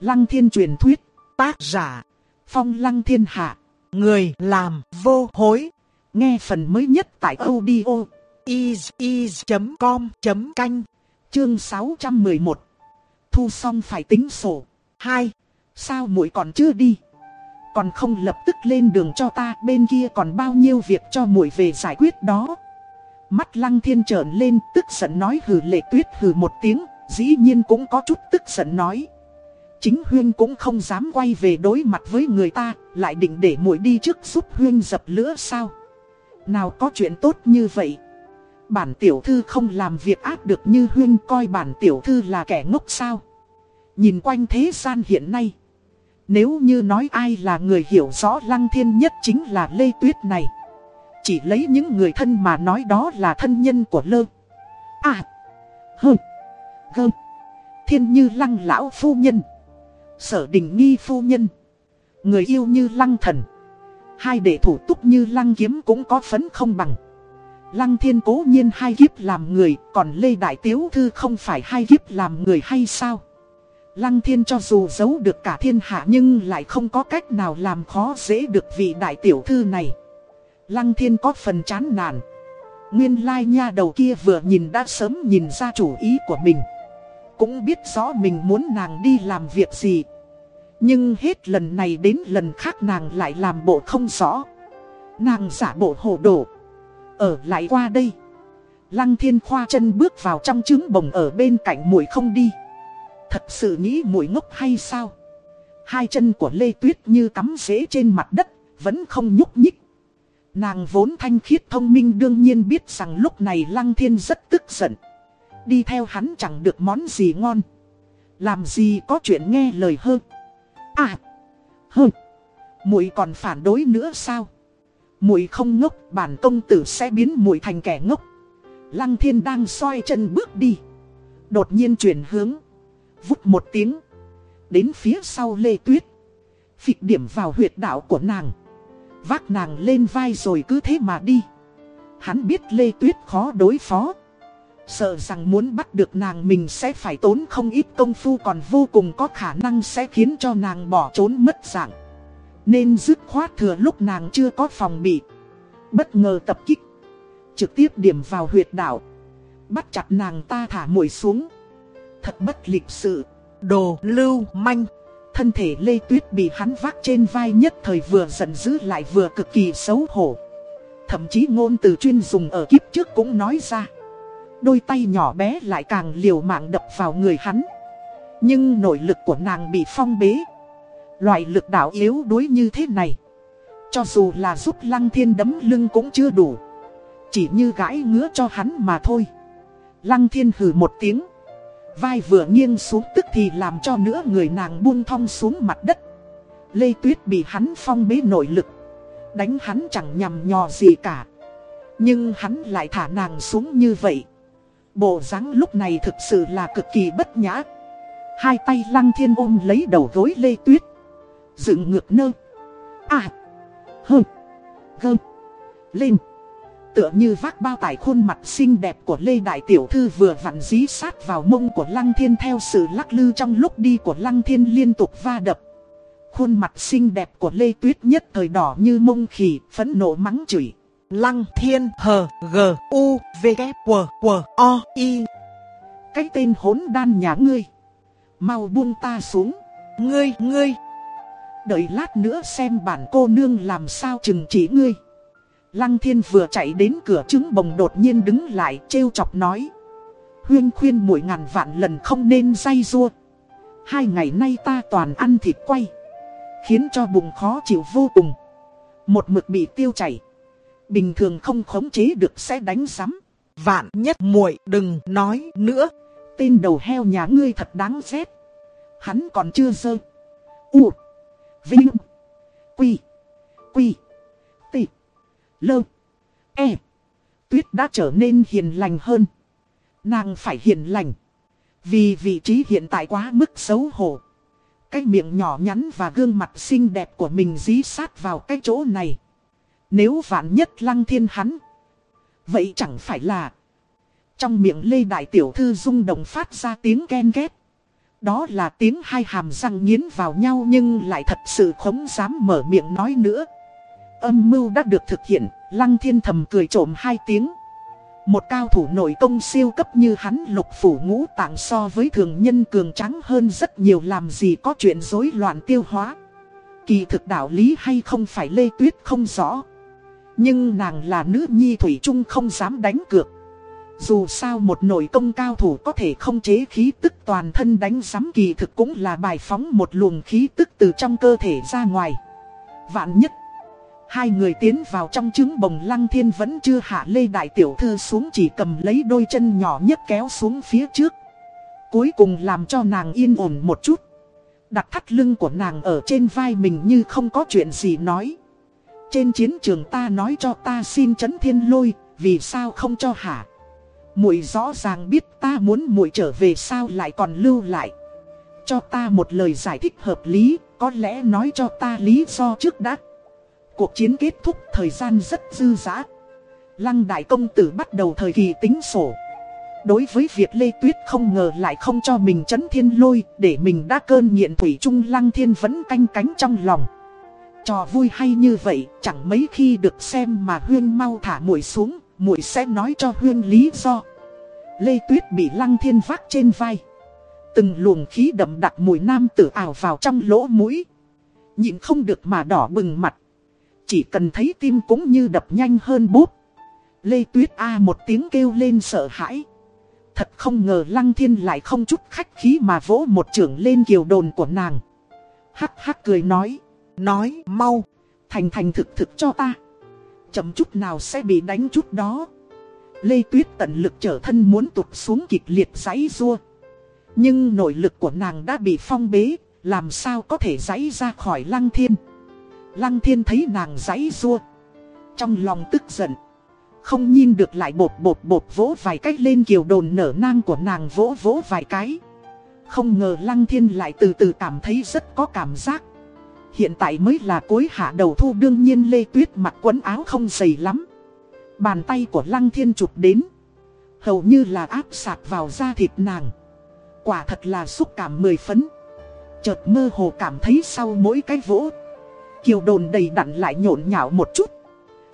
Lăng thiên truyền thuyết, tác giả, phong lăng thiên hạ, người làm vô hối. Nghe phần mới nhất tại audio is.com.canh, chương 611. Thu xong phải tính sổ. 2. Sao muội còn chưa đi? Còn không lập tức lên đường cho ta, bên kia còn bao nhiêu việc cho muội về giải quyết đó. Mắt lăng thiên trợn lên, tức giận nói hừ lệ tuyết hừ một tiếng, dĩ nhiên cũng có chút tức giận nói. Chính Huyên cũng không dám quay về đối mặt với người ta, lại định để muội đi trước giúp Huyên dập lửa sao? Nào có chuyện tốt như vậy? Bản tiểu thư không làm việc ác được như Huyên coi bản tiểu thư là kẻ ngốc sao? Nhìn quanh thế gian hiện nay, nếu như nói ai là người hiểu rõ lăng thiên nhất chính là Lê Tuyết này. Chỉ lấy những người thân mà nói đó là thân nhân của Lơ. À, hơ, gơ, thiên như lăng lão phu nhân. Sở đình nghi phu nhân. Người yêu như lăng thần. Hai đệ thủ túc như lăng kiếm cũng có phấn không bằng. Lăng thiên cố nhiên hai kiếp làm người, Còn Lê Đại Tiếu Thư không phải hai kiếp làm người hay sao? Lăng thiên cho dù giấu được cả thiên hạ Nhưng lại không có cách nào làm khó dễ được vị đại tiểu thư này. Lăng thiên có phần chán nản. Nguyên lai nha đầu kia vừa nhìn đã sớm nhìn ra chủ ý của mình. Cũng biết rõ mình muốn nàng đi làm việc gì. Nhưng hết lần này đến lần khác nàng lại làm bộ không rõ. Nàng giả bộ hồ đồ. Ở lại qua đây. Lăng thiên khoa chân bước vào trong trứng bồng ở bên cạnh mũi không đi. Thật sự nghĩ mũi ngốc hay sao? Hai chân của Lê Tuyết như cắm rễ trên mặt đất, vẫn không nhúc nhích. Nàng vốn thanh khiết thông minh đương nhiên biết rằng lúc này Lăng Thiên rất tức giận. Đi theo hắn chẳng được món gì ngon Làm gì có chuyện nghe lời hơn À hừ, muội còn phản đối nữa sao? Muội không ngốc bản công tử sẽ biến muội thành kẻ ngốc. Lăng thiên đang xoay chân bước đi. Đột nhiên chuyển hướng. Vút một tiếng. Đến phía sau lê tuyết. Phịch điểm vào huyệt đạo của nàng. Vác nàng lên vai rồi cứ thế mà đi. Hắn biết lê tuyết khó đối phó. Sợ rằng muốn bắt được nàng mình sẽ phải tốn không ít công phu còn vô cùng có khả năng sẽ khiến cho nàng bỏ trốn mất dạng. Nên dứt khoát thừa lúc nàng chưa có phòng bị. Bất ngờ tập kích. Trực tiếp điểm vào huyệt đảo. Bắt chặt nàng ta thả mũi xuống. Thật bất lịch sự. Đồ lưu manh. Thân thể Lê Tuyết bị hắn vác trên vai nhất thời vừa giận dữ lại vừa cực kỳ xấu hổ. Thậm chí ngôn từ chuyên dùng ở kiếp trước cũng nói ra. Đôi tay nhỏ bé lại càng liều mạng đập vào người hắn. Nhưng nội lực của nàng bị phong bế. Loại lực đạo yếu đuối như thế này, Cho dù là giúp lăng thiên đấm lưng cũng chưa đủ. Chỉ như gãi ngứa cho hắn mà thôi. Lăng thiên hừ một tiếng. Vai vừa nghiêng xuống tức thì làm cho nữa người nàng buông thong xuống mặt đất. Lê Tuyết bị hắn phong bế nội lực. Đánh hắn chẳng nhằm nhò gì cả. Nhưng hắn lại thả nàng xuống như vậy. Bộ dáng lúc này thực sự là cực kỳ bất nhã. Hai tay lăng thiên ôm lấy đầu gối lê tuyết. Dựng ngược nơ. À. Hơ. Gơ. Lên. Tựa như vác bao tải khuôn mặt xinh đẹp của Lê Đại Tiểu Thư vừa vặn dí sát vào mông của Lăng Thiên theo sự lắc lư trong lúc đi của Lăng Thiên liên tục va đập. Khuôn mặt xinh đẹp của Lê Tuyết nhất thời đỏ như mông khỉ, phẫn nộ mắng chửi. Lăng thiên hờ g, u, v, k, w w, o, i. Cái tên hỗn đan nhà ngươi. Mau buông ta xuống. Ngươi ngươi. Đợi lát nữa xem bản cô nương làm sao chừng chỉ ngươi. Lăng thiên vừa chạy đến cửa trứng bồng đột nhiên đứng lại, trêu chọc nói. Huyên khuyên mỗi ngàn vạn lần không nên dây rua Hai ngày nay ta toàn ăn thịt quay, Khiến cho bụng khó chịu vô cùng. Một mực bị tiêu chảy. Bình thường không khống chế được sẽ đánh sắm. Vạn nhất muội đừng nói nữa. Tên đầu heo nhà ngươi thật đáng ghét. Hắn còn chưa dơ. U. Vinh. Quy. Quy. Tị. Lơ. E. Tuyết đã trở nên hiền lành hơn. Nàng phải hiền lành. Vì vị trí hiện tại quá mức xấu hổ. Cái miệng nhỏ nhắn và gương mặt xinh đẹp của mình dí sát vào cái chỗ này. Nếu vạn nhất lăng thiên hắn. Vậy chẳng phải là. Trong miệng Lê Đại Tiểu Thư rung động phát ra tiếng ken két. Đó là tiếng hai hàm răng nghiến vào nhau nhưng lại thật sự không dám mở miệng nói nữa. Âm mưu đã được thực hiện, lăng thiên thầm cười trộm hai tiếng. Một cao thủ nội công siêu cấp như hắn lục phủ ngũ tạng so với thường nhân cường trắng hơn rất nhiều làm gì có chuyện rối loạn tiêu hóa. Kỳ thực đạo lý hay không phải Lê Tuyết không rõ. Nhưng nàng là nữ nhi Thủy Trung không dám đánh cược. Dù sao một nội công cao thủ có thể không chế khí tức toàn thân đánh giám kỳ thực cũng là bài phóng một luồng khí tức từ trong cơ thể ra ngoài. Vạn nhất, hai người tiến vào trong trứng bồng lăng thiên vẫn chưa hạ lê đại tiểu thư xuống chỉ cầm lấy đôi chân nhỏ nhất kéo xuống phía trước. Cuối cùng làm cho nàng yên ổn một chút. Đặt thắt lưng của nàng ở trên vai mình như không có chuyện gì nói. Trên chiến trường ta nói cho ta xin chấn thiên lôi, vì sao không cho hả? muội rõ ràng biết ta muốn muội trở về sao lại còn lưu lại. Cho ta một lời giải thích hợp lý, có lẽ nói cho ta lý do trước đã. Cuộc chiến kết thúc thời gian rất dư dã. Lăng đại công tử bắt đầu thời kỳ tính sổ. Đối với việc Lê Tuyết không ngờ lại không cho mình chấn thiên lôi, để mình đã cơn nghiện thủy trung lăng thiên vẫn canh cánh trong lòng. Trò vui hay như vậy, chẳng mấy khi được xem mà Huyên mau thả muội xuống, muội sẽ nói cho Huyên lý do. Lê Tuyết bị Lăng Thiên vác trên vai. Từng luồng khí đậm đặc mùi nam tử ảo vào trong lỗ mũi. Nhịn không được mà đỏ bừng mặt. Chỉ cần thấy tim cũng như đập nhanh hơn bút. Lê Tuyết A một tiếng kêu lên sợ hãi. Thật không ngờ Lăng Thiên lại không chút khách khí mà vỗ một trưởng lên kiều đồn của nàng. Hắc hắc cười nói. Nói mau. Thành thành thực thực cho ta. Chậm chút nào sẽ bị đánh chút đó. Lê Tuyết tận lực trở thân muốn tụt xuống kịch liệt giấy rua. Nhưng nội lực của nàng đã bị phong bế, làm sao có thể giấy ra khỏi lăng thiên. Lăng thiên thấy nàng giấy rua. Trong lòng tức giận. Không nhìn được lại bột bột bột vỗ vài cách lên kiều đồn nở nang của nàng vỗ vỗ vài cái. Không ngờ lăng thiên lại từ từ cảm thấy rất có cảm giác. Hiện tại mới là cuối hạ đầu thu đương nhiên Lê Tuyết mặc quần áo không dày lắm. Bàn tay của Lăng Thiên chụp đến. Hầu như là áp sạc vào da thịt nàng. Quả thật là xúc cảm mười phấn. Chợt mơ hồ cảm thấy sau mỗi cái vỗ. Kiều đồn đầy đặn lại nhộn nhạo một chút.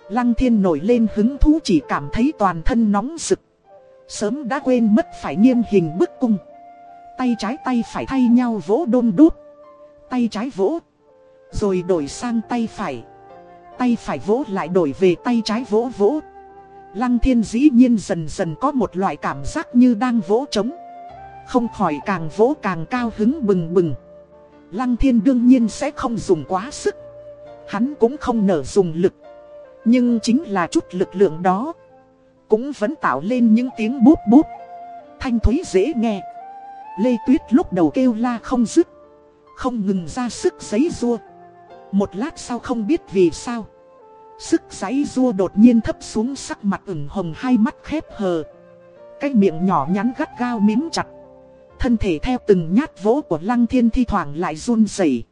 Lăng thiên nổi lên hứng thú chỉ cảm thấy toàn thân nóng rực. Sớm đã quên mất phải nghiêm hình bức cung. Tay trái tay phải thay nhau vỗ đôn đút. Tay trái vỗ. Rồi đổi sang tay phải. Tay phải vỗ lại đổi về tay trái vỗ vỗ. Lăng thiên dĩ nhiên dần dần có một loại cảm giác như đang vỗ trống. Không khỏi càng vỗ càng cao hứng bừng bừng. Lăng thiên đương nhiên sẽ không dùng quá sức. Hắn cũng không nở dùng lực. Nhưng chính là chút lực lượng đó. Cũng vẫn tạo lên những tiếng bút bút. Thanh thúy dễ nghe. Lê Tuyết lúc đầu kêu la không dứt. Không ngừng ra sức giấy rua. Một lát sau không biết vì sao. Sức giấy rua đột nhiên thấp xuống sắc mặt ửng hồng hai mắt khép hờ. Cái miệng nhỏ nhắn gắt gao mím chặt. Thân thể theo từng nhát vỗ của lăng thiên thi thoảng lại run rẩy.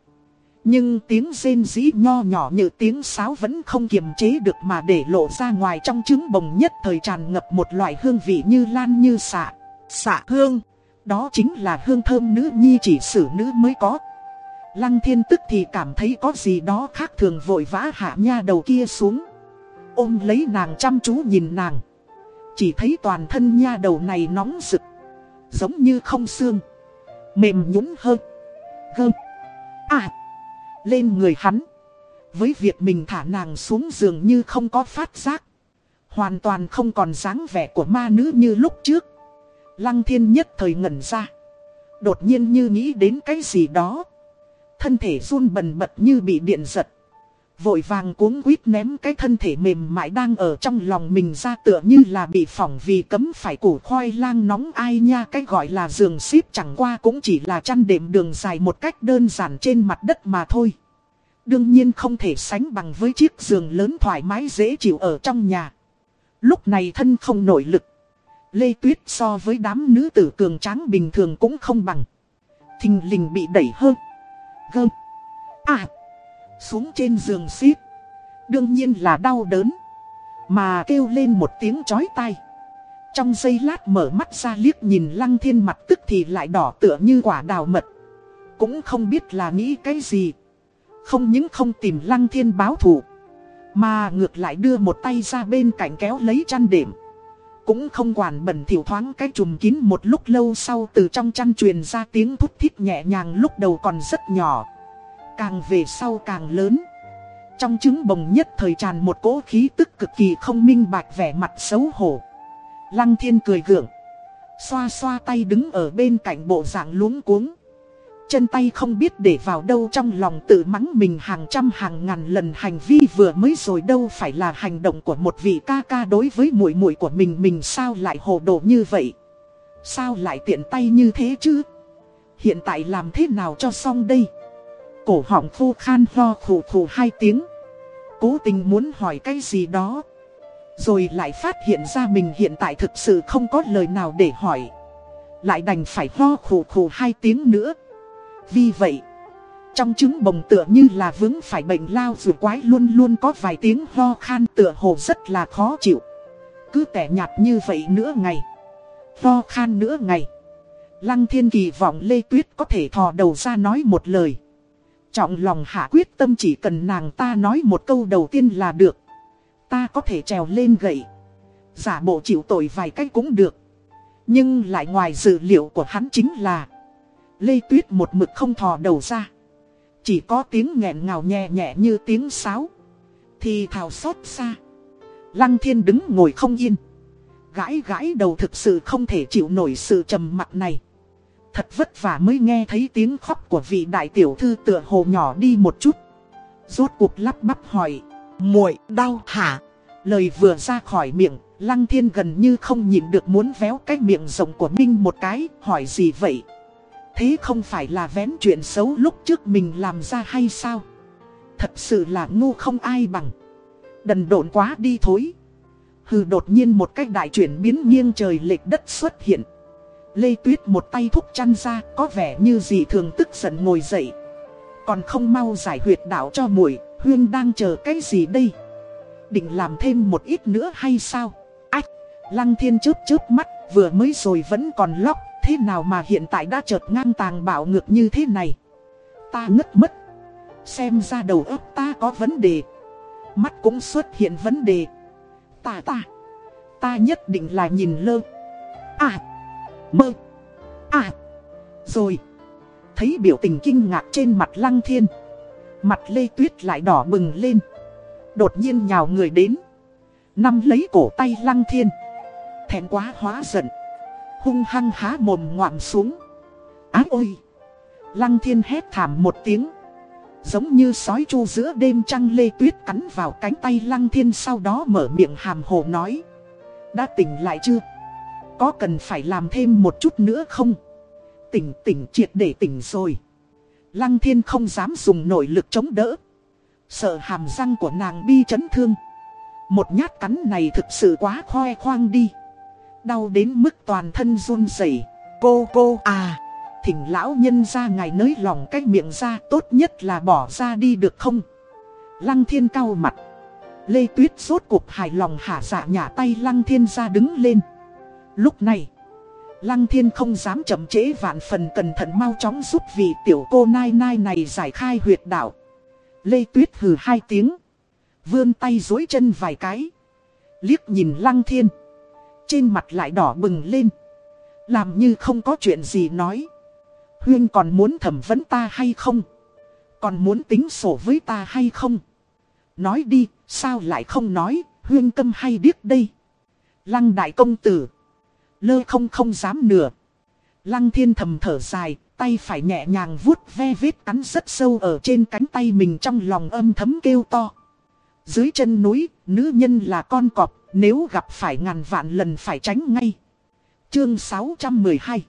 Nhưng tiếng rên rỉ nho nhỏ như tiếng sáo vẫn không kiềm chế được mà để lộ ra ngoài trong trứng bồng nhất thời tràn ngập một loại hương vị như lan như xạ. Xạ hương, đó chính là hương thơm nữ nhi chỉ sử nữ mới có. Lăng thiên tức thì cảm thấy có gì đó khác thường vội vã hạ nha đầu kia xuống. Ôm lấy nàng chăm chú nhìn nàng. Chỉ thấy toàn thân nha đầu này nóng rực. Giống như không xương. Mềm nhũng hơn. Gơm. À. Lên người hắn. Với việc mình thả nàng xuống giường như không có phát giác. Hoàn toàn không còn dáng vẻ của ma nữ như lúc trước. Lăng thiên nhất thời ngẩn ra. Đột nhiên như nghĩ đến cái gì đó. Thân thể run bần bật như bị điện giật. Vội vàng cuống quýt ném cái thân thể mềm mại đang ở trong lòng mình ra tựa như là bị phỏng vì cấm phải củ khoai lang nóng ai nha cái gọi là giường xếp chẳng qua cũng chỉ là chăn đệm đường dài một cách đơn giản trên mặt đất mà thôi. Đương nhiên không thể sánh bằng với chiếc giường lớn thoải mái dễ chịu ở trong nhà. Lúc này thân không nổi lực. Lê Tuyết so với đám nữ tử cường tráng bình thường cũng không bằng. Thình lình bị đẩy hơn. Gơm. À. Xuống trên giường xít. Đương nhiên là đau đớn. Mà kêu lên một tiếng chói tai. Trong giây lát mở mắt ra liếc nhìn lăng thiên mặt tức thì lại đỏ tựa như quả đào mật. Cũng không biết là nghĩ cái gì. Không những không tìm lăng thiên báo thù. Mà ngược lại đưa một tay ra bên cạnh kéo lấy chăn đệm. Cũng không quản bẩn thiểu thoáng cái chùm kín một lúc lâu sau từ trong chăn truyền ra tiếng thút thít nhẹ nhàng lúc đầu còn rất nhỏ. Càng về sau càng lớn. Trong trứng bồng nhất thời tràn một cỗ khí tức cực kỳ không minh bạch vẻ mặt xấu hổ. Lăng thiên cười gượng. Xoa xoa tay đứng ở bên cạnh bộ dạng luống cuống. Chân tay không biết để vào đâu trong lòng tự mắng mình hàng trăm hàng ngàn lần hành vi vừa mới rồi đâu phải là hành động của một vị ca ca đối với muội muội của mình mình sao lại hồ đồ như vậy. Sao lại tiện tay như thế chứ? Hiện tại làm thế nào cho xong đây? Cổ họng khô khan ho khủ khủ hai tiếng. Cố tình muốn hỏi cái gì đó. Rồi lại phát hiện ra mình hiện tại thực sự không có lời nào để hỏi. Lại đành phải ho khủ khủ hai tiếng nữa. Vì vậy, trong trứng bồng tựa như là vướng phải bệnh lao dù quái luôn luôn có vài tiếng ho khan tựa hồ rất là khó chịu. Cứ tẻ nhạt như vậy nữa ngày. Ho khan nữa ngày. Lăng thiên kỳ vọng Lê Tuyết có thể thò đầu ra nói một lời. Trọng lòng hạ quyết tâm chỉ cần nàng ta nói một câu đầu tiên là được. Ta có thể trèo lên gậy. Giả bộ chịu tội vài cách cũng được. Nhưng lại ngoài dự liệu của hắn chính là Lê Tuyết một mực không thò đầu ra. Chỉ có tiếng nghẹn ngào nhẹ nhẹ như tiếng sáo. Thì thào xót xa. Lăng thiên đứng ngồi không yên. Gãi gãi đầu thực sự không thể chịu nổi sự trầm mặc này. Thật vất vả mới nghe thấy tiếng khóc của vị đại tiểu thư tựa hồ nhỏ đi một chút. Rốt cuộc lắp bắp hỏi. muội đau hả? Lời vừa ra khỏi miệng, Lăng Thiên gần như không nhìn được muốn véo cái miệng rộng của Minh một cái, hỏi gì vậy? Thế không phải là vén chuyện xấu lúc trước mình làm ra hay sao? Thật sự là ngu không ai bằng. Đần độn quá đi thối. Hừ, đột nhiên một cách đại chuyển biến nghiêng trời lệch đất xuất hiện. Lê Tuyết một tay thúc chăn ra, có vẻ như gì thường tức giận ngồi dậy. Còn không mau giải huyệt đạo cho muội, Huyên đang chờ cái gì đây? Định làm thêm một ít nữa hay sao? Ách! Lăng thiên chớp chớp mắt, vừa mới rồi vẫn còn lóc thế nào mà hiện tại đã chợt ngang tàng bạo ngược như thế này. Ta ngất mất. Xem ra đầu óc ta có vấn đề. Mắt cũng xuất hiện vấn đề. Ta ta. Ta nhất định là nhìn lơ. À. Mơ. À. Rồi. Thấy biểu tình kinh ngạc trên mặt lăng thiên. Mặt lê tuyết lại đỏ bừng lên. Đột nhiên nhào người đến. Nắm lấy cổ tay lăng thiên. Thẹn quá hóa giận hung hăng há mồm ngoạm xuống. Á ôi! Lăng thiên hét thảm một tiếng. Giống như sói chu giữa đêm trăng lê tuyết cắn vào cánh tay lăng thiên sau đó mở miệng hàm hồ nói. Đã tỉnh lại chưa? Có cần phải làm thêm một chút nữa không? Tỉnh tỉnh, triệt để tỉnh rồi. Lăng thiên không dám dùng nội lực chống đỡ. Sợ hàm răng của nàng bi chấn thương. Một nhát cắn này thực sự quá khoe khoang đi. Đau đến mức toàn thân run rẩy. Cô cô à, thỉnh lão nhân ra ngài nới lòng cái miệng ra tốt nhất là bỏ ra đi được không? Lăng thiên cao mặt. Lê Tuyết rốt cuộc hài lòng hả dạ nhả tay Lăng Thiên ra đứng lên. Lúc này, Lăng Thiên không dám chậm trễ vạn phần cẩn thận mau chóng giúp vị tiểu cô nai nai này giải khai huyệt đạo. Lê Tuyết hừ hai tiếng. Vươn tay dối chân vài cái. Liếc nhìn Lăng Thiên. Trên mặt lại đỏ bừng lên. Làm như không có chuyện gì nói. Huyên còn muốn thẩm vấn ta hay không? Còn muốn tính sổ với ta hay không? Nói đi, sao lại không nói, huyên câm hay điếc đây? Lăng đại công tử. Lơ không không dám nửa. Lăng thiên thầm thở dài, tay phải nhẹ nhàng vuốt ve vết cắn rất sâu ở trên cánh tay mình trong lòng âm thấm kêu to. Dưới chân núi, nữ nhân là con cọp, nếu gặp phải ngàn vạn lần phải tránh ngay. Chương 612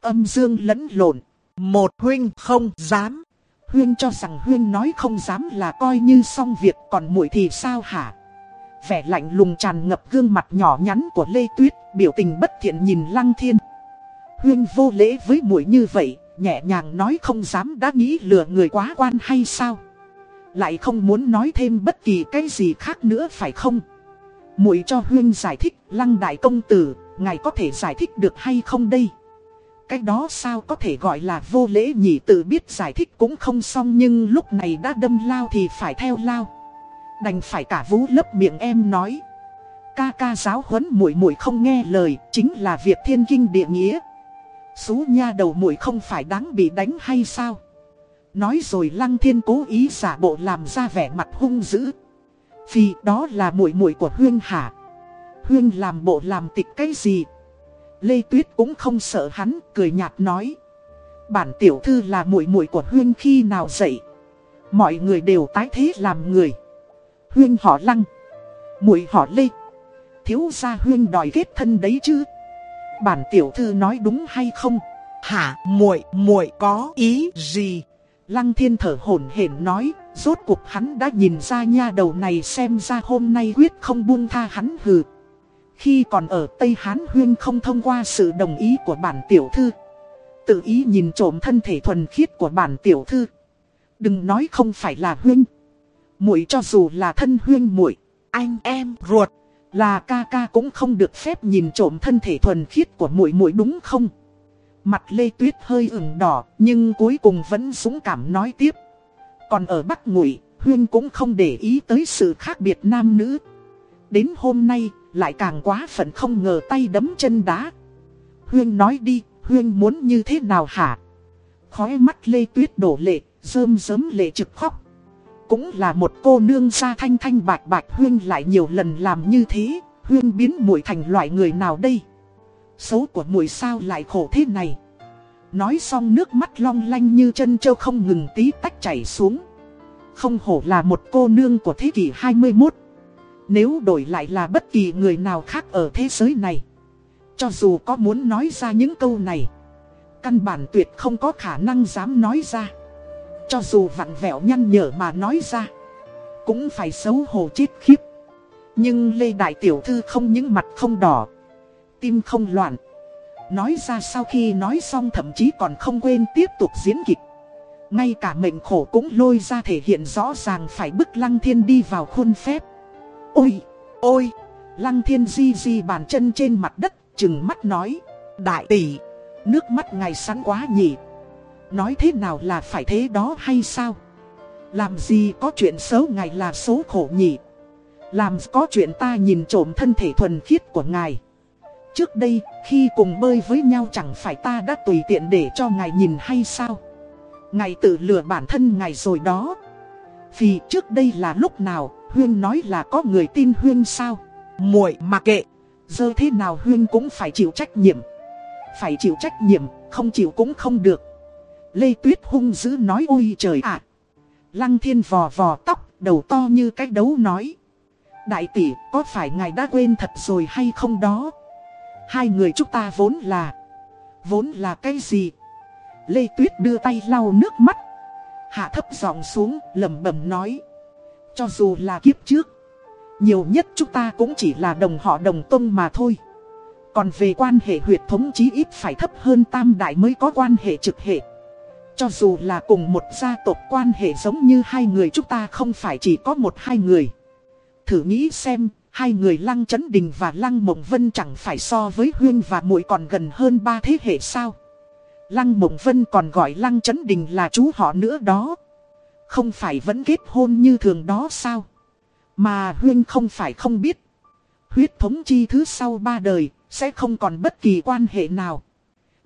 Âm dương lẫn lộn. Một huynh không dám. Huyên cho rằng Huyên nói không dám là coi như xong việc còn muội thì sao hả? Vẻ lạnh lùng tràn ngập gương mặt nhỏ nhắn của Lê Tuyết, biểu tình bất thiện nhìn Lăng Thiên. Huyên vô lễ với muội như vậy, nhẹ nhàng nói không dám đã nghĩ lừa người quá quan hay sao? Lại không muốn nói thêm bất kỳ cái gì khác nữa phải không? Muội cho huyên giải thích, lăng đại công tử, ngài có thể giải thích được hay không đây? Cái đó sao có thể gọi là vô lễ nhỉ tự biết giải thích cũng không xong nhưng lúc này đã đâm lao thì phải theo lao. Đành phải cả vú lấp miệng em nói. Ca ca giáo huấn muội muội không nghe lời chính là việc thiên kinh địa nghĩa. Xú nha đầu muội không phải đáng bị đánh hay sao? Nói rồi Lăng Thiên cố ý giả bộ làm ra vẻ mặt hung dữ. Vì đó là muội muội của Huyên hả? Huyên làm bộ làm tịch cái gì? Lê Tuyết cũng không sợ hắn, cười nhạt nói. Bản tiểu thư là muội muội của Huyên khi nào dậy. Mọi người đều tái thế làm người. Huyên họ Lăng, muội họ Lê. Thiếu gia Huyên đòi kết thân đấy chứ? Bản tiểu thư nói đúng hay không? Hả, muội muội có ý gì? Lăng thiên thở hổn hển nói, rốt cuộc hắn đã nhìn ra nha đầu này xem ra hôm nay quyết không buông tha hắn hừ. Khi còn ở Tây Hán Huyên không thông qua sự đồng ý của bản tiểu thư. Tự ý nhìn trộm thân thể thuần khiết của bản tiểu thư. Đừng nói không phải là Huyên. muội cho dù là thân Huyên muội anh em ruột, là ca ca cũng không được phép nhìn trộm thân thể thuần khiết của muội muội đúng không? Mặt Lê Tuyết hơi ửng đỏ, nhưng cuối cùng vẫn dũng cảm nói tiếp. Còn ở Bắc Ngụy, Huyên cũng không để ý tới sự khác biệt nam nữ. Đến hôm nay, lại càng quá phận không ngờ tay đấm chân đá. Huyên nói đi, Huyên muốn như thế nào hả? Khói mắt Lê Tuyết đổ lệ, rơm rớm lệ trực khóc. Cũng là một cô nương da thanh thanh bạch bạch Huyên lại nhiều lần làm như thế, Huyên biến muội thành loại người nào đây? Xấu của muội sao lại khổ thế này? Nói xong nước mắt long lanh như chân châu không ngừng tí tách chảy xuống. Không hổ là một cô nương của thế kỷ 21. Nếu đổi lại là bất kỳ người nào khác ở thế giới này, Cho dù có muốn nói ra những câu này, Căn bản tuyệt không có khả năng dám nói ra Cho dù vặn vẹo nhăn nhở mà nói ra, Cũng phải xấu hổ chết khiếp Nhưng Lê Đại Tiểu Thư không những mặt không đỏ Tim không loạn Nói ra sau khi nói xong thậm chí còn không quên tiếp tục diễn kịch Ngay cả mệnh khổ cũng lôi ra thể hiện rõ ràng phải bức Lăng Thiên đi vào khuôn phép Ôi, ôi, lăng thiên di di bàn chân trên mặt đất, chừng mắt nói. Đại tỷ, nước mắt ngài sáng quá nhỉ. Nói thế nào là phải thế đó hay sao? Làm gì có chuyện xấu ngài là số khổ nhỉ? Làm có chuyện ta nhìn trộm thân thể thuần khiết của ngài. Trước đây, khi cùng bơi với nhau chẳng phải ta đã tùy tiện để cho ngài nhìn hay sao? Ngài tự lừa bản thân ngài rồi đó. Vì trước đây là lúc nào, Huyên nói là có người tin Huyên sao? muội mà kệ, giờ thế nào Huyên cũng phải chịu trách nhiệm. Phải chịu trách nhiệm, không chịu cũng không được. Lê Tuyết hung dữ nói ôi trời ạ. Lăng thiên vò vò tóc, đầu to như cái đấu nói. Đại tỷ, có phải ngài đã quên thật rồi hay không đó? Hai người chúng ta vốn là... Vốn là cái gì? Lê Tuyết đưa tay lau nước mắt. Hạ thấp giọng xuống, lẩm bẩm nói. Cho dù là kiếp trước, nhiều nhất chúng ta cũng chỉ là đồng họ đồng tông mà thôi. Còn về quan hệ huyệt thống chí ít phải thấp hơn tam đại mới có quan hệ trực hệ. Cho dù là cùng một gia tộc quan hệ giống như hai người chúng ta không phải chỉ có một hai người. Thử nghĩ xem, hai người Lăng Chấn Đình và Lăng Mộng Vân chẳng phải so với Huyên và muội còn gần hơn ba thế hệ sao. Lăng Mộng Vân còn gọi Lăng Chấn Đình là chú họ nữa đó. Không phải vẫn kết hôn như thường đó sao? Mà Huyên không phải không biết. Huyết thống chi thứ sau ba đời, sẽ không còn bất kỳ quan hệ nào.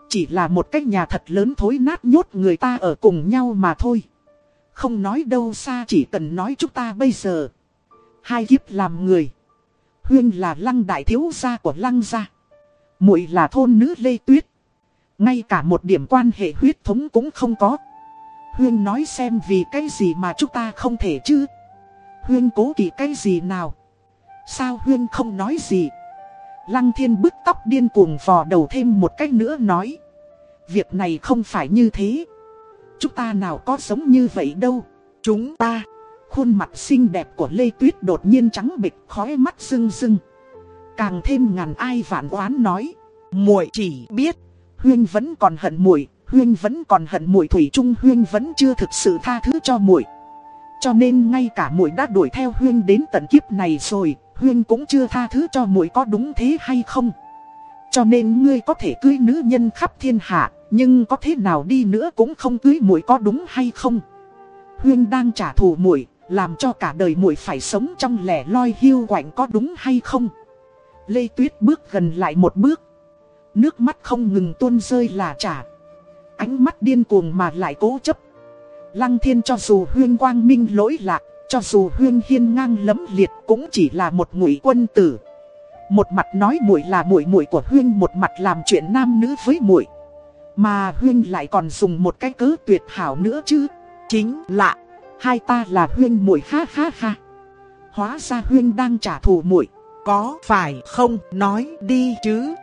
Chỉ là một cái nhà thật lớn thối nát nhốt người ta ở cùng nhau mà thôi. Không nói đâu xa chỉ cần nói chúng ta bây giờ. Hai kiếp làm người. Huyên là lăng đại thiếu gia của lăng gia. muội là thôn nữ Lê Tuyết. Ngay cả một điểm quan hệ huyết thống cũng không có. Huyên nói xem vì cái gì mà chúng ta không thể chứ. Huyên cố kỵ cái gì nào. Sao Huyên không nói gì. Lăng thiên bức tóc điên cuồng vò đầu thêm một cách nữa nói. Việc này không phải như thế. Chúng ta nào có sống như vậy đâu. Chúng ta. Khuôn mặt xinh đẹp của Lê Tuyết đột nhiên trắng bịch khói mắt rưng rưng. Càng thêm ngàn ai vạn oán nói. muội chỉ biết. Huyên vẫn còn hận muội Huyên vẫn còn hận muội thủy trung Huyên vẫn chưa thực sự tha thứ cho muội. Cho nên ngay cả muội đã đuổi theo Huyên đến tận kiếp này rồi, Huyên cũng chưa tha thứ cho muội có đúng thế hay không? Cho nên ngươi có thể cưới nữ nhân khắp thiên hạ, nhưng có thế nào đi nữa cũng không cưới muội có đúng hay không? Huyên đang trả thù muội, làm cho cả đời muội phải sống trong lẻ loi hiu quạnh có đúng hay không? Lê Tuyết bước gần lại một bước. Nước mắt không ngừng tuôn rơi là trả. Ánh mắt điên cuồng mà lại cố chấp. Lăng thiên cho dù huyên quang minh lỗi lạc, cho dù huyên hiên ngang lấm liệt cũng chỉ là một ngụy quân tử. Một mặt nói muội là muội muội của huyên, một mặt làm chuyện nam nữ với muội. Mà huyên lại còn dùng một cái cớ tuyệt hảo nữa chứ. Chính là hai ta là huyên muội ha ha ha. Hóa ra huyên đang trả thù muội. Có phải không nói đi chứ?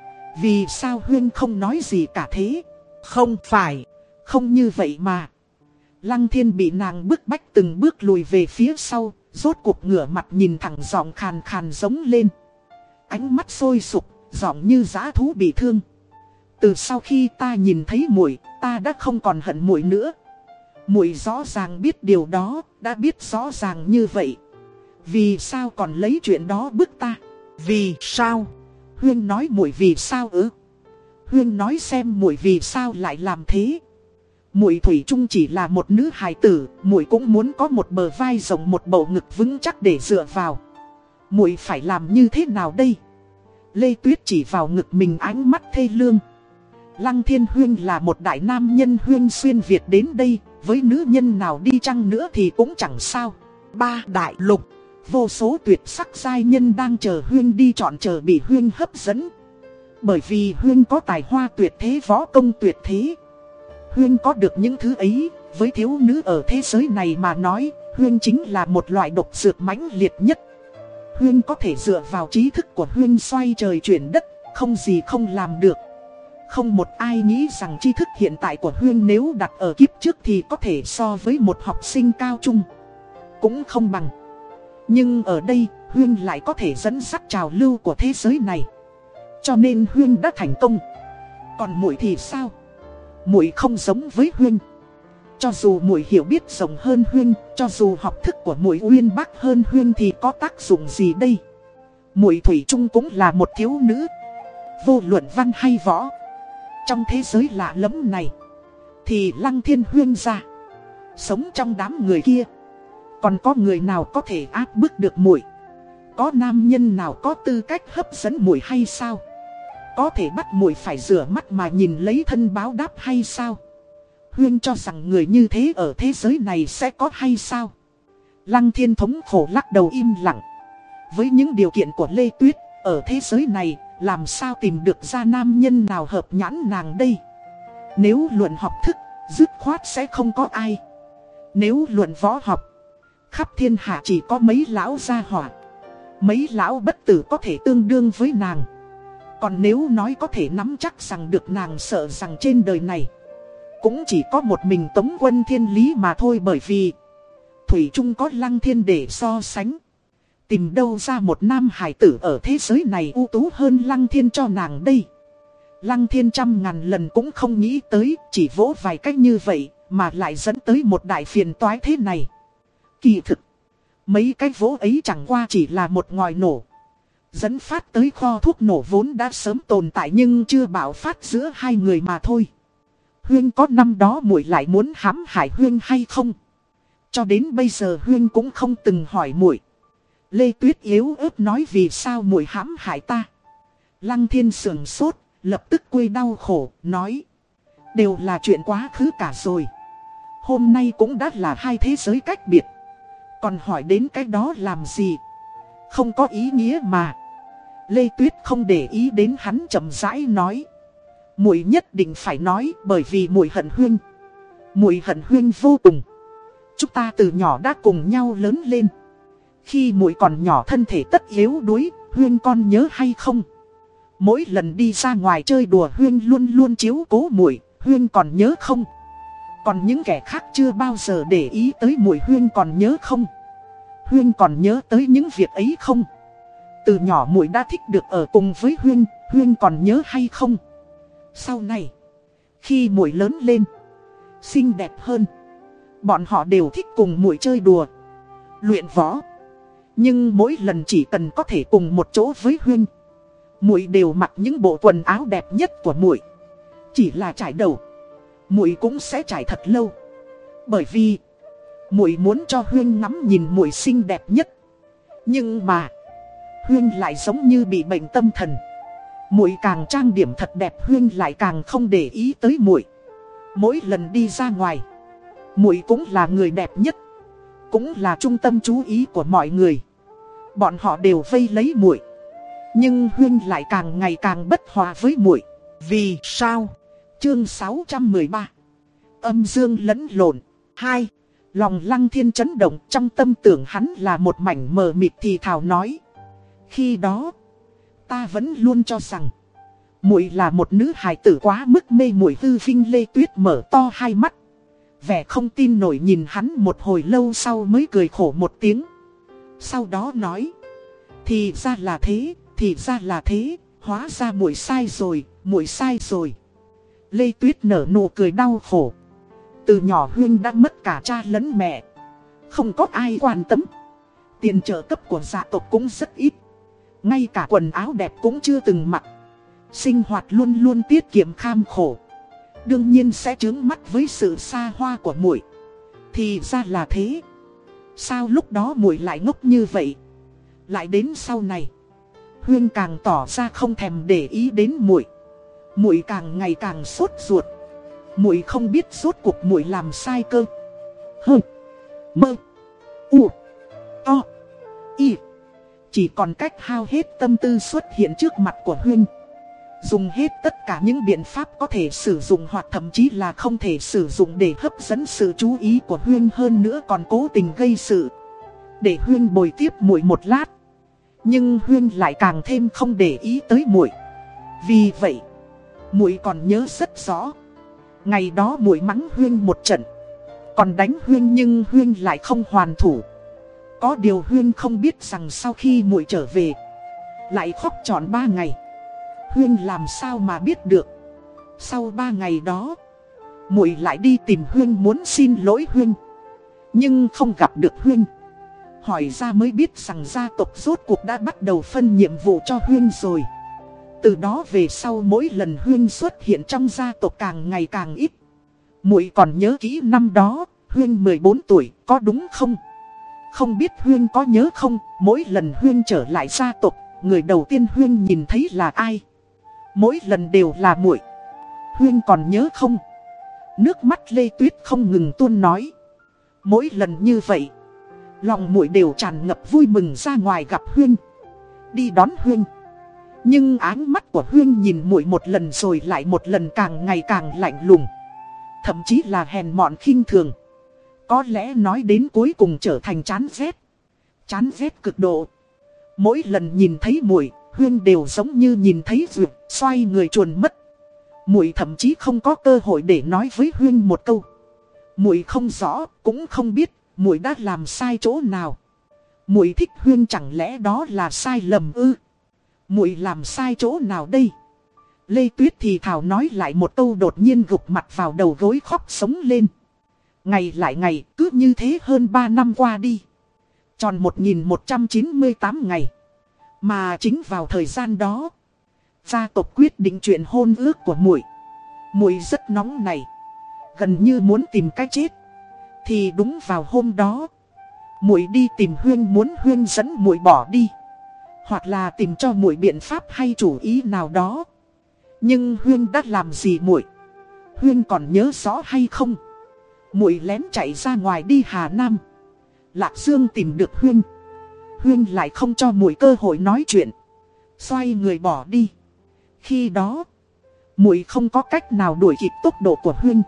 Vì sao huyên không nói gì cả thế? Không phải. Không như vậy mà. Lăng thiên bị nàng bức bách từng bước lùi về phía sau, rốt cuộc ngửa mặt nhìn thẳng giọng khàn khàn giống lên. Ánh mắt sôi sục, giọng như giá thú bị thương. Từ sau khi ta nhìn thấy muội, ta đã không còn hận muội nữa. Muội rõ ràng biết điều đó, đã biết rõ ràng như vậy. Vì sao còn lấy chuyện đó bức ta? Vì sao? Huyên nói muội vì sao ư? Huyên nói xem muội vì sao lại làm thế? Muội thủy chung chỉ là một nữ hài tử, muội cũng muốn có một bờ vai rộng một bầu ngực vững chắc để dựa vào. Muội phải làm như thế nào đây? Lê Tuyết chỉ vào ngực mình ánh mắt thê lương. Lăng Thiên Huyên là một đại nam nhân Huyên xuyên Việt đến đây, với nữ nhân nào đi chăng nữa thì cũng chẳng sao. Ba đại lục, vô số tuyệt sắc giai nhân đang chờ Huyên đi chọn chờ bị Huyên hấp dẫn. Bởi vì Huyên có tài hoa tuyệt thế võ công tuyệt thế. Huyên có được những thứ ấy, với thiếu nữ ở thế giới này mà nói, Huyên chính là một loại độc dược mãnh liệt nhất. Huyên có thể dựa vào trí thức của Huyên xoay trời chuyển đất, không gì không làm được. Không một ai nghĩ rằng tri thức hiện tại của Huyên nếu đặt ở kiếp trước thì có thể so với một học sinh cao trung. Cũng không bằng. Nhưng ở đây, Huyên lại có thể dẫn dắt trào lưu của thế giới này. Cho nên Huyên đã thành công. Còn muội thì sao? muội không giống với Huyên. Cho dù muội hiểu biết rộng hơn Huyên, cho dù học thức của muội uyên bác hơn Huyên thì có tác dụng gì đây? Muội thủy chung cũng là một thiếu nữ, vô luận văn hay võ. Trong thế giới lạ lẫm này, thì Lăng Thiên Huyên ra, sống trong đám người kia, còn có người nào có thể áp bức được muội? Có nam nhân nào có tư cách hấp dẫn muội hay sao? Có thể bắt muội phải rửa mắt mà nhìn lấy thân báo đáp hay sao? Huyên cho rằng người như thế ở thế giới này sẽ có hay sao? Lăng thiên thống khổ lắc đầu im lặng. Với những điều kiện của Lê Tuyết, ở thế giới này, làm sao tìm được ra nam nhân nào hợp nhãn nàng đây? Nếu luận học thức, dứt khoát sẽ không có ai. Nếu luận võ học, khắp thiên hạ chỉ có mấy lão gia hỏa. Mấy lão bất tử có thể tương đương với nàng. Còn nếu nói có thể nắm chắc rằng được nàng sợ rằng trên đời này Cũng chỉ có một mình tống quân thiên lý mà thôi bởi vì Thủy Trung có lăng thiên để so sánh Tìm đâu ra một nam hải tử ở thế giới này ưu tú hơn lăng thiên cho nàng đây Lăng thiên trăm ngàn lần cũng không nghĩ tới, Chỉ vỗ vài cách như vậy, Mà lại dẫn tới một đại phiền toái thế này Kỳ thực, Mấy cái vỗ ấy chẳng qua chỉ là một ngòi nổ Dẫn phát tới kho thuốc nổ vốn đã sớm tồn tại nhưng chưa bảo phát giữa hai người mà thôi. Huyên có năm đó muội lại muốn hãm hại Huyên hay không? Cho đến bây giờ Huyên cũng không từng hỏi muội. Lê Tuyết yếu ớt nói vì sao muội hãm hại ta. Lăng thiên sườn sốt, lập tức quê đau khổ, nói. Đều là chuyện quá khứ cả rồi. Hôm nay cũng đã là hai thế giới cách biệt. Còn hỏi đến cái đó làm gì? Không có ý nghĩa mà. Lê Tuyết không để ý đến hắn chậm rãi nói. Muội nhất định phải nói bởi vì muội hận huyên. Muội hận huyên vô cùng. Chúng ta từ nhỏ đã cùng nhau lớn lên. Khi muội còn nhỏ thân thể tất yếu đuối, huyên con nhớ hay không? Mỗi lần đi ra ngoài chơi đùa huyên luôn luôn chiếu cố muội, huyên còn nhớ không? Còn những kẻ khác chưa bao giờ để ý tới muội huyên còn nhớ không? Huyên còn nhớ tới những việc ấy không? Từ nhỏ muội đã thích được ở cùng với Huyên, Huyên còn nhớ hay không? Sau này, khi muội lớn lên, xinh đẹp hơn, bọn họ đều thích cùng muội chơi đùa, luyện võ. Nhưng mỗi lần chỉ cần có thể cùng một chỗ với Huyên, muội đều mặc những bộ quần áo đẹp nhất của muội. Chỉ là trải đầu, muội cũng sẽ trải thật lâu. Bởi vì muội muốn cho Huyên ngắm nhìn muội xinh đẹp nhất. Nhưng mà Huyên lại giống như bị bệnh tâm thần. Muội càng trang điểm thật đẹp Huyên lại càng không để ý tới muội. Mỗi lần đi ra ngoài, muội cũng là người đẹp nhất, cũng là trung tâm chú ý của mọi người. Bọn họ đều vây lấy muội. Nhưng Huyên lại càng ngày càng bất hòa với muội. Vì sao? Chương 613 Âm dương lẫn lộn 2. Lòng lăng thiên chấn động trong tâm tưởng hắn là một mảnh mờ mịt thì thào nói. Khi đó, ta vẫn luôn cho rằng, muội là một nữ hài tử quá mức mê muội hư vinh lê tuyết mở to hai mắt. Vẻ không tin nổi nhìn hắn một hồi lâu sau mới cười khổ một tiếng. Sau đó nói, thì ra là thế, thì ra là thế, hóa ra muội sai rồi, muội sai rồi. Lê Tuyết nở nụ cười đau khổ. Từ nhỏ Huyên đã mất cả cha lẫn mẹ. Không có ai quan tâm. Tiền trợ cấp của gia tộc cũng rất ít. Ngay cả quần áo đẹp cũng chưa từng mặc. Sinh hoạt luôn luôn tiết kiệm kham khổ. Đương nhiên sẽ trướng mắt với sự xa hoa của muội. Thì ra là thế. Sao lúc đó muội lại ngốc như vậy? Lại đến sau này, Huyên càng tỏ ra không thèm để ý đến muội. Muội càng ngày càng sốt ruột. Muội không biết rốt cuộc muội làm sai cơ. Hừ. mơ, u, to, y. Chỉ còn cách hao hết tâm tư xuất hiện trước mặt của Huyên. Dùng hết tất cả những biện pháp có thể sử dụng hoặc thậm chí là không thể sử dụng để hấp dẫn sự chú ý của Huyên hơn nữa còn cố tình gây sự. Để Huyên bồi tiếp muội một lát. Nhưng Huyên lại càng thêm không để ý tới muội. Vì vậy, muội còn nhớ rất rõ. Ngày đó muội mắng Huyên một trận. Còn đánh Huyên nhưng Huyên lại không hoàn thủ. Có điều Huyên không biết rằng sau khi muội trở về, lại khóc tròn ba ngày. Huyên làm sao mà biết được. Sau ba ngày đó, muội lại đi tìm Huyên muốn xin lỗi Huyên. Nhưng không gặp được Huyên. Hỏi ra mới biết rằng gia tộc rốt cuộc đã bắt đầu phân nhiệm vụ cho Huyên rồi. Từ đó về sau mỗi lần Huyên xuất hiện trong gia tộc càng ngày càng ít. muội còn nhớ kỹ năm đó, Huyên 14 tuổi, có đúng không? Không biết Huyên có nhớ không, mỗi lần Huyên trở lại gia tộc, người đầu tiên Huyên nhìn thấy là ai? Mỗi lần đều là muội. Huyên còn nhớ không? Nước mắt Lê Tuyết không ngừng tuôn nói. Mỗi lần như vậy, lòng muội đều tràn ngập vui mừng ra ngoài gặp Huyên. Đi đón Huyên. Nhưng áng mắt của Huyên nhìn muội một lần rồi lại một lần càng ngày càng lạnh lùng. Thậm chí là hèn mọn khinh thường. Có lẽ nói đến cuối cùng trở thành chán ghét. Chán ghét cực độ. Mỗi lần nhìn thấy muội, Huyên đều giống như nhìn thấy vượt, xoay người chuồn mất. Muội thậm chí không có cơ hội để nói với Huyên một câu. Muội không rõ, cũng không biết, muội đã làm sai chỗ nào. Muội thích Huyên chẳng lẽ đó là sai lầm ư? muội làm sai chỗ nào đây? Lê Tuyết thì thảo nói lại một câu đột nhiên gục mặt vào đầu gối khóc sống lên. Ngày lại ngày, cứ như thế hơn 3 năm qua đi. Tròn 1198 ngày. Mà chính vào thời gian đó, gia tộc quyết định chuyện hôn ước của muội. Muội rất nóng này, gần như muốn tìm cái chết. Thì đúng vào hôm đó, muội đi tìm Huyên muốn Huyên dẫn muội bỏ đi. Hoặc là tìm cho muội biện pháp hay chủ ý nào đó Nhưng Huyên đã làm gì muội Huyên còn nhớ rõ hay không muội lén chạy ra ngoài đi Hà Nam Lạc Dương tìm được Huyên Huyên lại không cho muội cơ hội nói chuyện Xoay người bỏ đi Khi đó muội không có cách nào đuổi kịp tốc độ của Huyên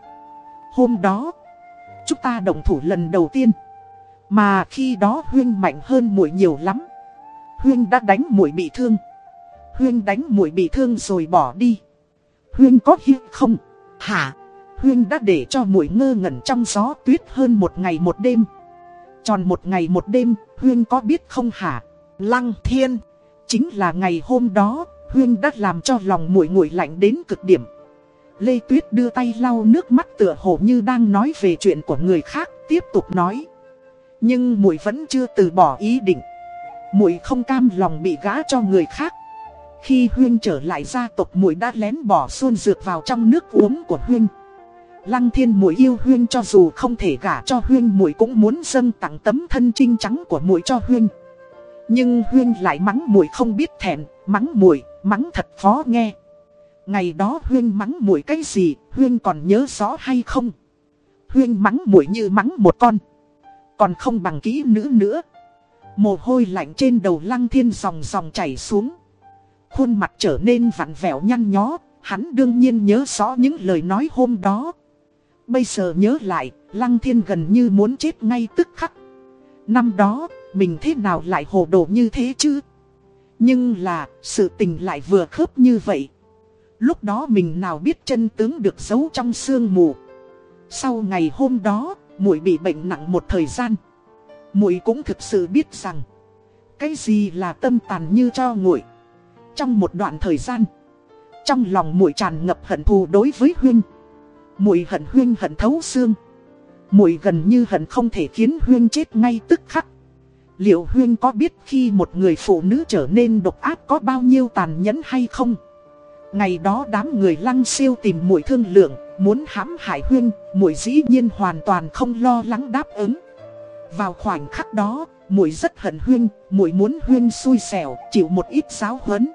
Hôm đó Chúng ta đồng thủ lần đầu tiên Mà khi đó Huyên mạnh hơn muội nhiều lắm Huyên đã đánh muội bị thương. Huyên đánh muội bị thương rồi bỏ đi. Huyên có hiếp không? Hả? Huyên đã để cho muội ngơ ngẩn trong gió tuyết hơn một ngày một đêm. Tròn một ngày một đêm, Huyên có biết không hả? Lăng thiên. Chính là ngày hôm đó, Huyên đã làm cho lòng muội nguội lạnh đến cực điểm. Lê Tuyết đưa tay lau nước mắt tựa hồ như đang nói về chuyện của người khác, tiếp tục nói. Nhưng muội vẫn chưa từ bỏ ý định muội không cam lòng bị gã cho người khác. Khi Huyên trở lại gia tộc muội đã lén bỏ xuân dược vào trong nước uống của Huyên. Lăng thiên muội yêu Huyên cho dù không thể gả cho Huyên muội cũng muốn dâng tặng tấm thân trinh trắng của muội cho Huyên. Nhưng Huyên lại mắng muội không biết thẹn, mắng muội, mắng thật khó nghe. Ngày đó Huyên mắng muội cái gì, Huyên còn nhớ rõ hay không? Huyên mắng muội như mắng một con. Còn không bằng kỹ nữ nữa. Mồ hôi lạnh trên đầu lăng thiên dòng dòng chảy xuống. Khuôn mặt trở nên vặn vẹo nhăn nhó, hắn đương nhiên nhớ rõ những lời nói hôm đó. Bây giờ nhớ lại, lăng thiên gần như muốn chết ngay tức khắc. Năm đó, mình thế nào lại hồ đồ như thế chứ? Nhưng là, sự tình lại vừa khớp như vậy. Lúc đó mình nào biết chân tướng được giấu trong sương mù. Sau ngày hôm đó, muội bị bệnh nặng một thời gian. muội cũng thực sự biết rằng, cái gì là tâm tàn như cho nguội. Trong một đoạn thời gian, trong lòng muội tràn ngập hận thù đối với huynh. Muội hận Huyên hận thấu xương. Muội gần như hận không thể khiến Huyên chết ngay tức khắc. Liệu Huyên có biết khi một người phụ nữ trở nên độc ác có bao nhiêu tàn nhẫn hay không? Ngày đó đám người lăng siêu tìm muội thương lượng, muốn hãm hại Huyên, muội dĩ nhiên hoàn toàn không lo lắng đáp ứng. Vào khoảnh khắc đó, muội rất hận Huyên, muội muốn Huyên xui xẻo, chịu một ít giáo huấn.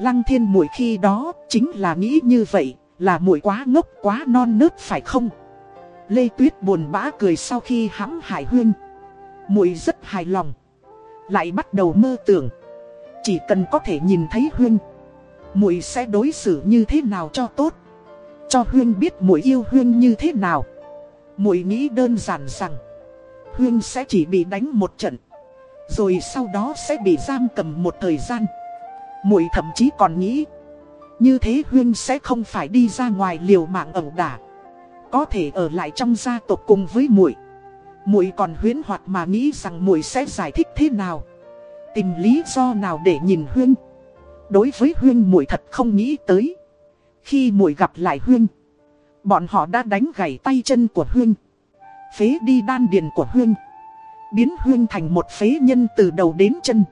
Lăng thiên muội khi đó, chính là nghĩ như vậy, là muội quá ngốc, quá non nớt phải không? Lê Tuyết buồn bã cười sau khi hãm hại Huyên. Muội rất hài lòng. Lại bắt đầu mơ tưởng. Chỉ cần có thể nhìn thấy Huyên. Muội sẽ đối xử như thế nào cho tốt. Cho Huyên biết muội yêu Huyên như thế nào. Muội nghĩ đơn giản rằng. Huyên sẽ chỉ bị đánh một trận. Rồi sau đó sẽ bị giam cầm một thời gian. Muội thậm chí còn nghĩ. Như thế Huyên sẽ không phải đi ra ngoài liều mạng ẩu đả. Có thể ở lại trong gia tộc cùng với muội. Muội còn huyến hoặc mà nghĩ rằng muội sẽ giải thích thế nào. Tìm lý do nào để nhìn Huyên Đối với Huyên muội thật không nghĩ tới. Khi muội gặp lại Huyên Bọn họ đã đánh gãy tay chân của Huyên Phế đi đan điền của Huyên Biến Huyên thành một phế nhân từ đầu đến chân.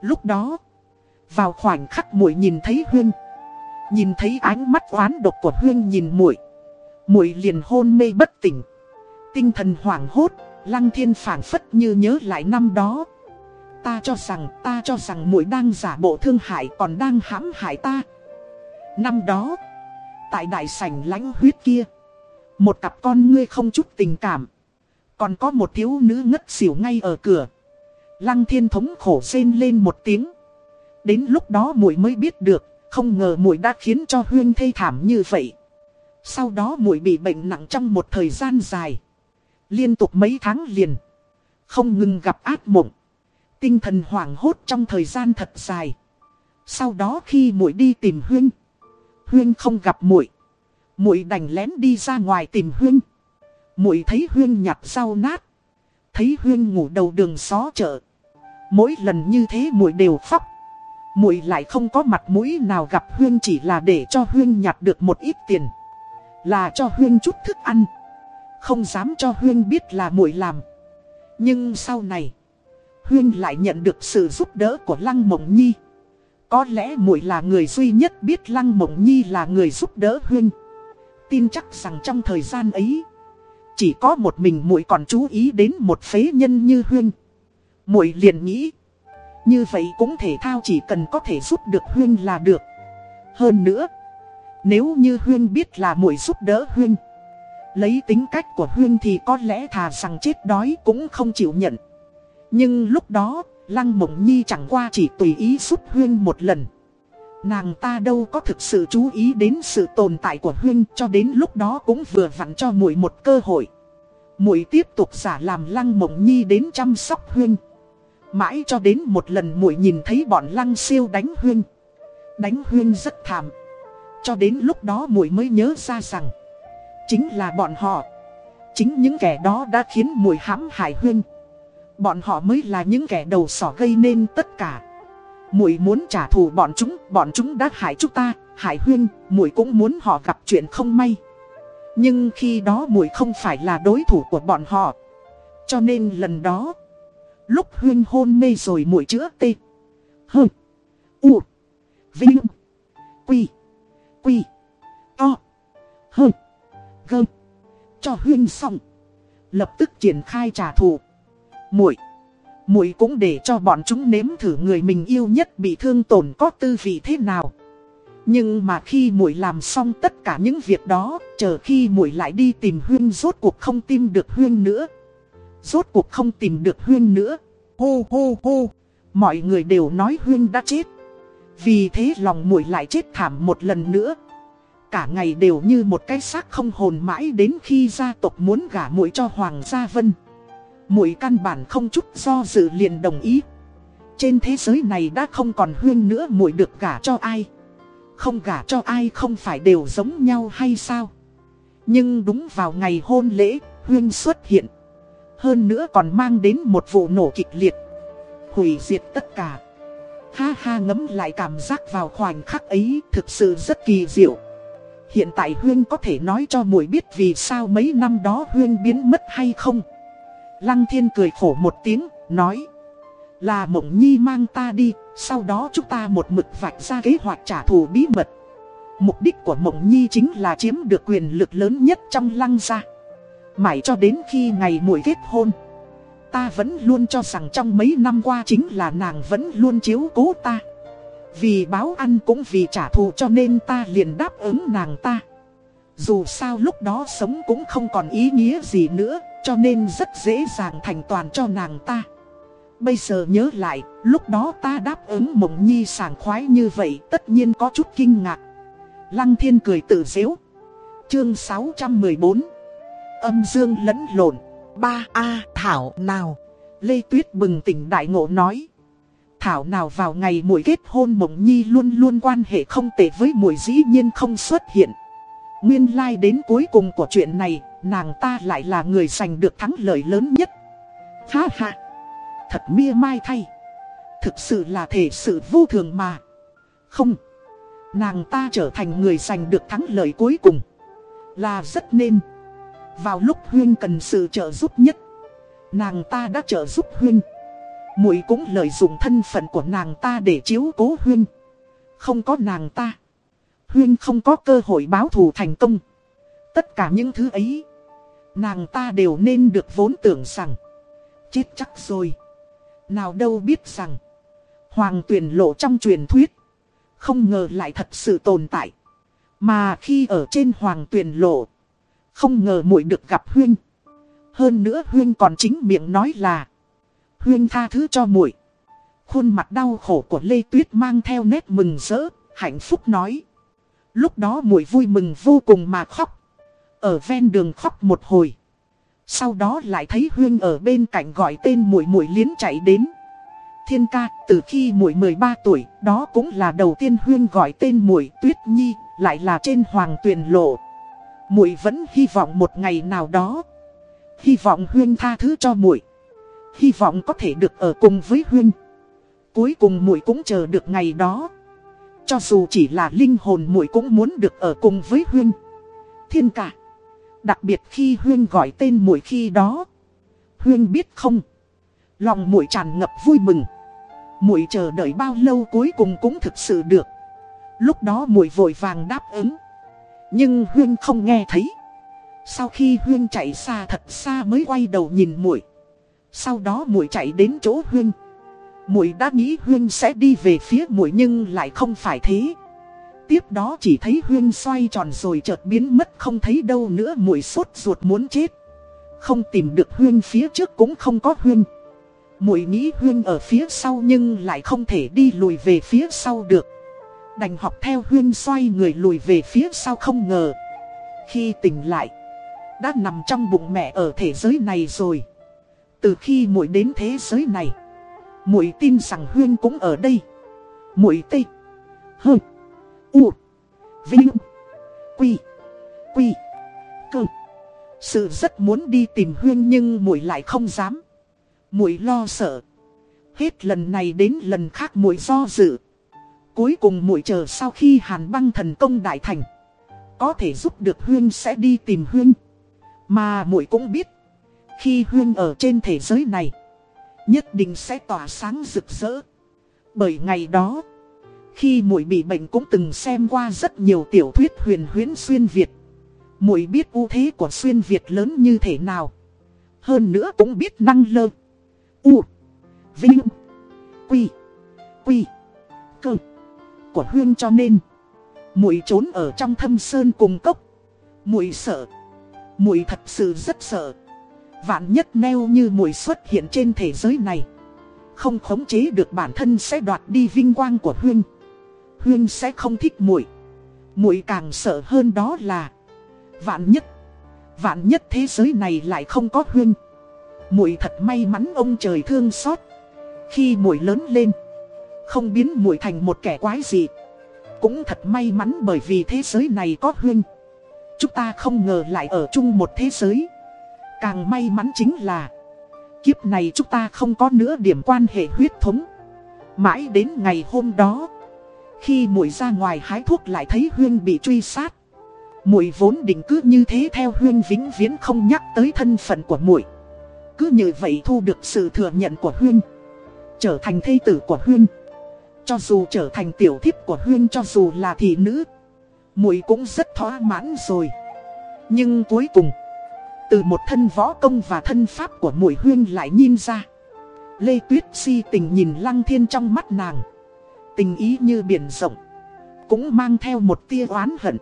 Lúc đó, Vào khoảnh khắc muội nhìn thấy Huyên Nhìn thấy ánh mắt oán độc của Huyên nhìn muội muội liền hôn mê bất tỉnh Tinh thần hoảng hốt, Lăng Thiên phảng phất như nhớ lại năm đó. Ta cho rằng, ta cho rằng muội đang giả bộ thương hại còn đang hãm hại ta. Năm đó, tại đại sảnh lãnh huyết kia, một cặp con ngươi không chút tình cảm. Còn có một thiếu nữ ngất xỉu ngay ở cửa. Lăng thiên thống khổ rên lên một tiếng. Đến lúc đó muội mới biết được, không ngờ muội đã khiến cho huyên thê thảm như vậy. Sau đó muội bị bệnh nặng trong một thời gian dài. Liên tục mấy tháng liền. Không ngừng gặp ác mộng. Tinh thần hoảng hốt trong thời gian thật dài. Sau đó khi muội đi tìm Huyên. Huyên không gặp muội. Muội đành lén đi ra ngoài tìm Huyên. Muội thấy Huyên nhặt rau nát. Thấy Huyên ngủ đầu đường xó chợ. Mỗi lần như thế muội đều khóc. Muội lại không có mặt mũi nào gặp Huyên chỉ là để cho Huyên nhặt được một ít tiền. Là cho Huyên chút thức ăn. Không dám cho Huyên biết là muội làm Nhưng sau này, Huyên lại nhận được sự giúp đỡ của Lăng Mộng Nhi Có lẽ muội là người duy nhất biết Lăng Mộng Nhi là người giúp đỡ Huyên Tin chắc rằng trong thời gian ấy, Chỉ có một mình muội còn chú ý đến một phế nhân như Huyên muội liền nghĩ như vậy cũng thể thao chỉ cần có thể giúp được Huyên là được Hơn nữa Nếu như Huyên biết là muội giúp đỡ Huyên Lấy tính cách của Huyên thì có lẽ thà rằng chết đói cũng không chịu nhận. Nhưng lúc đó, Lăng Mộng Nhi chẳng qua chỉ tùy ý giúp Huyên một lần. Nàng ta đâu có thực sự chú ý đến sự tồn tại của Huyên cho đến lúc đó cũng vừa vặn cho muội một cơ hội. Muội tiếp tục giả làm Lăng Mộng Nhi đến chăm sóc Huyên. Mãi cho đến một lần muội nhìn thấy bọn Lăng siêu đánh Huyên. Đánh Huyên rất thảm. Cho đến lúc đó muội mới nhớ ra rằng, Chính là bọn họ. Chính những kẻ đó đã khiến mùi hãm hại huyên. Bọn họ mới là những kẻ đầu sỏ gây nên tất cả. Mùi muốn trả thù bọn chúng Bọn chúng đã hại chúng ta, Hại huyên Mùi cũng muốn họ gặp chuyện không may. Nhưng khi đó mùi không phải là đối thủ của bọn họ. Cho nên lần đó Lúc huyên hôn mê rồi mũi chữa tê Hơ U Vinh. Quy. Quy. To. Hơn. Gơ. Cho huyên xong. Lập tức triển khai trả thù. muội muội cũng để cho bọn chúng nếm thử người mình yêu nhất bị thương tổn có tư vị thế nào. Nhưng mà khi muội làm xong tất cả những việc đó, chờ khi muội lại đi tìm Huyên rốt cuộc không tìm được Huyên nữa. Rốt cuộc không tìm được Huyên nữa. Hô hô hô, mọi người đều nói Huyên đã chết. Vì thế lòng muội lại chết thảm một lần nữa. Cả ngày đều như một cái xác không hồn mãi đến khi gia tộc muốn gả muội cho Hoàng gia Vân. Muội căn bản không chút do dự liền đồng ý. Trên thế giới này đã không còn Huyên nữa muội được gả cho ai. Không gả cho ai không phải đều giống nhau hay sao Nhưng đúng vào ngày hôn lễ Huyên xuất hiện hơn nữa còn mang đến một vụ nổ kịch liệt Hủy diệt tất cả Ha ha ngấm lại cảm giác vào khoảnh khắc ấy Thực sự rất kỳ diệu Hiện tại Huyên có thể nói cho muội biết vì sao mấy năm đó Huyên biến mất hay không Lăng thiên cười khổ một tiếng, nói Là mộng nhi mang ta đi, sau đó chúng ta một mực vạch ra kế hoạch trả thù bí mật. Mục đích của Mộng Nhi chính là chiếm được quyền lực lớn nhất trong lăng gia. Mãi cho đến khi ngày muội kết hôn. Ta vẫn luôn cho rằng trong mấy năm qua chính là nàng vẫn luôn chiếu cố ta. Vì báo ăn cũng vì trả thù cho nên ta liền đáp ứng nàng ta. Dù sao lúc đó sống cũng không còn ý nghĩa gì nữa, cho nên rất dễ dàng thành toàn cho nàng ta. Bây giờ nhớ lại, lúc đó ta đáp ứng mộng nhi sảng khoái như vậy tất nhiên có chút kinh ngạc. Lăng thiên cười tự dễu. Chương 614 Âm dương lẫn lộn. Ba A Thảo nào. Lê Tuyết bừng tỉnh đại ngộ nói. Thảo nào vào ngày muội kết hôn mộng nhi luôn luôn quan hệ không tệ với muội dĩ nhiên không xuất hiện. Nguyên lai like đến cuối cùng của chuyện này, nàng ta lại là người giành được thắng lợi lớn nhất. Ha ha! thật mia mai thay. Thực sự là thể sự vô thường mà. Không. Nàng ta trở thành người giành được thắng lợi cuối cùng. Là rất nên. Vào lúc Huyên cần sự trợ giúp nhất. Nàng ta đã trợ giúp Huyên. muội cũng lợi dụng thân phận của nàng ta để chiếu cố Huyên. Không có nàng ta. Huyên không có cơ hội báo thù thành công. Tất cả những thứ ấy. Nàng ta đều nên được vốn tưởng rằng. Chết chắc rồi. Nào đâu biết rằng, hoàng tuyển lộ trong truyền thuyết, không ngờ lại thật sự tồn tại. Mà khi ở trên hoàng tuyển lộ, không ngờ muội được gặp Huyên. Hơn nữa Huyên còn chính miệng nói là, Huyên tha thứ cho muội. Khuôn mặt đau khổ của Lê Tuyết mang theo nét mừng rỡ, hạnh phúc nói. Lúc đó muội vui mừng vô cùng mà khóc. Ở ven đường khóc một hồi. Sau đó lại thấy Huyên ở bên cạnh gọi tên muội muội liến chạy đến. Thiên ca, từ khi muội 13 tuổi, đó cũng là đầu tiên Huyên gọi tên muội Tuyết Nhi, lại là trên hoàng tuyền lộ. Muội vẫn hy vọng một ngày nào đó, hy vọng Huyên tha thứ cho muội, hy vọng có thể được ở cùng với Huyên. Cuối cùng muội cũng chờ được ngày đó. Cho dù chỉ là linh hồn muội cũng muốn được ở cùng với Huyên. Thiên ca Đặc biệt khi Huyên gọi tên muội khi đó. Huyên biết không? Lòng muội tràn ngập vui mừng. Muội chờ đợi bao lâu cuối cùng cũng thực sự được. Lúc đó muội vội vàng đáp ứng. Nhưng Huyên không nghe thấy. Sau khi Huyên chạy xa thật xa mới quay đầu nhìn muội. Sau đó muội chạy đến chỗ Huyên. Muội đã nghĩ Huyên sẽ đi về phía muội nhưng lại không phải thế tiếp đó chỉ thấy Huyên xoay tròn rồi chợt biến mất không thấy đâu nữa, Muội sốt ruột muốn chết. Không tìm được Huyên phía trước cũng không có Huyên. Muội nghĩ Huyên ở phía sau nhưng lại không thể đi lùi về phía sau được. Đành học theo Huyên xoay người lùi về phía sau không ngờ. Khi tỉnh lại, đã nằm trong bụng mẹ ở thế giới này rồi. Từ khi muội đến thế giới này, muội tin rằng Huyên cũng ở đây. Muội tê, hơ U Vinh Quy Quy Cơ Sự rất muốn đi tìm Huyên nhưng muội lại không dám muội lo sợ Hết lần này đến lần khác muội do dự Cuối cùng muội chờ sau khi hàn băng thần công đại thành Có thể giúp được Huyên sẽ đi tìm Huyên Mà muội cũng biết, Khi Huyên ở trên thế giới này, Nhất định sẽ tỏa sáng rực rỡ Bởi ngày đó, Khi muội bị bệnh cũng từng xem qua rất nhiều tiểu thuyết huyền huyễn xuyên Việt. Muội biết ưu thế của xuyên Việt lớn như thế nào. Hơn nữa cũng biết năng lơ. U. Vinh. Quy. Quy. Cơ. Của huyên cho nên. Muội trốn ở trong thâm sơn cùng cốc. Muội sợ. Muội thật sự rất sợ. Vạn nhất neo như muội xuất hiện trên thế giới này. Không khống chế được bản thân sẽ đoạt đi vinh quang của huyên. Huyên sẽ không thích muội. Muội càng sợ hơn đó là vạn nhất, vạn nhất thế giới này lại không có huyên. Muội thật may mắn ông trời thương xót. Khi muội lớn lên, không biến muội thành một kẻ quái gì. Cũng thật may mắn bởi vì thế giới này có huynh. Chúng ta không ngờ lại ở chung một thế giới. Càng may mắn chính là, Kiếp này chúng ta không có nữa điểm quan hệ huyết thống. Mãi đến ngày hôm đó, Khi muội ra ngoài hái thuốc lại thấy Huyên bị truy sát. Muội vốn định cứ như thế theo Huyên vĩnh viễn không nhắc tới thân phận của muội. Cứ như vậy thu được sự thừa nhận của Huyên Trở thành thê tử của Huyên cho dù trở thành tiểu thiếp của Huyên cho dù là thị nữ, muội cũng rất thỏa mãn rồi. Nhưng cuối cùng, từ một thân võ công và thân pháp của Muội huyên lại nhìn ra. Lê Tuyết si tình nhìn lăng thiên trong mắt nàng. Tình ý như biển rộng, Cũng mang theo một tia oán hận.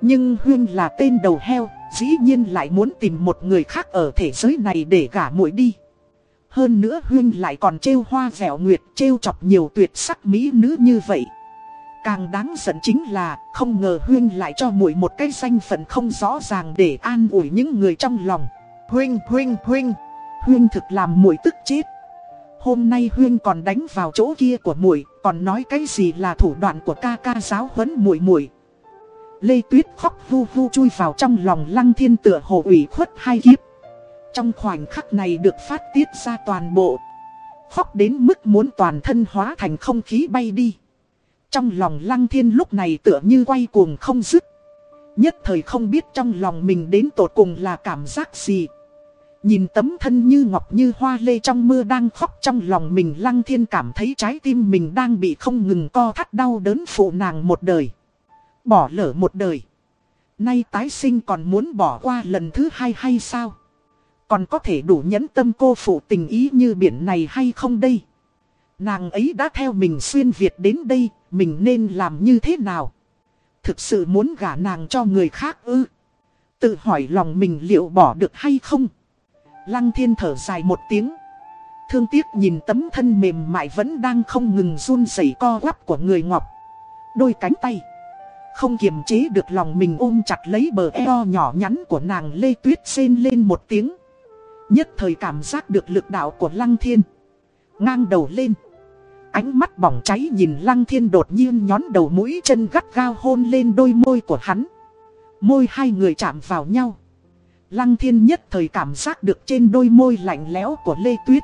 Nhưng huyên là tên đầu heo, Dĩ nhiên lại muốn tìm một người khác ở thế giới này để gả Muội đi. Hơn nữa huyên lại còn trêu hoa vẻo nguyệt Trêu chọc nhiều tuyệt sắc mỹ nữ như vậy Càng đáng giận chính là không ngờ Huyên lại cho muội một cái danh phận không rõ ràng để an ủi những người trong lòng. Huyên, Huyên, Huyên, Huyên thực làm muội tức chết. Hôm nay Huyên còn đánh vào chỗ kia của muội, còn nói cái gì là thủ đoạn của ca ca giáo huấn muội muội. Lê Tuyết khóc vu vu chui vào trong lòng Lăng Thiên tựa hồ ủy khuất hai kiếp. Trong khoảnh khắc này được phát tiết ra toàn bộ. Khóc đến mức muốn toàn thân hóa thành không khí bay đi. Trong lòng lăng thiên lúc này tựa như quay cuồng không dứt. Nhất thời không biết trong lòng mình đến tột cùng là cảm giác gì. Nhìn tấm thân như ngọc như hoa lê trong mưa đang khóc trong lòng mình, lăng thiên cảm thấy trái tim mình đang bị không ngừng co thắt đau đớn phụ nàng một đời. Bỏ lỡ một đời. Nay tái sinh còn muốn bỏ qua lần thứ hai hay sao? Còn có thể đủ nhẫn tâm cô phụ tình ý như biển này hay không đây? Nàng ấy đã theo mình xuyên Việt đến đây, mình nên làm như thế nào? Thực sự muốn gả nàng cho người khác ư? Tự hỏi lòng mình liệu bỏ được hay không? Lăng thiên thở dài một tiếng. Thương tiếc nhìn tấm thân mềm mại vẫn đang không ngừng run rẩy co quắp của người ngọc. Đôi cánh tay. Không kiềm chế được lòng mình ôm chặt lấy bờ eo nhỏ nhắn của nàng Lê Tuyết xên lên một tiếng. Nhất thời cảm giác được lực đạo của Lăng Thiên. Ngang đầu lên. Ánh mắt bỏng cháy nhìn Lăng Thiên đột nhiên nhón đầu mũi chân gắt gao hôn lên đôi môi của hắn. Môi hai người chạm vào nhau. Lăng Thiên nhất thời cảm giác được trên đôi môi lạnh lẽo của Lê Tuyết.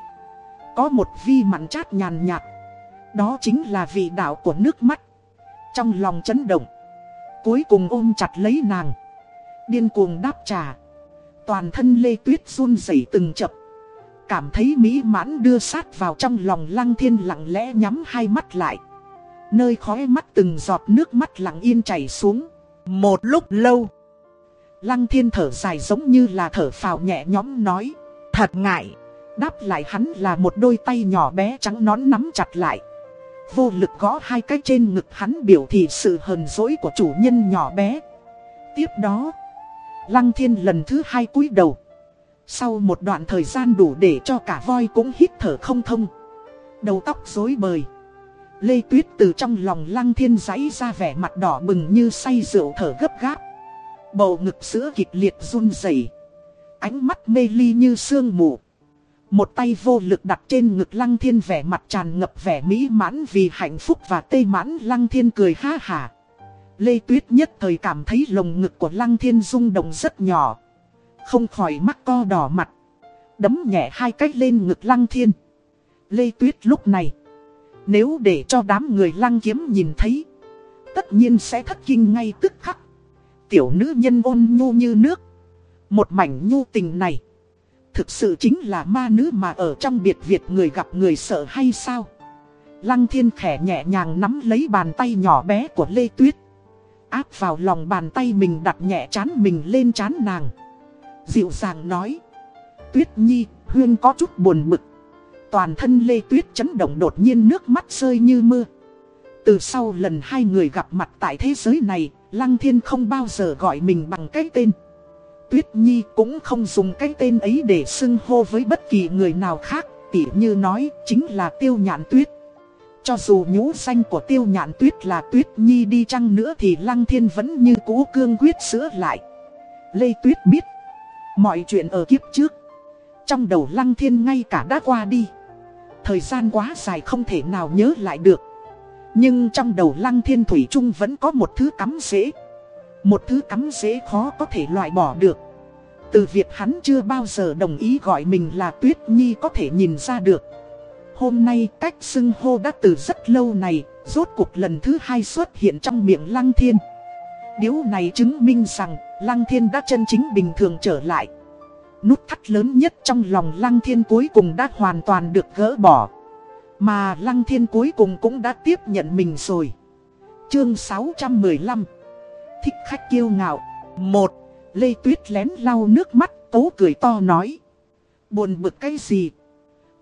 Có một vi mặn chát nhàn nhạt. Đó chính là vị đạo của nước mắt. Trong lòng chấn động. Cuối cùng ôm chặt lấy nàng. Điên cuồng đáp trả. Toàn thân Lê Tuyết run rẩy từng chập cảm thấy mỹ mãn đưa sát vào trong lòng lăng thiên lặng lẽ nhắm hai mắt lại. Nơi khói mắt từng giọt nước mắt lặng yên chảy xuống. Một lúc lâu. Lăng thiên thở dài giống như là thở phào nhẹ nhõm nói. Thật ngại. Đáp lại hắn là một đôi tay nhỏ bé trắng nón nắm chặt lại. Vô lực gõ hai cái trên ngực hắn biểu thị sự hờn dỗi của chủ nhân nhỏ bé. Tiếp đó. Lăng thiên lần thứ hai cúi đầu. Sau một đoạn thời gian đủ để cho cả voi cũng hít thở không thông. Đầu tóc rối bời. Lê Tuyết từ trong lòng lăng thiên giấy ra vẻ mặt đỏ bừng như say rượu thở gấp gáp. Bầu ngực sữa kịch liệt run rẩy. Ánh mắt mê ly như sương mù. Một tay vô lực đặt trên ngực lăng thiên vẻ mặt tràn ngập vẻ mỹ mãn vì hạnh phúc và tê mãn. Lăng thiên cười ha hả. Lê Tuyết nhất thời cảm thấy lồng ngực của lăng thiên rung động rất nhỏ không khỏi mắc co đỏ mặt. Đấm nhẹ hai cách lên ngực lăng thiên. Lê Tuyết lúc này. Nếu để cho đám người lăng kiếm nhìn thấy. Tất nhiên sẽ thất kinh ngay tức khắc. Tiểu nữ nhân ôn nhu như nước. Một mảnh nhu tình này. Thực sự chính là ma nữ mà ở trong biệt Việt người gặp người sợ hay sao? Lăng thiên khẽ nhẹ nhàng nắm lấy bàn tay nhỏ bé của Lê Tuyết Áp vào lòng bàn tay mình đặt nhẹ chán mình lên chán nàng. Dịu dàng nói Tuyết Nhi, Huyên có chút buồn bực. Toàn thân Lê Tuyết chấn động đột nhiên nước mắt rơi như mưa. Từ sau lần hai người gặp mặt tại thế giới này Lăng Thiên không bao giờ gọi mình bằng cái tên. Tuyết Nhi cũng không dùng cái tên ấy để xưng hô với bất kỳ người nào khác Tỉ như nói chính là Tiêu Nhạn Tuyết. Cho dù nhũ danh của Tiêu Nhạn Tuyết là Tuyết Nhi đi chăng nữa thì Lăng Thiên vẫn như cũ cương quyết sửa lại. Lê Tuyết biết Mọi chuyện ở kiếp trước. Trong đầu Lăng Thiên ngay cả đã qua đi. Thời gian quá dài không thể nào nhớ lại được. Nhưng trong đầu Lăng Thiên Thủy Trung vẫn có một thứ cắm dễ. Một thứ cắm dễ khó có thể loại bỏ được. Từ việc hắn chưa bao giờ đồng ý gọi mình là Tuyết Nhi có thể nhìn ra được. Hôm nay cách xưng hô đã từ rất lâu này, Rốt cuộc lần thứ hai xuất hiện trong miệng Lăng Thiên. Điều này chứng minh rằng Lăng Thiên đã chân chính bình thường trở lại. Nút thắt lớn nhất trong lòng Lăng Thiên cuối cùng đã hoàn toàn được gỡ bỏ. Mà Lăng Thiên cuối cùng cũng đã tiếp nhận mình rồi. Chương 615 Thích khách kiêu ngạo. Một, Lê Tuyết lén lau nước mắt, cố cười to nói. Buồn bực cái gì?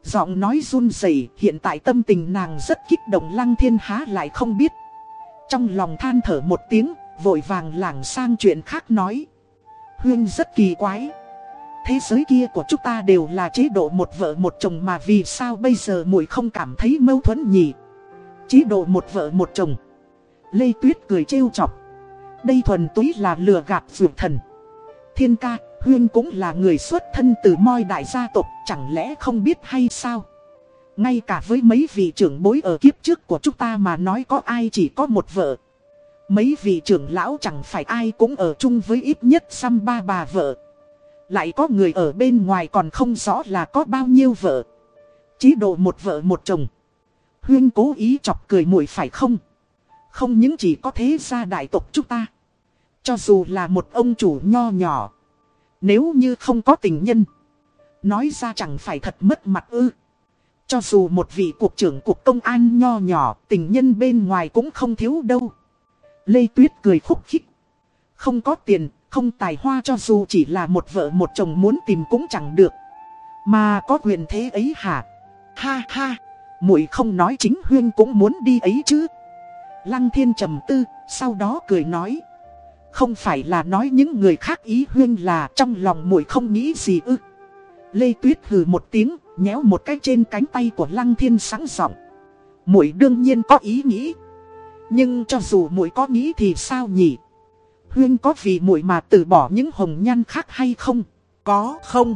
Giọng nói run rẩy hiện tại tâm tình nàng rất kích động Lăng Thiên há lại không biết Trong lòng than thở một tiếng Vội vàng lảng sang chuyện khác nói Huyên rất kỳ quái Thế giới kia của chúng ta đều là chế độ một vợ một chồng mà vì sao bây giờ muội không cảm thấy mâu thuẫn nhỉ? Chế độ một vợ một chồng. Lê Tuyết cười trêu chọc. Đây thuần túy là lừa gạt dược thần. Thiên ca, Huyên cũng là người xuất thân từ moi đại gia tộc, chẳng lẽ không biết hay sao? Ngay cả với mấy vị trưởng bối ở kiếp trước của chúng ta mà nói có ai chỉ có một vợ. Mấy vị trưởng lão chẳng phải ai cũng ở chung với ít nhất xăm ba bà vợ. Lại có người ở bên ngoài còn không rõ là có bao nhiêu vợ. Chí độ một vợ một chồng. Huyên cố ý chọc cười muội phải không? Không những chỉ có thế gia đại tộc chúng ta. Cho dù là một ông chủ nho nhỏ. Nếu như không có tình nhân. Nói ra chẳng phải thật mất mặt ư. Cho dù một vị cục trưởng cục công an nho nhỏ tình nhân bên ngoài cũng không thiếu đâu. Lê Tuyết cười khúc khích. Không có tiền, không tài hoa cho dù chỉ là một vợ một chồng muốn tìm cũng chẳng được. Mà có quyền thế ấy hả? Ha ha, muội không nói chính Huyên cũng muốn đi ấy chứ. Lăng thiên trầm tư, sau đó cười nói. Không phải là nói những người khác ý Huyên là trong lòng muội không nghĩ gì ư. Lê Tuyết hừ một tiếng, nhéo một cái trên cánh tay của Lăng Thiên sáng giọng. Muội đương nhiên có ý nghĩ. Nhưng cho dù muội có nghĩ thì sao nhỉ? Huyên có vì muội mà từ bỏ những hồng nhan khác hay không? Có không?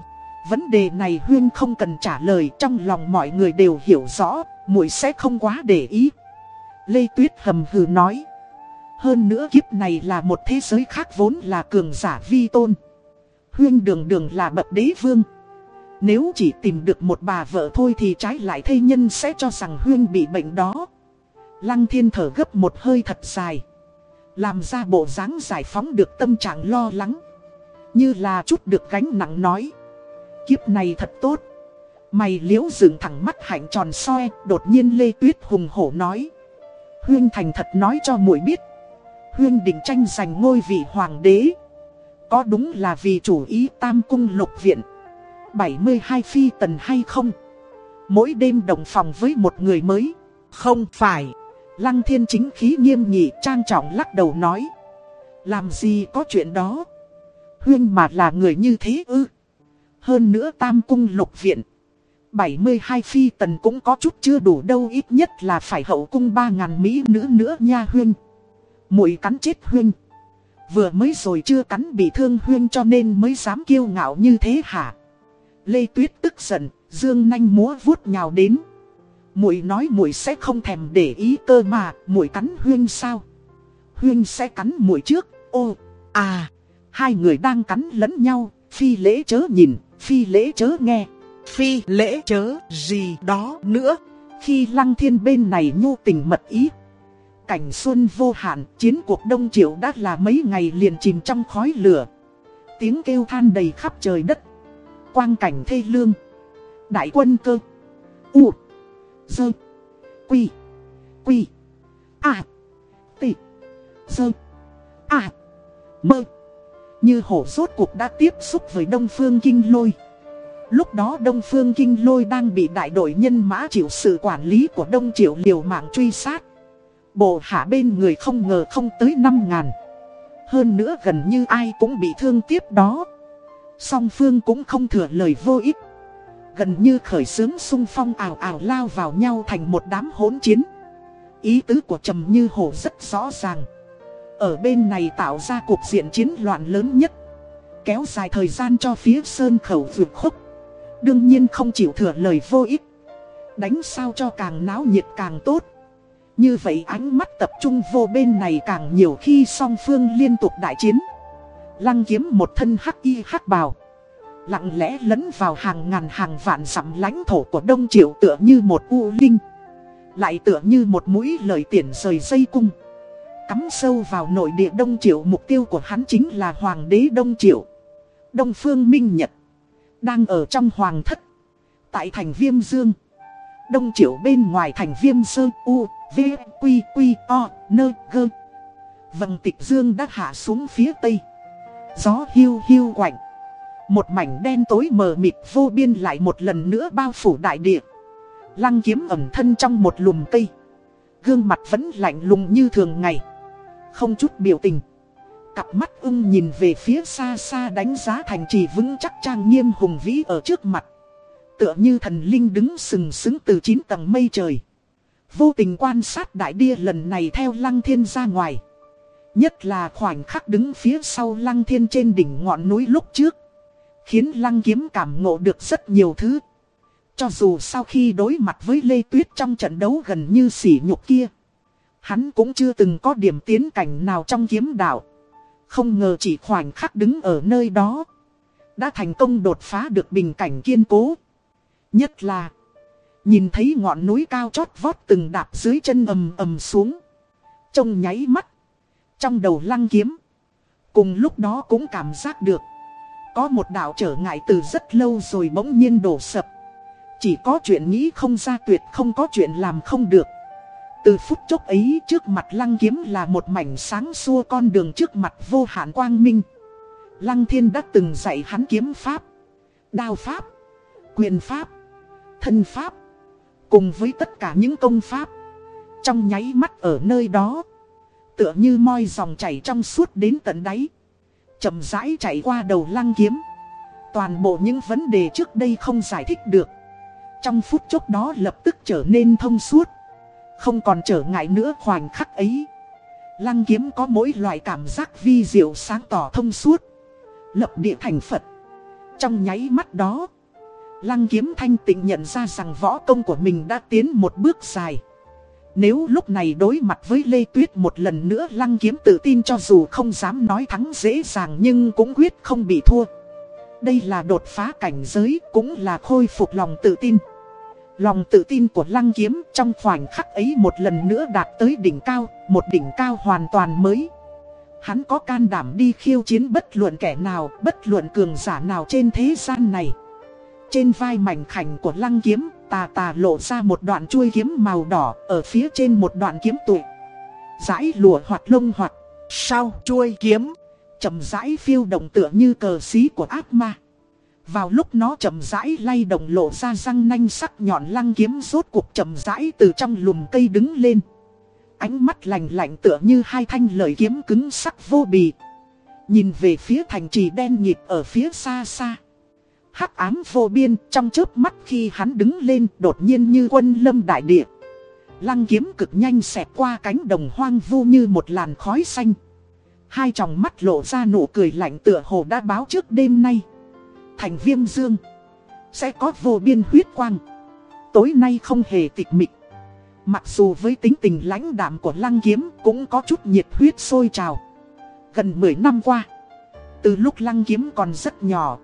Vấn đề này Huyên không cần trả lời trong lòng mọi người đều hiểu rõ, muội sẽ không quá để ý. Lê Tuyết hầm hừ nói. Hơn nữa kiếp này là một thế giới khác vốn là cường giả vi tôn. Huyên đường đường là bậc đế vương. Nếu chỉ tìm được một bà vợ thôi thì trái lại thây nhân sẽ cho rằng Huyên bị bệnh đó. Lăng thiên thở gấp một hơi thật dài. Làm ra bộ dáng giải phóng được tâm trạng lo lắng. Như là chút được gánh nặng nói. Kiếp này thật tốt. Mày liễu dựng thẳng mắt hạnh tròn soi, đột nhiên Lê Tuyết hùng hổ nói. Huyên thành thật nói cho muội biết. Huyên định tranh giành ngôi vị hoàng đế. Có đúng là vì chủ ý tam cung lục viện. 72 phi tần hay không? Mỗi đêm đồng phòng với một người mới. Không phải. Lăng thiên chính khí nghiêm nghị trang trọng lắc đầu nói. Làm gì có chuyện đó. Huyên mà là người như thế ư. Hơn nữa tam cung lục viện. 72 phi tần cũng có chút chưa đủ đâu, ít nhất là phải hậu cung 3.000 mỹ nữ nữa nha Huyên muội cắn chết Huyên. Vừa mới rồi chưa cắn bị thương Huyên cho nên mới dám kiêu ngạo như thế hả? Lê Tuyết tức giận, dương nanh múa vuốt nhào đến muội nói muội sẽ không thèm để ý cơ mà, muội cắn Huyên sao? Huyên sẽ cắn muội trước. Ô, à, hai người đang cắn lẫn nhau, phi lễ chớ nhìn, phi lễ chớ nghe. Phi lễ chớ gì đó nữa. Khi lăng thiên bên này nhu tình mật ý. Cảnh xuân vô hạn, chiến cuộc đông triệu đã là mấy ngày liền chìm trong khói lửa. Tiếng kêu than đầy khắp trời đất. Quang cảnh thê lương. Đại quân cơ. U. Dơ. Quy. Quy. À. Tị. Dơ. À. Mơ. Như hổ rốt cuộc đã tiếp xúc với Đông Phương Kinh Lôi. Lúc đó Đông Phương Kinh Lôi đang bị đại đội nhân mã chịu sự quản lý của Đông Triệu liều mạng truy sát. Bộ hạ bên người không ngờ không tới 5 ngàn. Hơn nữa gần như ai cũng bị thương tiếp đó. Song Phương cũng không thừa lời vô ích. Gần như khởi xướng xung phong ảo ảo lao vào nhau thành một đám hỗn chiến. Ý tứ của Trầm Như Hổ rất rõ ràng. Ở bên này tạo ra cuộc diện chiến loạn lớn nhất. Kéo dài thời gian cho phía Sơn Khẩu vượt khúc. Đương nhiên không chịu thừa lời vô ích. Đánh sao cho càng náo nhiệt càng tốt. Như vậy ánh mắt tập trung vô bên này càng nhiều khi song phương liên tục đại chiến. Lăng kiếm một thân hắc y hắc bào. Lặng lẽ lấn vào hàng ngàn hàng vạn dặm lãnh thổ của Đông Triệu tựa như một u linh. Lại tựa như một mũi lời tiền rời dây cung. Cắm sâu vào nội địa Đông Triệu mục tiêu của hắn chính là Hoàng đế Đông Triệu. Đông Phương Minh Nhật. Đang ở trong Hoàng thất. Tại thành Viêm Dương. Đông Triệu bên ngoài thành Viêm Sơn U, V, Quy, Quy, O, Nơ, Gơ. Vầng tịch Dương đã hạ xuống phía tây. Gió hiu hiu quạnh. Một mảnh đen tối mờ mịt vô biên lại một lần nữa bao phủ đại địa. Lăng kiếm ẩm thân trong một lùm cây. Gương mặt vẫn lạnh lùng như thường ngày. Không chút biểu tình. Cặp mắt ưng nhìn về phía xa xa đánh giá thành trì vững chắc trang nghiêm hùng vĩ ở trước mặt. Tựa như thần linh đứng sừng sững từ chín tầng mây trời. Vô tình quan sát đại đia lần này theo lăng thiên ra ngoài. Nhất là khoảnh khắc đứng phía sau lăng thiên trên đỉnh ngọn núi lúc trước. Khiến lăng kiếm cảm ngộ được rất nhiều thứ. Cho dù sau khi đối mặt với Lê Tuyết trong trận đấu gần như sỉ nhục kia. Hắn cũng chưa từng có điểm tiến cảnh nào trong kiếm đạo. Không ngờ chỉ khoảnh khắc đứng ở nơi đó. Đã thành công đột phá được bình cảnh kiên cố. Nhất là. Nhìn thấy ngọn núi cao chót vót từng đạp dưới chân ầm ầm xuống. Trông nháy mắt. Trong đầu lăng kiếm. Cùng lúc đó cũng cảm giác được. Có một đạo trở ngại từ rất lâu rồi bỗng nhiên đổ sập. Chỉ có chuyện nghĩ không ra tuyệt không có chuyện làm không được. Từ phút chốc ấy trước mặt lăng kiếm là một mảnh sáng xua con đường trước mặt vô hạn quang minh. Lăng thiên đã từng dạy hắn kiếm pháp, đao pháp, quyền pháp, thân pháp, cùng với tất cả những công pháp. Trong nháy mắt ở nơi đó, tựa như moi dòng chảy trong suốt đến tận đáy. chậm rãi chạy qua đầu lăng kiếm. Toàn bộ những vấn đề trước đây không giải thích được. Trong phút chốc đó lập tức trở nên thông suốt. Không còn trở ngại nữa khoảnh khắc ấy. Lăng kiếm có mỗi loại cảm giác vi diệu sáng tỏ thông suốt. Lập địa thành Phật. Trong nháy mắt đó. Lăng kiếm thanh tịnh nhận ra rằng võ công của mình đã tiến một bước dài. Nếu lúc này đối mặt với Lê Tuyết một lần nữa Lăng kiếm tự tin cho dù không dám nói thắng dễ dàng nhưng cũng quyết không bị thua. Đây là đột phá cảnh giới cũng là khôi phục lòng tự tin. Lòng tự tin của lăng kiếm trong khoảnh khắc ấy một lần nữa đạt tới đỉnh cao, một đỉnh cao hoàn toàn mới. Hắn có can đảm đi khiêu chiến bất luận kẻ nào, bất luận cường giả nào trên thế gian này. Trên vai mảnh khảnh của lăng kiếm, tà tà lộ ra một đoạn chuôi kiếm màu đỏ, ở phía trên một đoạn kiếm tụ. Giải lùa hoạt lông hoạt sau chuôi kiếm, chậm rãi phiêu động tựa như cờ xí của ác ma. Vào lúc nó chậm rãi lay động lộ ra răng nanh sắc nhọn lăng kiếm rốt cuộc chậm rãi từ trong lùm cây đứng lên. Ánh mắt lạnh lạnh tựa như hai thanh lợi kiếm cứng sắc vô bì. Nhìn về phía thành trì đen nhịp ở phía xa xa hắc ám vô biên, trong chớp mắt khi hắn đứng lên, đột nhiên như quân lâm đại địa. Lăng kiếm cực nhanh xẹt qua cánh đồng hoang vu như một làn khói xanh. Hai tròng mắt lộ ra nụ cười lạnh tựa hồ đã báo trước đêm nay. Thành viêm dương Sẽ có vô biên huyết quang Tối nay không hề tịch mịch Mặc dù với tính tình lãnh đạm của lăng kiếm Cũng có chút nhiệt huyết sôi trào Gần 10 năm qua, Từ lúc lăng kiếm còn rất nhỏ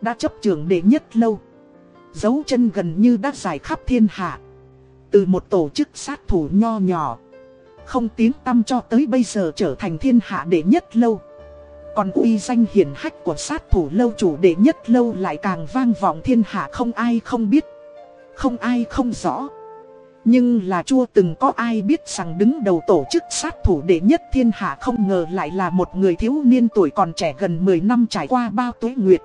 đã chấp trường đệ nhất lâu. Dấu chân gần như đã dài khắp thiên hạ. Từ một tổ chức sát thủ nho nhỏ. Không tiếng tăm cho tới bây giờ trở thành thiên hạ đệ nhất lâu. Còn uy danh hiển hách của sát thủ lâu chủ đệ nhất lâu lại càng vang vọng thiên hạ không ai không biết. Không ai không rõ. Nhưng là chưa từng có ai biết rằng đứng đầu tổ chức sát thủ đệ nhất thiên hạ không ngờ lại là một người thiếu niên tuổi còn trẻ gần 10 năm trải qua bao tuế nguyệt.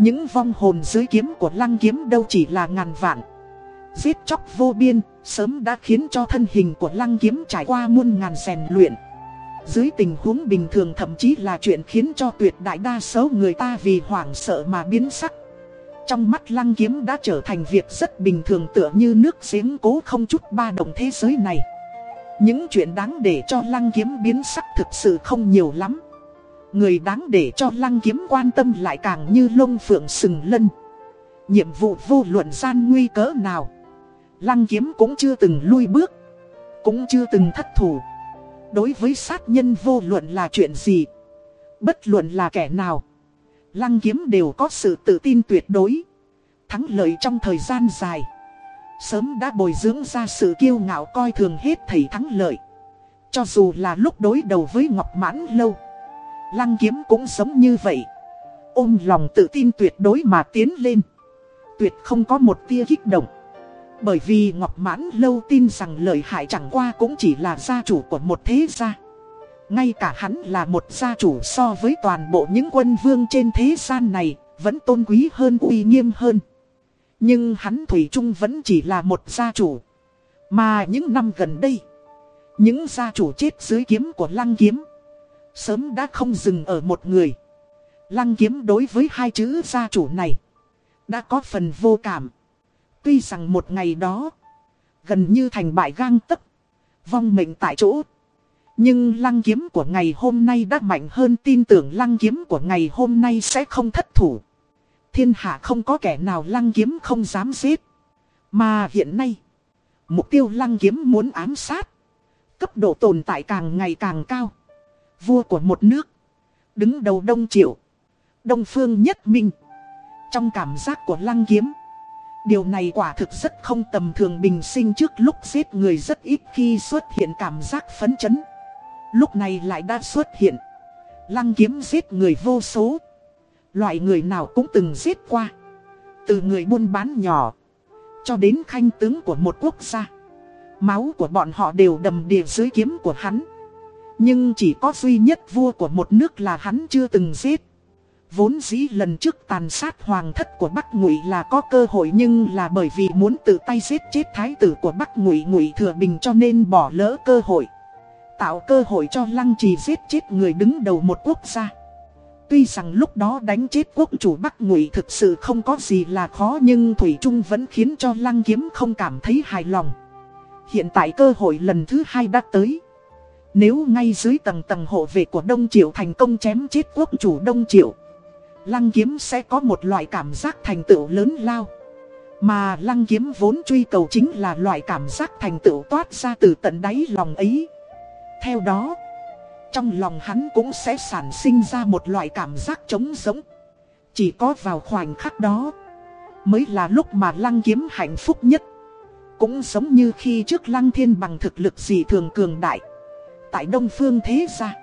Những vong hồn dưới kiếm của lăng kiếm đâu chỉ là ngàn vạn. Giết chóc vô biên, sớm đã khiến cho thân hình của lăng kiếm trải qua muôn ngàn rèn luyện. Dưới tình huống bình thường thậm chí là chuyện khiến cho tuyệt đại đa số người ta vì hoảng sợ mà biến sắc. Trong mắt lăng kiếm đã trở thành việc rất bình thường tựa như nước giếng cố không chút ba động thế giới này. Những chuyện đáng để cho lăng kiếm biến sắc thực sự không nhiều lắm. Người đáng để cho lăng kiếm quan tâm lại càng như lông phượng sừng lân. Nhiệm vụ vô luận gian nguy cỡ nào. Lăng kiếm cũng chưa từng lui bước. Cũng chưa từng thất thủ. Đối với sát nhân vô luận là chuyện gì. Bất luận là kẻ nào. Lăng kiếm đều có sự tự tin tuyệt đối. Thắng lợi trong thời gian dài. Sớm đã bồi dưỡng ra sự kiêu ngạo coi thường hết thầy thắng lợi. Cho dù là lúc đối đầu với Ngọc Mãn Lâu. Lăng kiếm cũng sống như vậy. Ôm lòng tự tin tuyệt đối mà tiến lên. Tuyệt không có một tia kích động. Bởi vì Ngọc Mãn Lâu tin rằng lợi hại chẳng qua cũng chỉ là gia chủ của một thế gia. Ngay cả hắn là một gia chủ so với toàn bộ những quân vương trên thế gian này, vẫn tôn quý hơn uy nghiêm hơn. Nhưng hắn Thủy Trung vẫn chỉ là một gia chủ. Mà những năm gần đây, những gia chủ chết dưới kiếm của Lăng Kiếm, sớm đã không dừng ở một người. Lăng Kiếm đối với hai chữ gia chủ này, đã có phần vô cảm. Tuy rằng một ngày đó, gần như thành bại gang tấc, vong mệnh tại chỗ. Nhưng lăng kiếm của ngày hôm nay đã mạnh hơn tin tưởng lăng kiếm của ngày hôm nay sẽ không thất thủ. Thiên hạ không có kẻ nào lăng kiếm không dám giết. Mà hiện nay, mục tiêu lăng kiếm muốn ám sát. Cấp độ tồn tại càng ngày càng cao. Vua của một nước, đứng đầu đông triệu, đông phương nhất minh. Trong cảm giác của lăng kiếm, Điều này quả thực rất không tầm thường bình sinh trước lúc giết người rất ít khi xuất hiện cảm giác phấn chấn. Lúc này lại đã xuất hiện. Lăng kiếm giết người vô số. Loại người nào cũng từng giết qua. Từ người buôn bán nhỏ. Cho đến khanh tướng của một quốc gia. Máu của bọn họ đều đầm đìa dưới kiếm của hắn. Nhưng chỉ có duy nhất vua của một nước là hắn chưa từng giết. Vốn dĩ lần trước tàn sát hoàng thất của Bắc Ngụy là có cơ hội nhưng là bởi vì muốn tự tay giết chết thái tử của Bắc Ngụy Ngụy Thừa Bình cho nên bỏ lỡ cơ hội. Tạo cơ hội cho Lăng Trì giết chết người đứng đầu một quốc gia. Tuy rằng lúc đó đánh chết quốc chủ Bắc Ngụy thực sự không có gì là khó nhưng Thủy Trung vẫn khiến cho Lăng Kiếm không cảm thấy hài lòng. Hiện tại cơ hội lần thứ hai đã tới. Nếu ngay dưới tầng tầng hộ vệ của Đông Triệu thành công chém chết quốc chủ Đông Triệu Lăng kiếm sẽ có một loại cảm giác thành tựu lớn lao. Mà lăng kiếm vốn truy cầu chính là loại cảm giác thành tựu toát ra từ tận đáy lòng ấy. Theo đó, trong lòng hắn cũng sẽ sản sinh ra một loại cảm giác trống rỗng Chỉ có vào khoảnh khắc đó, mới là lúc mà lăng kiếm hạnh phúc nhất. Cũng giống như khi trước lăng thiên bằng thực lực gì thường cường đại. Tại Đông Phương Thế Gia,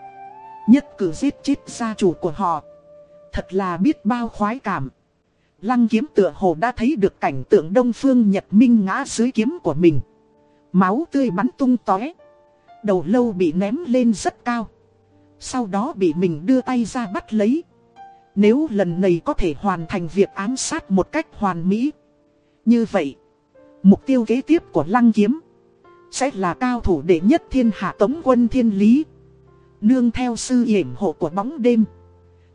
nhất cử giết chết gia chủ của họ. Thật là biết bao khoái cảm. Lăng kiếm tựa hồ đã thấy được cảnh tượng Đông Phương Nhật Minh ngã dưới kiếm của mình. Máu tươi bắn tung tóe. Đầu lâu bị ném lên rất cao. Sau đó bị mình đưa tay ra bắt lấy. Nếu lần này có thể hoàn thành việc ám sát một cách hoàn mỹ. Như vậy, mục tiêu kế tiếp của Lăng Kiếm sẽ là cao thủ đệ nhất thiên hạ tống quân thiên lý. Nương theo sư yểm hộ của bóng đêm.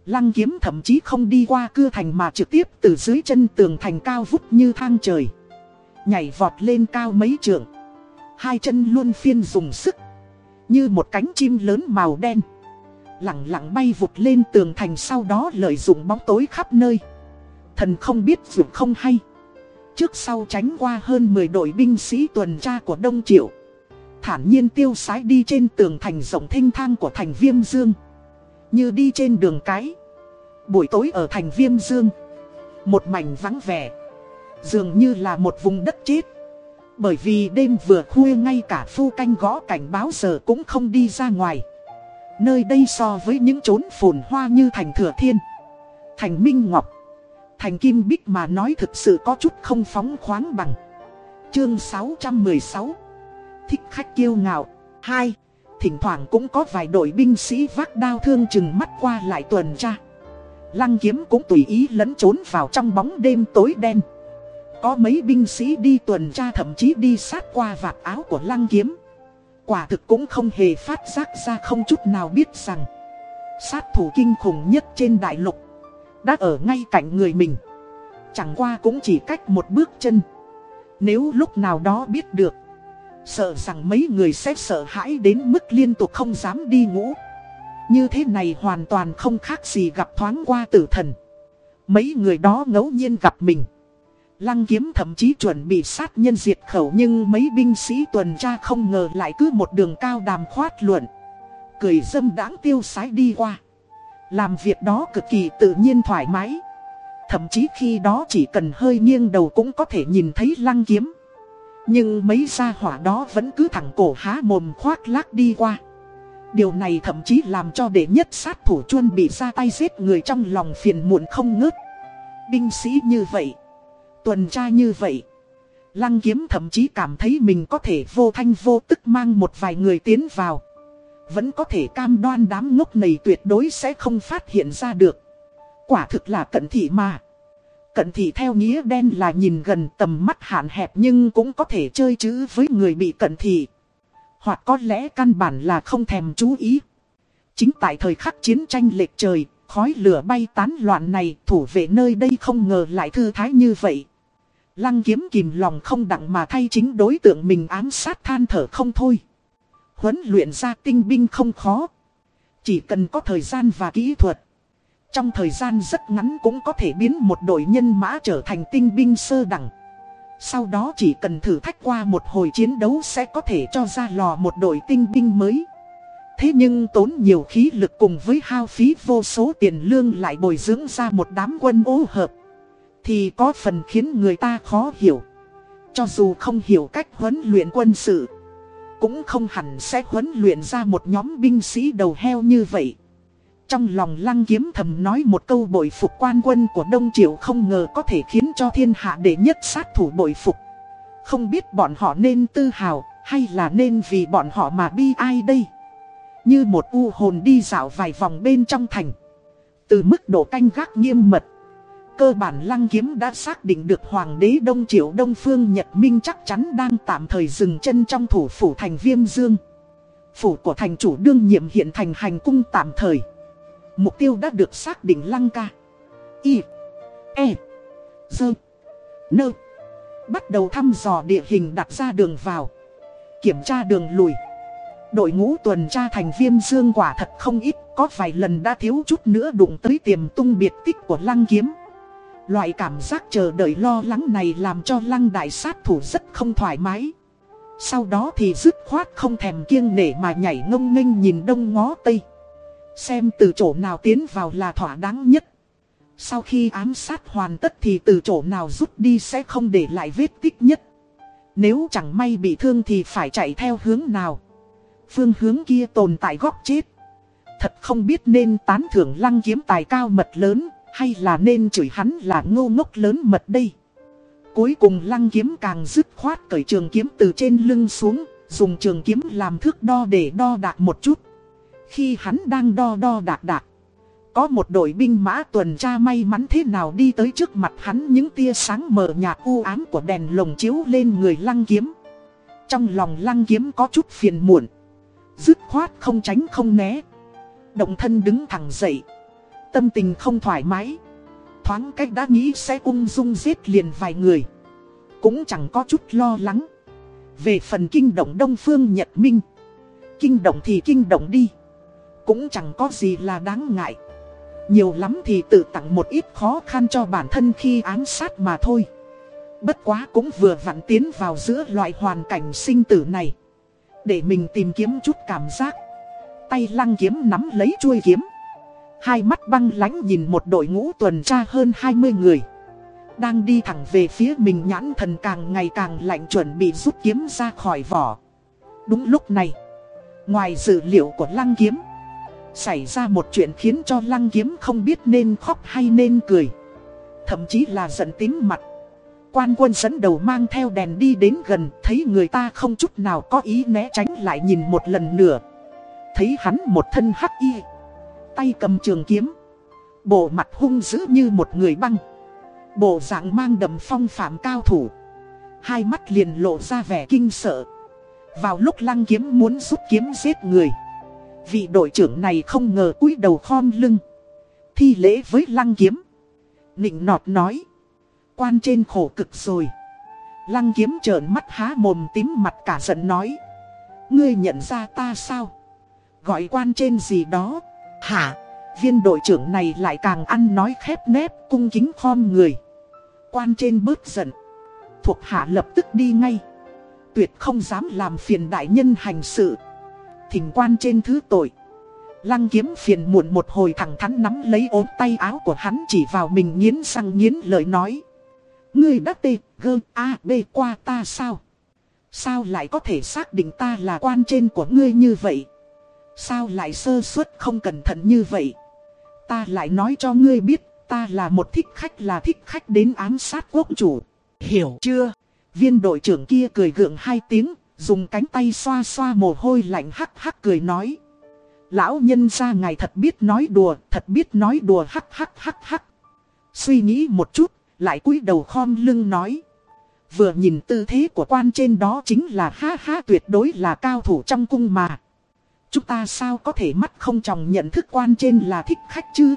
Lăng kiếm thậm chí không đi qua cưa thành mà trực tiếp từ dưới chân tường thành cao vút như thang trời. Nhảy vọt lên cao mấy trượng. Hai chân luôn phiên dùng sức. Như một cánh chim lớn màu đen. Lặng lặng bay vụt lên tường thành sau đó lợi dụng bóng tối khắp nơi. Thần không biết dù không hay. Trước sau tránh qua hơn 10 đội binh sĩ tuần tra của Đông Triệu. Thản nhiên tiêu sái đi trên tường thành rộng thênh thang của thành Viêm Dương. Như đi trên đường cái Buổi tối ở thành Viêm Dương, Một mảnh vắng vẻ Dường như là một vùng đất chết Bởi vì đêm vừa khuya ngay cả phu canh gõ cảnh báo giờ cũng không đi ra ngoài Nơi đây so với những chốn phồn hoa như thành Thừa Thiên, Thành Minh Ngọc Thành Kim Bích mà nói thực sự có chút không phóng khoáng bằng. Chương 616 Thích khách kiêu ngạo. 2. Thỉnh thoảng cũng có vài đội binh sĩ vác đao thương chừng mắt qua lại tuần tra. Lăng kiếm cũng tùy ý lẫn trốn vào trong bóng đêm tối đen. Có mấy binh sĩ đi tuần tra thậm chí đi sát qua vạt áo của lăng kiếm. Quả thực cũng không hề phát giác ra không chút nào biết rằng, Sát thủ kinh khủng nhất trên đại lục. Đã ở ngay cạnh người mình. Chẳng qua cũng chỉ cách một bước chân. Nếu lúc nào đó biết được, Sợ rằng mấy người sẽ sợ hãi đến mức liên tục không dám đi ngủ. Như thế này hoàn toàn không khác gì gặp thoáng qua tử thần. Mấy người đó ngẫu nhiên gặp mình. Lăng kiếm thậm chí chuẩn bị sát nhân diệt khẩu Nhưng mấy binh sĩ tuần tra không ngờ lại cứ một đường cao đàm khoát luận. Cười dâm đãng tiêu sái đi qua. Làm việc đó cực kỳ tự nhiên thoải mái. Thậm chí khi đó chỉ cần hơi nghiêng đầu cũng có thể nhìn thấy lăng kiếm. Nhưng mấy gia hỏa đó vẫn cứ thẳng cổ há mồm khoác lác đi qua. Điều này thậm chí làm cho đệ nhất sát thủ chuôn bị ra tay giết người trong lòng phiền muộn không ngớt. Binh sĩ như vậy, Tuần tra như vậy, Lăng kiếm thậm chí cảm thấy mình có thể vô thanh vô tức mang một vài người tiến vào. Vẫn có thể cam đoan đám ngốc này tuyệt đối sẽ không phát hiện ra được. Quả thực là cận thị mà. Cận thị theo nghĩa đen là nhìn gần tầm mắt hạn hẹp nhưng cũng có thể chơi chữ với người bị cận thị. Hoặc có lẽ căn bản là không thèm chú ý. Chính tại thời khắc chiến tranh lệch trời, Khói lửa bay tán loạn này thủ vệ nơi đây không ngờ lại thư thái như vậy. Lăng kiếm kìm lòng không đặng mà thay chính đối tượng mình ám sát than thở không thôi. Huấn luyện ra tinh binh không khó. Chỉ cần có thời gian và kỹ thuật. Trong thời gian rất ngắn cũng có thể biến một đội nhân mã trở thành tinh binh sơ đẳng. Sau đó chỉ cần thử thách qua một hồi chiến đấu sẽ có thể cho ra lò một đội tinh binh mới. Thế nhưng tốn nhiều khí lực cùng với hao phí vô số tiền lương lại bồi dưỡng ra một đám quân ô hợp. Thì có phần khiến người ta khó hiểu Cho dù không hiểu cách huấn luyện quân sự cũng không hẳn sẽ huấn luyện ra một nhóm binh sĩ đầu heo như vậy. Trong lòng lăng kiếm thầm nói một câu bội phục quan quân của Đông triều không ngờ có thể khiến cho thiên hạ đệ nhất sát thủ bội phục. Không biết bọn họ nên tư hào, hay là nên vì bọn họ mà bi ai đây? Như một u hồn đi dạo vài vòng bên trong thành. Từ mức độ canh gác nghiêm mật Cơ bản lăng kiếm đã xác định được Hoàng đế Đông Triệu Đông Phương Nhật Minh chắc chắn đang tạm thời dừng chân trong thủ phủ thành Viêm Dương. Phủ của thành chủ đương nhiệm hiện thành hành cung tạm thời. Mục tiêu đã được xác định lăng ca. Y. E. Dơ. Nơ. Bắt đầu thăm dò địa hình đặt ra đường vào. Kiểm tra đường lùi. Đội ngũ tuần tra thành viêm dương quả thật không ít, có vài lần đã thiếu chút nữa đụng tới tiềm tung biệt tích của lăng kiếm. Loại cảm giác chờ đợi lo lắng này làm cho lăng đại sát thủ rất không thoải mái. Sau đó thì dứt khoát không thèm kiêng nể mà nhảy ngông nghênh nhìn đông ngó tây. Xem từ chỗ nào tiến vào là thỏa đáng nhất. Sau khi ám sát hoàn tất thì từ chỗ nào rút đi sẽ không để lại vết tích nhất. Nếu chẳng may bị thương thì phải chạy theo hướng nào. Phương hướng kia tồn tại góc chết. Thật không biết nên tán thưởng lăng kiếm tài cao mật lớn hay là nên chửi hắn là ngô ngốc lớn mật đây? Cuối cùng lăng kiếm càng dứt khoát cởi trường kiếm từ trên lưng xuống, Dùng trường kiếm làm thước đo để đo đạc một chút. Khi hắn đang đo đo đạc đạc, Có một đội binh mã tuần tra may mắn thế nào đi tới trước mặt hắn Những tia sáng mờ nhạt u ám của đèn lồng chiếu lên người lăng kiếm. Trong lòng lăng kiếm có chút phiền muộn, Dứt khoát không tránh không né. Động thân đứng thẳng dậy Tâm tình không thoải mái. Thoáng cách đã nghĩ sẽ ung dung giết liền vài người. Cũng chẳng có chút lo lắng. Về phần kinh động Đông Phương Nhật Minh. Kinh động thì kinh động đi. Cũng chẳng có gì là đáng ngại. Nhiều lắm thì tự tặng một ít khó khăn cho bản thân khi ám sát mà thôi. Bất quá cũng vừa vặn tiến vào giữa loại hoàn cảnh sinh tử này. Để mình tìm kiếm chút cảm giác. Tay lăng kiếm nắm lấy chuôi kiếm. Hai mắt băng lánh nhìn một đội ngũ tuần tra hơn 20 người. Đang đi thẳng về phía mình nhãn thần càng ngày càng lạnh chuẩn bị rút kiếm ra khỏi vỏ. Đúng lúc này, Ngoài dữ liệu của lăng kiếm, Xảy ra một chuyện khiến cho lăng kiếm không biết nên khóc hay nên cười. Thậm chí là giận tím mặt. Quan quân dẫn đầu mang theo đèn đi đến gần, Thấy người ta không chút nào có ý né tránh lại nhìn một lần nữa. Thấy hắn một thân hắc y Tay cầm trường kiếm. Bộ mặt hung dữ như một người băng. Bộ dạng mang đầm phong phạm cao thủ. Hai mắt liền lộ ra vẻ kinh sợ. Vào lúc lăng kiếm muốn rút kiếm giết người, Vị đội trưởng này không ngờ cúi đầu khom lưng. Thi lễ với lăng kiếm. Nịnh nọt nói, Quan trên khổ cực rồi. Lăng kiếm trợn mắt há mồm tím mặt cả giận nói, Ngươi nhận ra ta sao? Gọi quan trên gì đó. Hả Viên đội trưởng này lại càng ăn nói khép nép cung kính khom người Quan trên bớt giận Thuộc hạ lập tức đi ngay Tuyệt không dám làm phiền đại nhân hành sự Thỉnh quan trên thứ tội Lăng kiếm phiền muộn một hồi thẳng thắn nắm lấy ốm tay áo của hắn chỉ vào mình nghiến răng nghiến lời nói. Ngươi đã tê, gơ, a, b qua ta sao? Sao lại có thể xác định ta là quan trên của ngươi như vậy? Sao lại sơ suất không cẩn thận như vậy? Ta lại nói cho ngươi biết, ta là một thích khách là thích khách đến ám sát quốc chủ. Hiểu chưa? Viên đội trưởng kia cười gượng hai tiếng, dùng cánh tay xoa xoa mồ hôi lạnh hắc hắc cười nói. Lão nhân ra ngài thật biết nói đùa, thật biết nói đùa hắc hắc hắc hắc. Suy nghĩ một chút, lại cúi đầu khom lưng nói. Vừa nhìn tư thế của quan trên đó chính là ha ha tuyệt đối là cao thủ trong cung mà. Chúng ta sao có thể mắt không chồng nhận thức quan trên là thích khách chứ?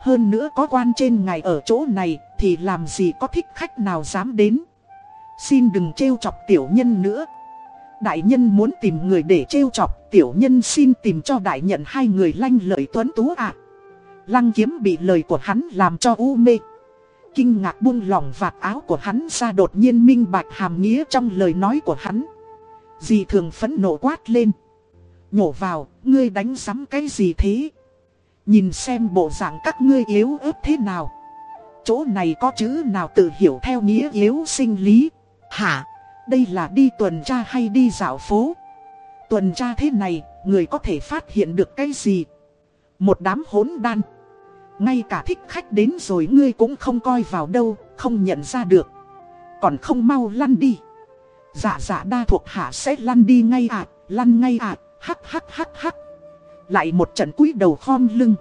Hơn nữa có quan trên ngài ở chỗ này thì làm gì có thích khách nào dám đến. Xin đừng trêu chọc tiểu nhân nữa. Đại nhân muốn tìm người để trêu chọc, tiểu nhân xin tìm cho đại nhận hai người lanh lợi tuấn tú ạ. Lăng kiếm bị lời của hắn làm cho u mê. Kinh ngạc buông lỏng vạt áo của hắn ra đột nhiên minh bạch hàm nghĩa trong lời nói của hắn. Dì thường phẫn nộ quát lên. Nhổ vào, ngươi đánh sắm cái gì thế? Nhìn xem bộ dạng các ngươi yếu ớt thế nào. Chỗ này có chữ nào tự hiểu theo nghĩa yếu sinh lý. Hả? Đây là đi tuần tra hay đi dạo phố? Tuần tra thế này, người có thể phát hiện được cái gì? Một đám hỗn đan. Ngay cả thích khách đến rồi ngươi cũng không coi vào đâu, không nhận ra được. Còn không mau lăn đi. Dạ dạ đa thuộc hạ sẽ lăn đi ngay ạ, lăn ngay ạ, hắc hắc hắc hắc. Lại một trận cúi đầu khom lưng.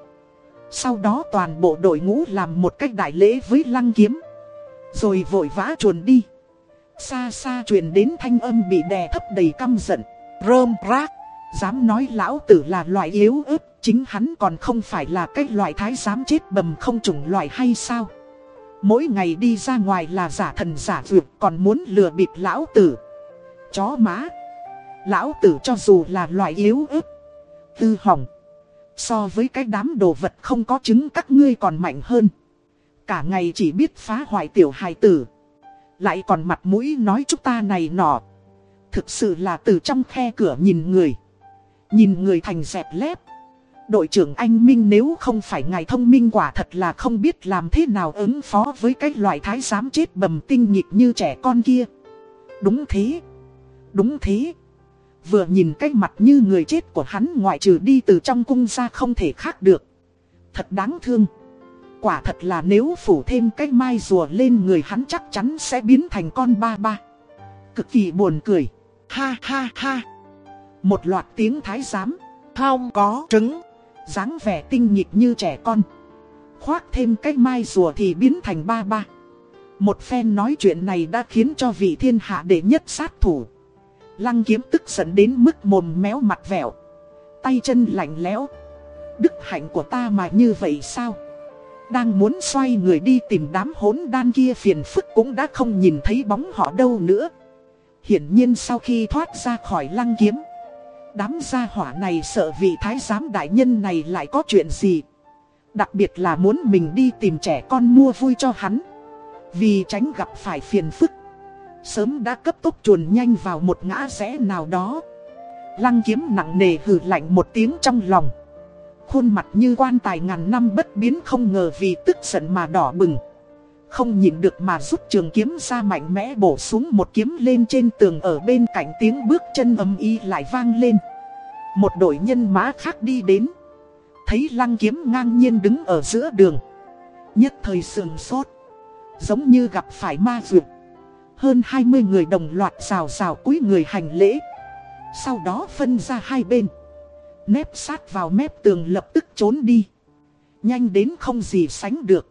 Sau đó toàn bộ đội ngũ làm một cách đại lễ với lăng kiếm. Rồi vội vã chuồn đi. Xa xa truyền đến thanh âm bị đè thấp đầy căm giận. Rơm, rác. Dám nói lão tử là loại yếu ớt. Chính hắn còn không phải là cái loại thái giám chết bầm không trùng loại hay sao. Mỗi ngày đi ra ngoài là giả thần giả dược, còn muốn lừa bịp lão tử. Chó má. Lão tử cho dù là loại yếu ớt. Tư hỏng. So với cái đám đồ vật không có chứng các ngươi còn mạnh hơn. Cả ngày chỉ biết phá hoại tiểu hài tử. Lại còn mặt mũi nói chúng ta này nọ. Thực sự là từ trong khe cửa nhìn người. Nhìn người thành dẹp lép. Đội trưởng anh Minh nếu không phải ngài thông minh quả thật là không biết làm thế nào ứng phó với cái loại thái giám chết bầm tinh nhịp như trẻ con kia. Đúng thế. Đúng thế. Vừa nhìn cái mặt như người chết của hắn ngoại trừ đi từ trong cung ra không thể khác được. Thật đáng thương. Quả thật là nếu phủ thêm cái mai rùa lên người hắn chắc chắn sẽ biến thành con ba ba. Cực kỳ buồn cười. Ha ha ha. Một loạt tiếng thái giám. Không có trứng. dáng vẻ tinh nhịp như trẻ con. Khoác thêm cái mai rùa thì biến thành ba ba. Một phen nói chuyện này đã khiến cho vị thiên hạ đệ nhất sát thủ. Lăng kiếm tức giận đến mức mồm méo mặt vẹo. Tay chân lạnh lẽo. Đức hạnh của ta mà như vậy sao? Đang muốn xoay người đi tìm đám hỗn đan kia phiền phức cũng đã không nhìn thấy bóng họ đâu nữa. Hiển nhiên sau khi thoát ra khỏi lăng kiếm. Đám gia hỏa này sợ vị thái giám đại nhân này lại có chuyện gì. Đặc biệt là muốn mình đi tìm trẻ con mua vui cho hắn. Vì tránh gặp phải phiền phức. Sớm đã cấp tốc chuồn nhanh vào một ngã rẽ nào đó. Lăng kiếm nặng nề hừ lạnh một tiếng trong lòng. Khuôn mặt như quan tài ngàn năm bất biến không ngờ vì tức giận mà đỏ bừng. Không nhìn được mà rút trường kiếm ra mạnh mẽ bổ xuống một kiếm lên trên tường ở bên cạnh tiếng bước chân âm y lại vang lên. Một đội nhân mã khác đi đến. Thấy lăng kiếm ngang nhiên đứng ở giữa đường. Nhất thời sườn sốt. Giống như gặp phải ma vượt hơn 20 người đồng loạt rào rào cúi người hành lễ. Sau đó phân ra hai bên. Nép sát vào mép tường lập tức trốn đi. Nhanh đến không gì sánh được.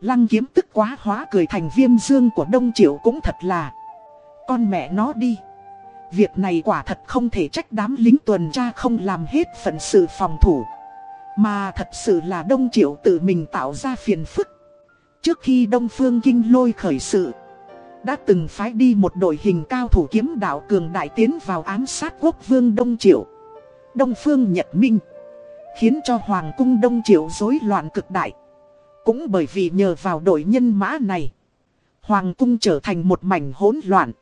Lăng kiếm tức quá hóa cười thành viêm dương của Đông Triệu cũng thật là. Con mẹ nó đi. Việc này quả thật không thể trách đám lính tuần tra không làm hết phận sự phòng thủ. Mà thật sự là Đông Triệu tự mình tạo ra phiền phức. Trước khi Đông Phương Kinh lôi khởi sự đã từng phái đi một đội hình cao thủ kiếm đạo cường đại tiến vào ám sát quốc vương Đông Triệu Đông Phương Nhật Minh Khiến cho Hoàng cung Đông Triệu rối loạn cực đại. Cũng bởi vì nhờ vào đội nhân mã này, Hoàng cung trở thành một mảnh hỗn loạn.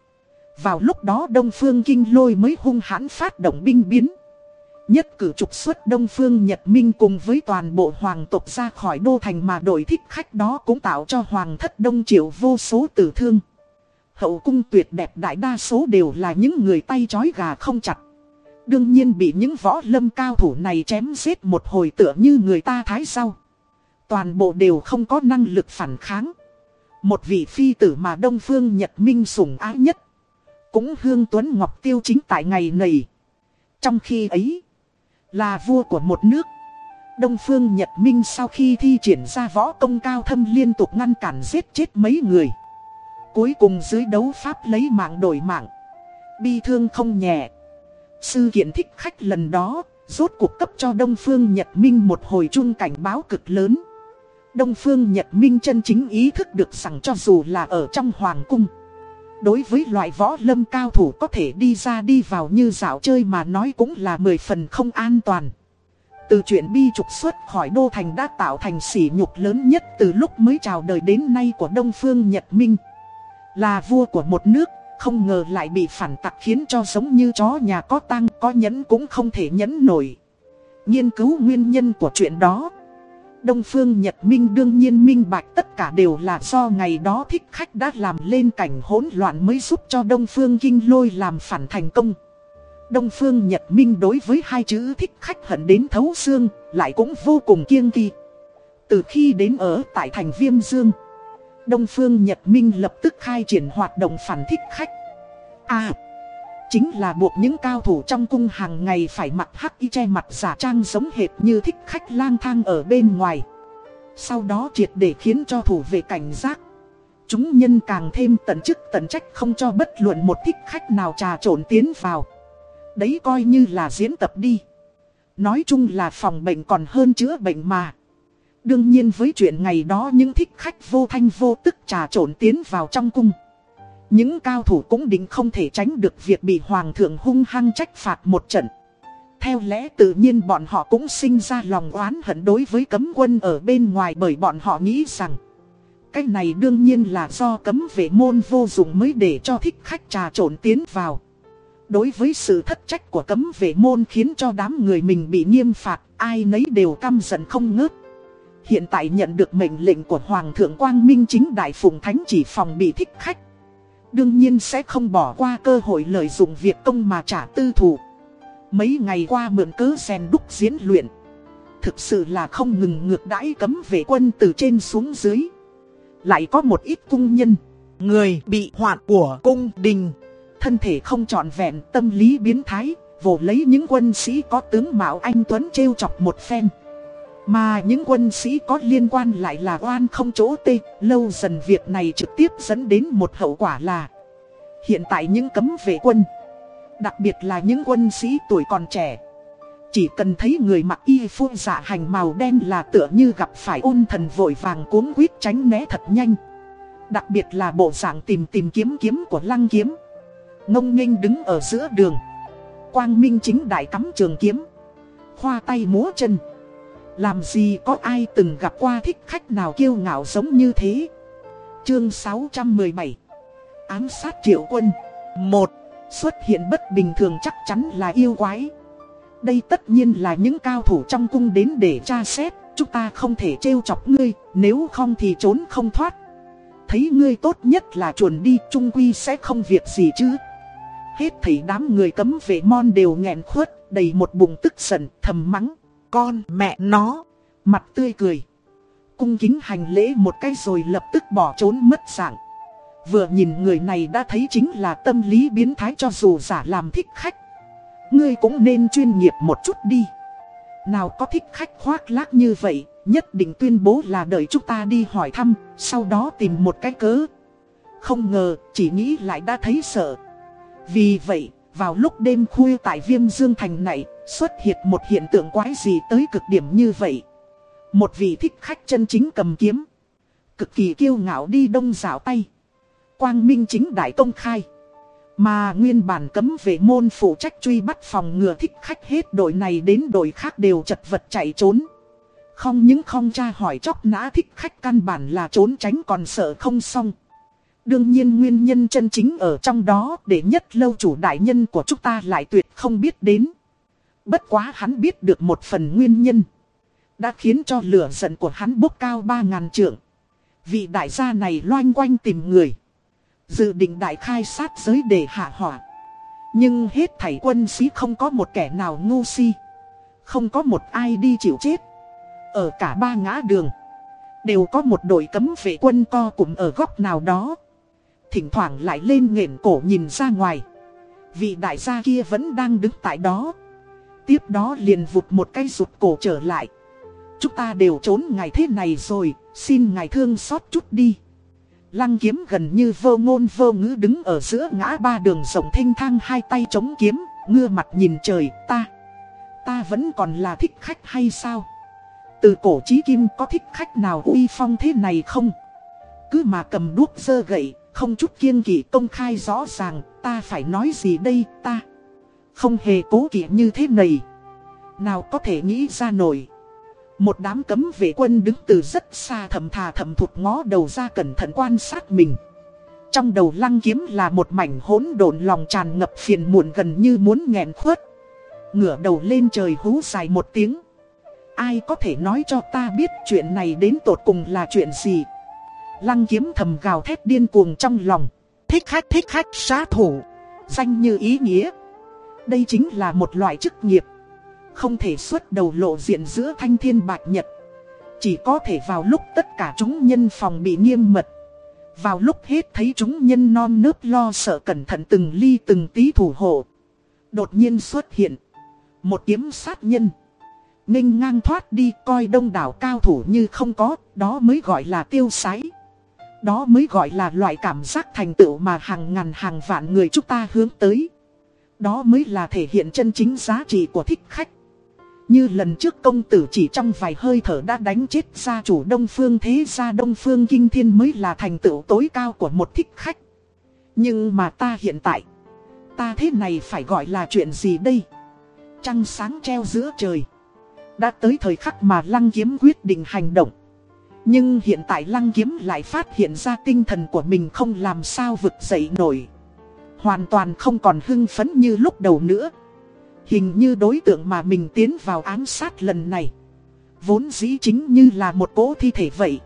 Vào lúc đó Đông Phương Kinh Lôi mới hung hãn phát động binh biến. Nhất cử trục xuất Đông Phương Nhật Minh cùng với toàn bộ hoàng tộc ra khỏi đô thành mà đội thích khách đó cũng tạo cho hoàng thất Đông Triệu vô số tử thương. Hậu cung tuyệt đẹp đại đa số đều là những người tay chói gà không chặt. Đương nhiên bị những võ lâm cao thủ này chém giết một hồi tựa như người ta thái sau. Toàn bộ đều không có năng lực phản kháng. Một vị phi tử mà Đông Phương Nhật Minh sủng ái nhất. Cũng Hương Tuấn Ngọc Tiêu chính tại ngày này. Trong khi ấy, là vua của một nước. Đông Phương Nhật Minh sau khi thi triển ra võ công cao thâm liên tục ngăn cản giết chết mấy người. Cuối cùng dưới đấu pháp lấy mạng đổi mạng. Bi thương không nhẹ. Sư kiện thích khách lần đó, rốt cuộc cấp cho Đông Phương Nhật Minh một hồi chung cảnh báo cực lớn. Đông Phương Nhật Minh chân chính ý thức được rằng cho dù là ở trong Hoàng Cung. Đối với loại võ lâm cao thủ có thể đi ra đi vào như dạo chơi mà nói cũng là mười phần không an toàn. Từ chuyện bi trục xuất khỏi Đô Thành đã tạo thành sỉ nhục lớn nhất từ lúc mới chào đời đến nay của Đông Phương Nhật Minh. Là vua của một nước, không ngờ lại bị phản tặc khiến cho giống như chó nhà có tang, có nhẫn cũng không thể nhẫn nổi. Nghiên cứu nguyên nhân của chuyện đó. Đông Phương Nhật Minh đương nhiên minh bạch tất cả đều là do ngày đó thích khách đã làm lên cảnh hỗn loạn mới giúp cho Đông Phương Kinh Lôi làm phản thành công. Đông Phương Nhật Minh đối với hai chữ thích khách hận đến thấu xương, lại cũng vô cùng kiêng kỳ. Từ khi đến ở tại thành Viêm Dương, Đông Phương Nhật Minh lập tức khai triển hoạt động phản thích khách. À, chính là buộc những cao thủ trong cung hàng ngày phải mặc hắc y che mặt giả trang giống hệt như thích khách lang thang ở bên ngoài. Sau đó triệt để khiến cho thủ về cảnh giác. Chúng nhân càng thêm tận chức tận trách không cho bất luận một thích khách nào trà trộn tiến vào. Đấy coi như là diễn tập đi. Nói chung là phòng bệnh còn hơn chữa bệnh mà. Đương nhiên với chuyện ngày đó những thích khách vô thanh vô tức trà trộn tiến vào trong cung. Những cao thủ cũng định không thể tránh được việc bị hoàng thượng hung hăng trách phạt một trận. Theo lẽ tự nhiên bọn họ cũng sinh ra lòng oán hận đối với cấm quân ở bên ngoài bởi bọn họ nghĩ rằng, Cái này đương nhiên là do cấm vệ môn vô dụng mới để cho thích khách trà trộn tiến vào Đối với sự thất trách của cấm vệ môn khiến cho đám người mình bị nghiêm phạt, Ai nấy đều căm giận không ngớt Hiện tại nhận được mệnh lệnh của Hoàng thượng Quang Minh chính Đại Phùng Thánh chỉ phòng bị thích khách. Đương nhiên sẽ không bỏ qua cơ hội lợi dụng việc công mà trả tư thủ Mấy ngày qua mượn cớ rèn đúc diễn luyện. Thực sự là không ngừng ngược đãi cấm vệ quân từ trên xuống dưới. Lại có một ít cung nhân, Người bị hoạn của cung đình. Thân thể không trọn vẹn, tâm lý biến thái, Vồ lấy những quân sĩ có tướng Mạo Anh Tuấn trêu chọc một phen mà những quân sĩ có liên quan lại là oan không chỗ tê, lâu dần việc này trực tiếp dẫn đến một hậu quả là Hiện tại những cấm vệ quân, đặc biệt là những quân sĩ tuổi còn trẻ Chỉ cần thấy người mặc y phương dạ hành màu đen là tựa như gặp phải ôn thần vội vàng cuốn quýt tránh né thật nhanh. Đặc biệt là bộ dạng tìm tìm kiếm kiếm của lăng kiếm. Ngông nghênh đứng ở giữa đường. Quang Minh chính đại cắm trường kiếm. Khoa tay múa chân làm gì có ai từng gặp qua thích khách nào kiêu ngạo giống như thế? Chương 617 Ám sát triệu quân. Một, Xuất hiện bất bình thường chắc chắn là yêu quái. Đây tất nhiên là những cao thủ trong cung đến để tra xét. Chúng ta không thể trêu chọc ngươi, Nếu không thì trốn không thoát. Thấy ngươi tốt nhất là chuồn đi, Trung quy sẽ không việc gì chứ. Hết thảy đám người cấm vệ mon đều nghẹn khuất, Đầy một bụng tức giận, thầm mắng con mẹ nó. Mặt tươi cười. cung kính hành lễ một cái rồi lập tức bỏ trốn mất dạng. Vừa nhìn người này đã thấy chính là tâm lý biến thái cho dù giả làm thích khách. Ngươi cũng nên chuyên nghiệp một chút đi. Nào có thích khách khoác lác như vậy, nhất định tuyên bố là đợi chúng ta đi hỏi thăm, sau đó tìm một cái cớ. Không ngờ, chỉ nghĩ lại đã thấy sợ. Vì vậy, vào lúc đêm khuya tại viêm dương thành này, xuất hiện một hiện tượng quái gì tới cực điểm như vậy. Một vị thích khách chân chính cầm kiếm. Cực kỳ kiêu ngạo đi đông dạo tay. Quang minh chính đại công khai. Mà nguyên bản cấm về môn phụ trách truy bắt phòng ngừa thích khách hết đội này đến đội khác đều chật vật chạy trốn. Không những không tra hỏi chóc nã thích khách căn bản là trốn tránh còn sợ không xong. Đương nhiên nguyên nhân chân chính ở trong đó để nhất lâu chủ đại nhân của chúng ta lại tuyệt không biết đến. Bất quá hắn biết được một phần nguyên nhân. Đã khiến cho lửa giận của hắn bốc cao ba ngàn trượng. Vị đại gia này loanh quanh tìm người. Dự định đại khai sát giới để hạ hỏa. Nhưng hết thảy quân sĩ không có một kẻ nào ngu si. Không có một ai đi chịu chết. Ở cả ba ngã đường. Đều có một đội cấm vệ quân co cụm ở góc nào đó. Thỉnh thoảng lại lên nghển cổ nhìn ra ngoài. Vị đại gia kia vẫn đang đứng tại đó. Tiếp đó liền vụt một cái rụt cổ trở lại. Chúng ta đều trốn ngày thế này rồi, xin ngài thương xót chút đi. Lăng kiếm gần như vô ngôn vô ngữ đứng ở giữa ngã ba đường rộng thanh thang hai tay chống kiếm, ngưa mặt nhìn trời, ta. Ta vẫn còn là thích khách hay sao? Từ cổ chí kim có thích khách nào uy phong thế này không? Cứ mà cầm đuốc dơ gậy, không chút kiên kỵ công khai rõ ràng, ta phải nói gì đây, ta. Không hề cố kỵ như thế này. Nào có thể nghĩ ra nổi. Một đám cấm vệ quân đứng từ rất xa thầm thà thầm thụt ngó đầu ra cẩn thận quan sát mình. Trong đầu lăng kiếm là một mảnh hỗn độn lòng tràn ngập phiền muộn gần như muốn nghẹn khuất. Ngửa đầu lên trời hú dài một tiếng. Ai có thể nói cho ta biết chuyện này đến tột cùng là chuyện gì? Lăng kiếm thầm gào thét điên cuồng trong lòng. Thích khách thích khách sát thủ. Danh như ý nghĩa. Đây chính là một loại chức nghiệp. Không thể xuất đầu lộ diện giữa thanh thiên bạch nhật Chỉ có thể vào lúc tất cả chúng nhân phòng bị nghiêm mật Vào lúc hết thấy chúng nhân non nớp lo sợ cẩn thận từng ly từng tí thủ hộ Đột nhiên xuất hiện Một kiếm sát nhân Ninh ngang thoát đi, coi đông đảo cao thủ như không có, Đó mới gọi là tiêu sái đó mới gọi là loại cảm giác thành tựu mà hàng ngàn hàng vạn người chúng ta hướng tới Đó mới là thể hiện chân chính giá trị của thích khách như lần trước công tử chỉ trong vài hơi thở đã đánh chết gia chủ Đông Phương thế gia Đông Phương Kinh Thiên mới là thành tựu tối cao của một thích khách. Nhưng mà ta hiện tại, ta thế này phải gọi là chuyện gì đây? Trăng sáng treo giữa trời. Đã tới thời khắc mà Lăng Kiếm quyết định hành động. Nhưng hiện tại Lăng Kiếm lại phát hiện ra tinh thần của mình không làm sao vực dậy nổi. Hoàn toàn không còn hưng phấn như lúc đầu nữa. Hình như đối tượng mà mình tiến vào ám sát lần này, Vốn dĩ chính như là một cỗ thi thể vậy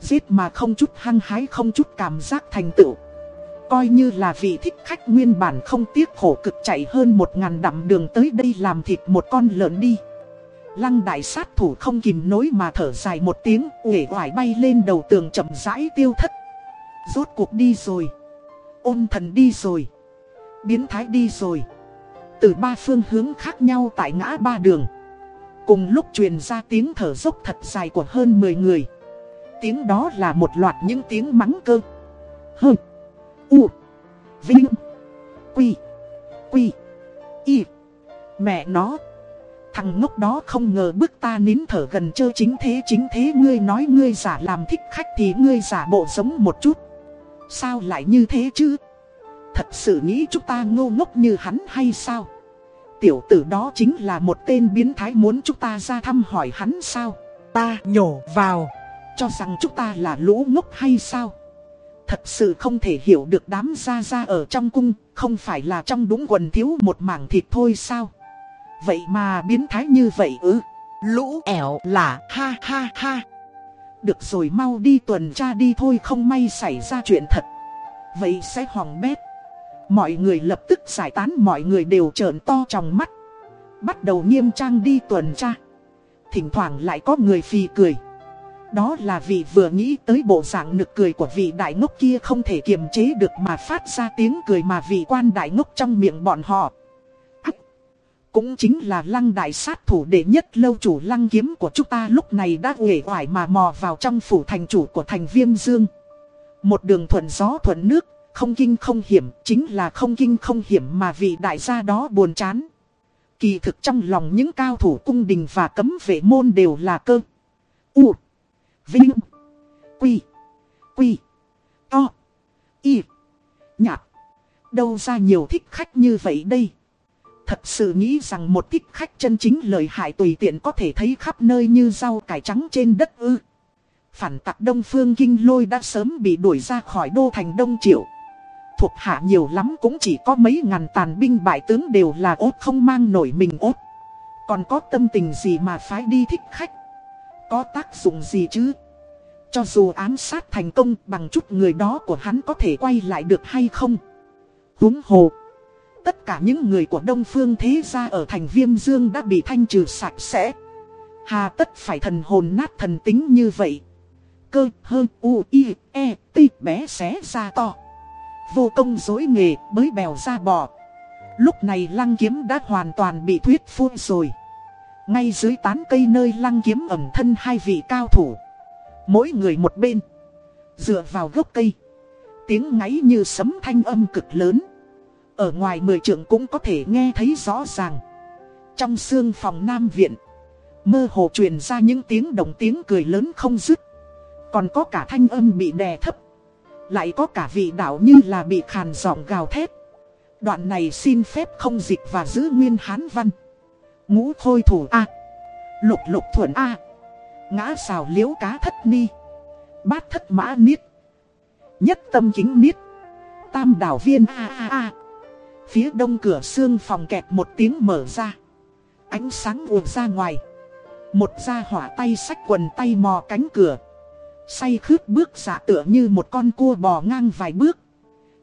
Giết mà không chút hăng hái, không chút cảm giác thành tựu Coi như là vị thích khách nguyên bản không tiếc khổ cực chạy hơn một ngàn dặm đường tới đây làm thịt một con lợn đi Lăng đại sát thủ không kìm nối mà thở dài một tiếng, uể oải bay lên đầu tường chậm rãi tiêu thất. Rốt cuộc đi rồi. Ôn thần đi rồi. Biến thái đi rồi. Từ ba phương hướng khác nhau tại ngã ba đường. Cùng lúc truyền ra tiếng thở dốc thật dài của hơn 10 người. Tiếng đó là một loạt những tiếng mắng cơ. Hơ. U. Vinh. Quy. Quy. Y. Mẹ nó. Thằng ngốc đó không ngờ bước ta nín thở gần chơ chính thế chính thế ngươi nói ngươi giả làm thích khách thì ngươi giả bộ giống một chút Sao lại như thế chứ Thật sự nghĩ chúng ta ngô ngốc như hắn hay sao? Tiểu tử đó chính là một tên biến thái muốn chúng ta ra thăm hỏi hắn sao? Ta nhổ vào. Cho rằng chúng ta là lũ ngốc hay sao? Thật sự không thể hiểu được đám gia gia ở trong cung, không phải là trong đúng quần thiếu một mảng thịt thôi sao? Vậy mà biến thái như vậy ư? Lũ ẻo là, ha ha ha. Được rồi, mau đi tuần tra đi thôi, không may xảy ra chuyện thật. Vậy sẽ hỏng bét. Mọi người lập tức giải tán, mọi người đều trợn to trong mắt Bắt đầu nghiêm trang đi tuần tra Thỉnh thoảng lại có người phì cười Đó là vì vừa nghĩ tới bộ dạng nực cười của vị đại ngốc kia không thể kiềm chế được mà phát ra tiếng cười mà vị quan đại ngốc trong miệng bọn họ. Cũng chính là lăng đại sát thủ đệ nhất lâu chủ lăng kiếm của chúng ta lúc này đã uể oải mà mò vào trong phủ thành chủ của thành viêm dương. Một đường thuận gió thuận nước, không kinh không hiểm, chính là không kinh không hiểm mà vị đại gia đó buồn chán. Kỳ thực trong lòng những cao thủ cung đình và cấm vệ môn đều là cơ. U. Vinh. Quy. Quy. To. Y. Nhạt. Đâu ra nhiều thích khách như vậy đây. Thật sự nghĩ rằng một thích khách chân chính lợi hại tùy tiện có thể thấy khắp nơi như rau cải trắng trên đất ư. Phản tặc Đông Phương Kinh Lôi đã sớm bị đuổi ra khỏi đô thành Đông Triệu. Thuộc hạ nhiều lắm cũng chỉ có mấy ngàn tàn binh bại tướng đều là ốt không mang nổi mình ốt. Còn có tâm tình gì mà phái đi thích khách? Có tác dụng gì chứ? Cho dù ám sát thành công bằng chút người đó của hắn có thể quay lại được hay không? Húng hồ. Tất cả những người của Đông Phương Thế Gia ở thành Viêm Dương đã bị thanh trừ sạch sẽ. Hà tất phải thần hồn nát thần tính như vậy. Cơ hơn u, i e t bé xé ra to. Vô công dối nghề mới bèo ra bò. Lúc này lăng kiếm đã hoàn toàn bị thuyết phun rồi. Ngay dưới tán cây nơi lăng kiếm ẩm thân hai vị cao thủ. Mỗi người một bên. Dựa vào gốc cây. Tiếng ngáy như sấm thanh âm cực lớn. Ở ngoài mười trường cũng có thể nghe thấy rõ ràng. Trong xương phòng Nam Viện. Mơ hồ truyền ra những tiếng đồng tiếng cười lớn không dứt. Còn có cả thanh âm bị đè thấp. Lại có cả vị đạo như là bị khàn giọng gào thét. Đoạn này xin phép không dịch và giữ nguyên hán văn. Ngũ khôi thủ A. Lục lục thuận A. Ngã xào liễu cá thất ni. Bát thất mã niết. Nhất tâm kính niết. Tam đảo viên A A A. Phía đông cửa xương phòng kẹt một tiếng mở ra. Ánh sáng vụt ra ngoài. Một da hỏa tay sách quần tay mò cánh cửa. Say khướt bước giả tựa như một con cua bò ngang vài bước.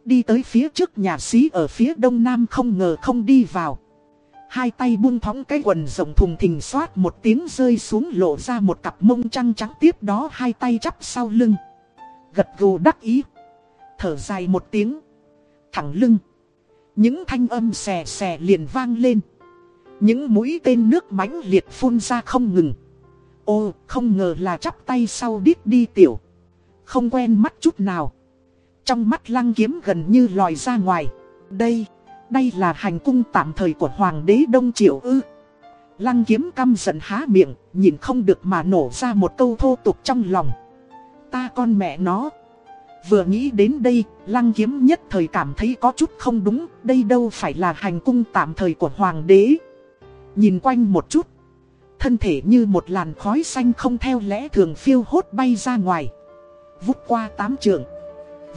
Đi tới phía trước nhà xí ở phía đông nam không ngờ không đi vào. Hai tay buông thóng cái quần rộng thùng thình xoát một tiếng rơi xuống lộ ra một cặp mông trăng trắng tiếp đó hai tay chắp sau lưng. Gật gù đắc ý. Thở dài một tiếng. Thẳng lưng. Những thanh âm xè xè liền vang lên. Những mũi tên nước mãnh liệt phun ra không ngừng. Ô, không ngờ là chắp tay sau đít đi tiểu. Không quen mắt chút nào. Trong mắt lăng kiếm gần như lòi ra ngoài. Đây, đây là hành cung tạm thời của Hoàng đế Đông Triệu ư. Lăng kiếm căm giận há miệng, nhìn không được mà nổ ra một câu thô tục trong lòng. Ta con mẹ nó. Vừa nghĩ đến đây, lăng kiếm nhất thời cảm thấy có chút không đúng, đây đâu phải là hành cung tạm thời của Hoàng đế. Nhìn quanh một chút, thân thể như một làn khói xanh không theo lẽ thường phiêu hốt bay ra ngoài. Vút qua tám trường.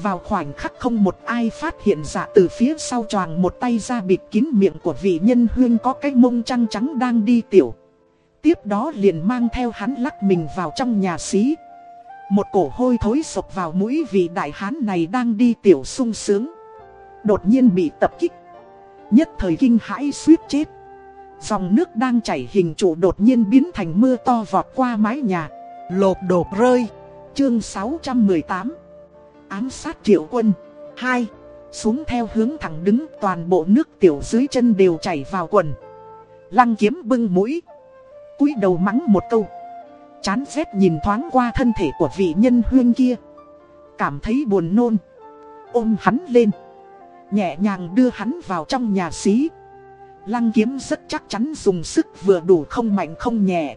Vào khoảnh khắc không một ai phát hiện ra từ phía sau choàng một tay ra bịt kín miệng của vị nhân huyên có cái mông trăng trắng đang đi tiểu. Tiếp đó liền mang theo hắn lắc mình vào trong nhà xí. Một cổ hôi thối sộc vào mũi vì đại hán này đang đi tiểu sung sướng. Đột nhiên bị tập kích. Nhất thời kinh hãi suýt chết. Dòng nước đang chảy hình trụ đột nhiên biến thành mưa to vọt qua mái nhà. Lột đột rơi. Chương 618 Ám sát triệu quân 2. Xuống theo hướng thẳng đứng, toàn bộ nước tiểu dưới chân đều chảy vào quần. Lăng kiếm bưng mũi. cúi đầu mắng một câu. Chán rét nhìn thoáng qua thân thể của vị nhân huyên kia. Cảm thấy buồn nôn. Ôm hắn lên. Nhẹ nhàng đưa hắn vào trong nhà xí. Lăng kiếm rất chắc chắn dùng sức vừa đủ không mạnh không nhẹ.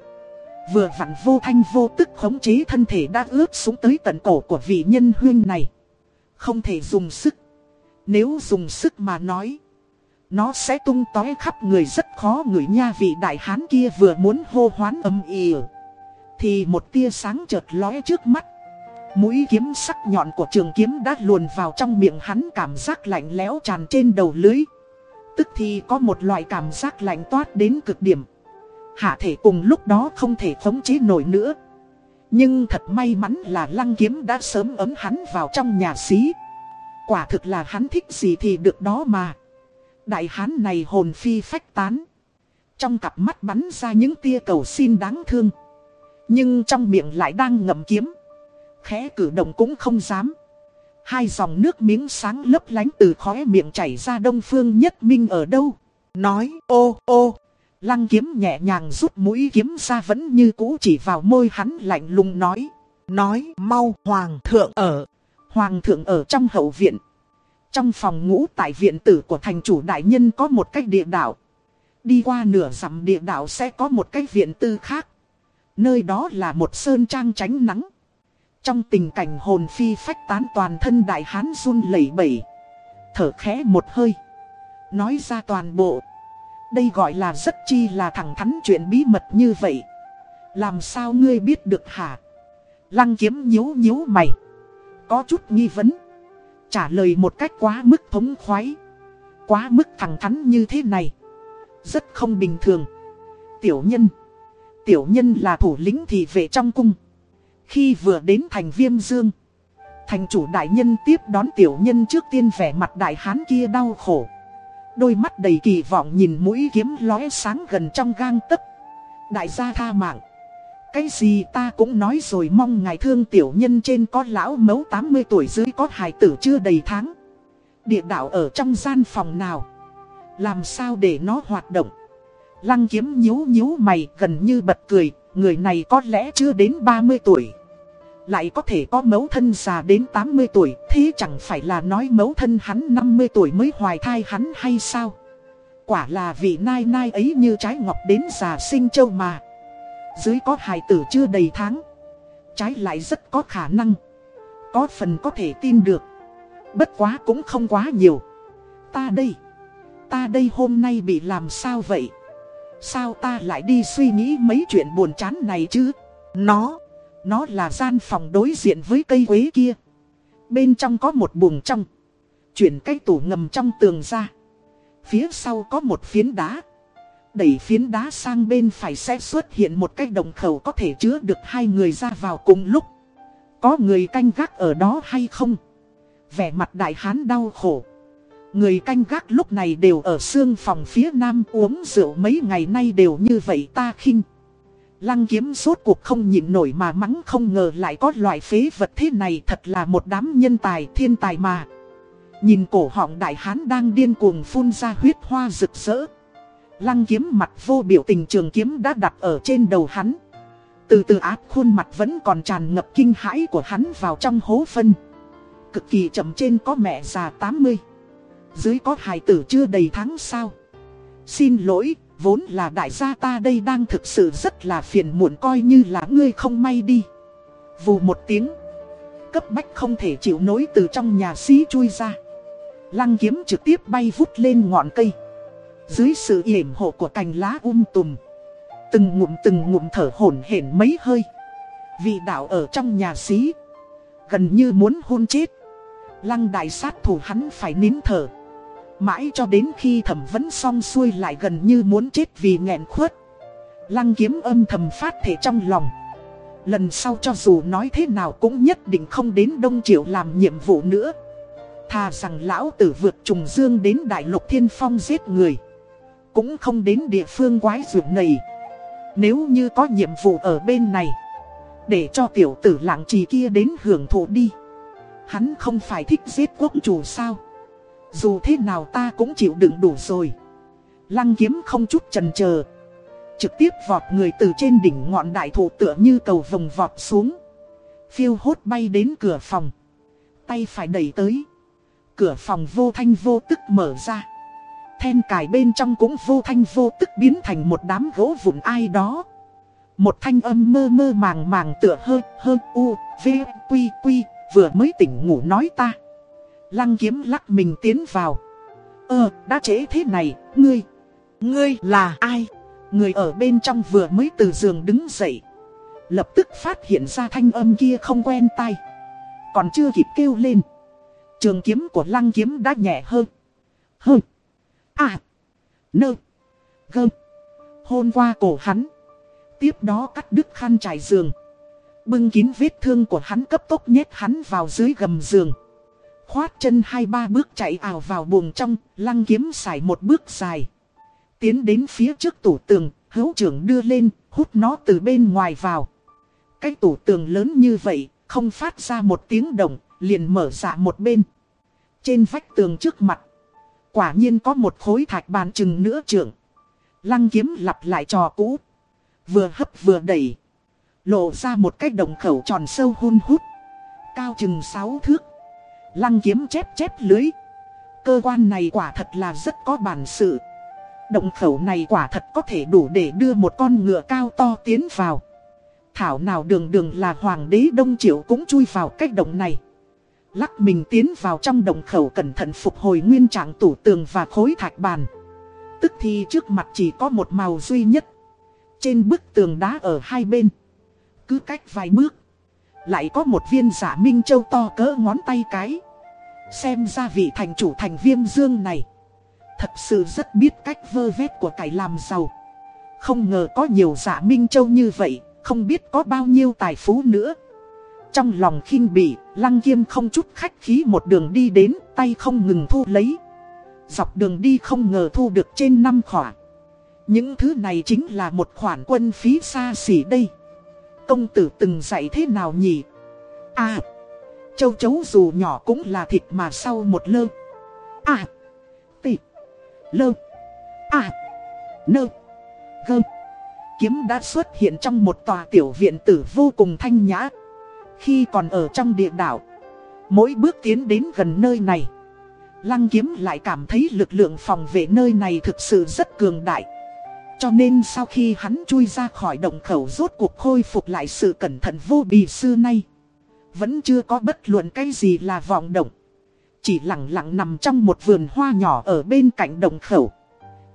Vừa vặn vô thanh vô tức khống chế thân thể đã ướt xuống tới tận cổ của vị nhân huyên này. Không thể dùng sức. Nếu dùng sức mà nói. Nó sẽ tung tói khắp người rất khó người nha vị đại hán kia vừa muốn hô hoán âm ỉ. Thì một tia sáng chợt lóe trước mắt. Mũi kiếm sắc nhọn của trường kiếm đã luồn vào trong miệng hắn, cảm giác lạnh lẽo tràn trên đầu lưới. Tức thì có một loại cảm giác lạnh toát đến cực điểm. Hạ thể cùng lúc đó không thể khống chế nổi nữa. Nhưng thật may mắn là lăng kiếm đã sớm ấm hắn vào trong nhà xí. Quả thực là hắn thích gì thì được đó mà. Đại hán này hồn phi phách tán. Trong cặp mắt bắn ra những tia cầu xin đáng thương. Nhưng trong miệng lại đang ngậm kiếm. Khẽ cử động cũng không dám. Hai dòng nước miếng sáng lấp lánh từ khóe miệng chảy ra đông phương nhất minh ở đâu. Nói, ô ô. Lăng kiếm nhẹ nhàng rút mũi kiếm ra vẫn như cũ chỉ vào môi hắn lạnh lùng nói. Nói, mau, hoàng thượng ở. Hoàng thượng ở trong hậu viện. Trong phòng ngũ tại viện tử của thành chủ đại nhân có một cách địa đạo. Đi qua nửa dặm địa đạo sẽ có một cách viện tư khác. Nơi đó là một sơn trang tránh nắng. Trong tình cảnh hồn phi phách tán toàn thân đại hán run lẩy bẩy. Thở khẽ một hơi. Nói ra toàn bộ. Đây gọi là rất chi là thẳng thắn chuyện bí mật như vậy. Làm sao ngươi biết được hả? Lăng kiếm nhíu nhíu mày. Có chút nghi vấn. Trả lời một cách quá mức thống khoái. Quá mức thẳng thắn như thế này. Rất không bình thường. Tiểu nhân. Tiểu nhân là thủ lĩnh thị vệ trong cung. Khi vừa đến thành viêm dương. Thành chủ đại nhân tiếp đón tiểu nhân trước tiên vẻ mặt đại hán kia đau khổ. Đôi mắt đầy kỳ vọng nhìn mũi kiếm lóe sáng gần trong gang tấc. Đại gia tha mạng. Cái gì ta cũng nói rồi mong ngài thương tiểu nhân trên có lão mấu 80 tuổi dưới có hài tử chưa đầy tháng. Địa đạo ở trong gian phòng nào? Làm sao để nó hoạt động? Lăng kiếm nhíu nhíu mày gần như bật cười, người này có lẽ chưa đến 30 tuổi. Lại có thể có mấu thân già đến 80 tuổi, thế chẳng phải là nói mấu thân hắn 50 tuổi mới hoài thai hắn hay sao? Quả là vị nai nai ấy như trái ngọc đến già sinh châu mà. Dưới có hài tử chưa đầy tháng. Trái lại rất có khả năng. Có phần có thể tin được. Bất quá cũng không quá nhiều. Ta đây. Ta đây hôm nay bị làm sao vậy? Sao ta lại đi suy nghĩ mấy chuyện buồn chán này chứ? Nó. Nó là gian phòng đối diện với cây quế kia. Bên trong có một buồng trong. Chuyển cái tủ ngầm trong tường ra. Phía sau có một phiến đá. Đẩy phiến đá sang bên phải sẽ xuất hiện một cái đồng khẩu có thể chứa được hai người ra vào cùng lúc. Có người canh gác ở đó hay không? Vẻ mặt đại hán đau khổ. Người canh gác lúc này đều ở xương phòng phía nam uống rượu mấy ngày nay đều như vậy ta khinh. Lăng kiếm suốt cuộc không nhịn nổi mà mắng không ngờ lại có loại phế vật thế này thật là một đám nhân tài thiên tài mà. Nhìn cổ họng đại hán đang điên cuồng phun ra huyết hoa rực rỡ. Lăng kiếm mặt vô biểu tình trường kiếm đã đặt ở trên đầu hắn. Từ từ áp khuôn mặt vẫn còn tràn ngập kinh hãi của hắn vào trong hố phân. Cực kỳ chậm trên có mẹ già 80. Dưới có hài tử chưa đầy tháng sao. Xin lỗi, vốn là đại gia ta đây đang thực sự rất là phiền muộn coi như là ngươi không may đi. Vù một tiếng. Cấp bách không thể chịu nối từ trong nhà xí chui ra. Lăng kiếm trực tiếp bay vút lên ngọn cây. Dưới sự yểm hộ của cành lá um tùm Từng ngụm từng ngụm thở hổn hển mấy hơi Vị đạo ở trong nhà xí Gần như muốn hôn chết Lăng đại sát thủ hắn phải nín thở Mãi cho đến khi thẩm vấn xong xuôi lại gần như muốn chết vì nghẹn khuất. Lăng kiếm âm thầm phát thể trong lòng. Lần sau cho dù nói thế nào cũng nhất định không đến Đông Triệu làm nhiệm vụ nữa. Thà rằng lão tử vượt trùng dương đến đại lục thiên phong giết người. Cũng không đến địa phương quái dụng này. Nếu như có nhiệm vụ ở bên này, Để cho tiểu tử lạng trì kia đến hưởng thụ đi. Hắn không phải thích giết quốc chủ sao? Dù thế nào ta cũng chịu đựng đủ rồi. Lăng kiếm không chút chần chờ Trực tiếp vọt người từ trên đỉnh ngọn đại thụ tựa như cầu vồng vọt xuống. Phiêu hốt bay đến cửa phòng. Tay phải đẩy tới. Cửa phòng vô thanh vô tức mở ra. Then cài bên trong cũng vô thanh vô tức biến thành một đám gỗ vụn ai đó. Một thanh âm mơ mơ màng màng tựa hơ, hơ, u, v, quy, quy, vừa mới tỉnh ngủ nói ta. Lăng kiếm lắc mình tiến vào. Ờ, đã trễ thế này, ngươi, ngươi là ai? Người ở bên trong vừa mới từ giường đứng dậy. Lập tức phát hiện ra thanh âm kia không quen tai. Còn chưa kịp kêu lên. Trường kiếm của lăng kiếm đã nhẹ hơn. Hơn. À. Nơ. Gơ. Hôn qua cổ hắn. Tiếp đó cắt đứt khăn trải giường. Bưng kín vết thương của hắn cấp tốc nhét hắn vào dưới gầm giường. Khoát chân hai ba bước chạy ảo vào buồng trong, lăng kiếm xài một bước dài. Tiến đến phía trước tủ tường, hữu trưởng đưa lên, hút nó từ bên ngoài vào. Cái tủ tường lớn như vậy, không phát ra một tiếng động, liền mở ra một bên. Trên vách tường trước mặt, quả nhiên có một khối thạch bàn chừng nữa trưởng. Lăng kiếm lặp lại trò cũ. Vừa hấp vừa đẩy. Lộ ra một cái đồng khẩu tròn sâu hun hút. Cao chừng 6 thước. Lăng kiếm chép chép lưới. Cơ quan này quả thật là rất có bản sự. Động khẩu này quả thật có thể đủ để đưa một con ngựa cao to tiến vào. Thảo nào đường đường là hoàng đế Đông Triệu cũng chui vào cách động này. Lắc mình tiến vào trong động khẩu cẩn thận phục hồi nguyên trạng tủ tường và khối thạch bàn. Tức thì trước mặt chỉ có một màu duy nhất. Trên bức tường đá ở hai bên. Cứ cách vài bước. Lại có một viên giả minh châu to cỡ ngón tay cái. Xem ra vị thành chủ thành viêm dương này. Thật sự rất biết cách vơ vét của cải làm giàu. Không ngờ có nhiều giả minh châu như vậy. Không biết có bao nhiêu tài phú nữa. Trong lòng khinh bỉ, lăng kiêm không chút khách khí một đường đi đến, tay không ngừng thu lấy. Dọc đường đi không ngờ thu được trên năm khỏa. Những thứ này chính là một khoản quân phí xa xỉ đây. Công tử từng dạy thế nào nhỉ? À, châu chấu dù nhỏ cũng là thịt mà sau một lơ. À, tị, lơ, à, nơ, gơ. Kiếm đã xuất hiện trong một tòa tiểu viện tử vô cùng thanh nhã. Khi còn ở trong địa đảo, mỗi bước tiến đến gần nơi này. Lăng kiếm lại cảm thấy lực lượng phòng vệ nơi này thực sự rất cường đại. Cho nên sau khi hắn chui ra khỏi động khẩu rốt cuộc khôi phục lại sự cẩn thận vô bì xưa nay. Vẫn chưa có bất luận cái gì là vọng động. Chỉ lặng lặng nằm trong một vườn hoa nhỏ ở bên cạnh động khẩu.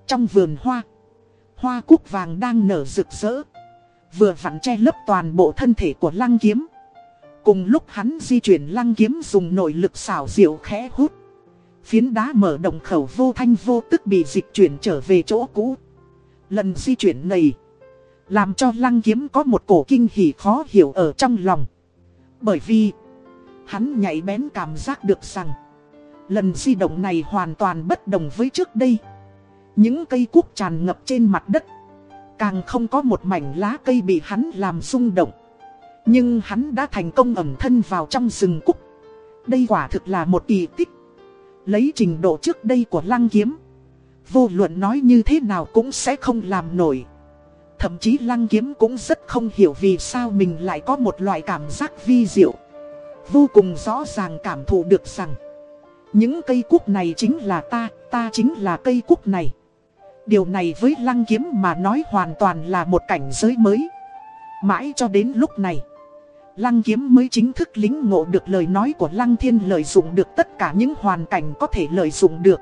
Trong vườn hoa, hoa cúc vàng đang nở rực rỡ. Vừa vặn che lấp toàn bộ thân thể của lăng kiếm. Cùng lúc hắn di chuyển lăng kiếm dùng nội lực xảo diệu khẽ hút. Phiến đá mở động khẩu vô thanh vô tức bị dịch chuyển trở về chỗ cũ. Lần di chuyển này, làm cho lăng kiếm có một cổ kinh hỉ khó hiểu ở trong lòng. Bởi vì, hắn nhạy bén cảm giác được rằng, lần di động này hoàn toàn bất đồng với trước đây. Những cây cuốc tràn ngập trên mặt đất, càng không có một mảnh lá cây bị hắn làm rung động. Nhưng hắn đã thành công ẩm thân vào trong rừng cúc. Đây quả thực là một kỳ tích. Lấy trình độ trước đây của lăng kiếm Vô luận nói như thế nào cũng sẽ không làm nổi. Thậm chí lăng kiếm cũng rất không hiểu vì sao mình lại có một loại cảm giác vi diệu. Vô cùng rõ ràng cảm thụ được rằng Những cây cúc này chính là ta, ta chính là cây cúc này. Điều này với lăng kiếm mà nói hoàn toàn là một cảnh giới mới. Mãi cho đến lúc này Lăng kiếm mới chính thức lính ngộ được lời nói của Lăng Thiên lợi dụng được tất cả những hoàn cảnh có thể lợi dụng được.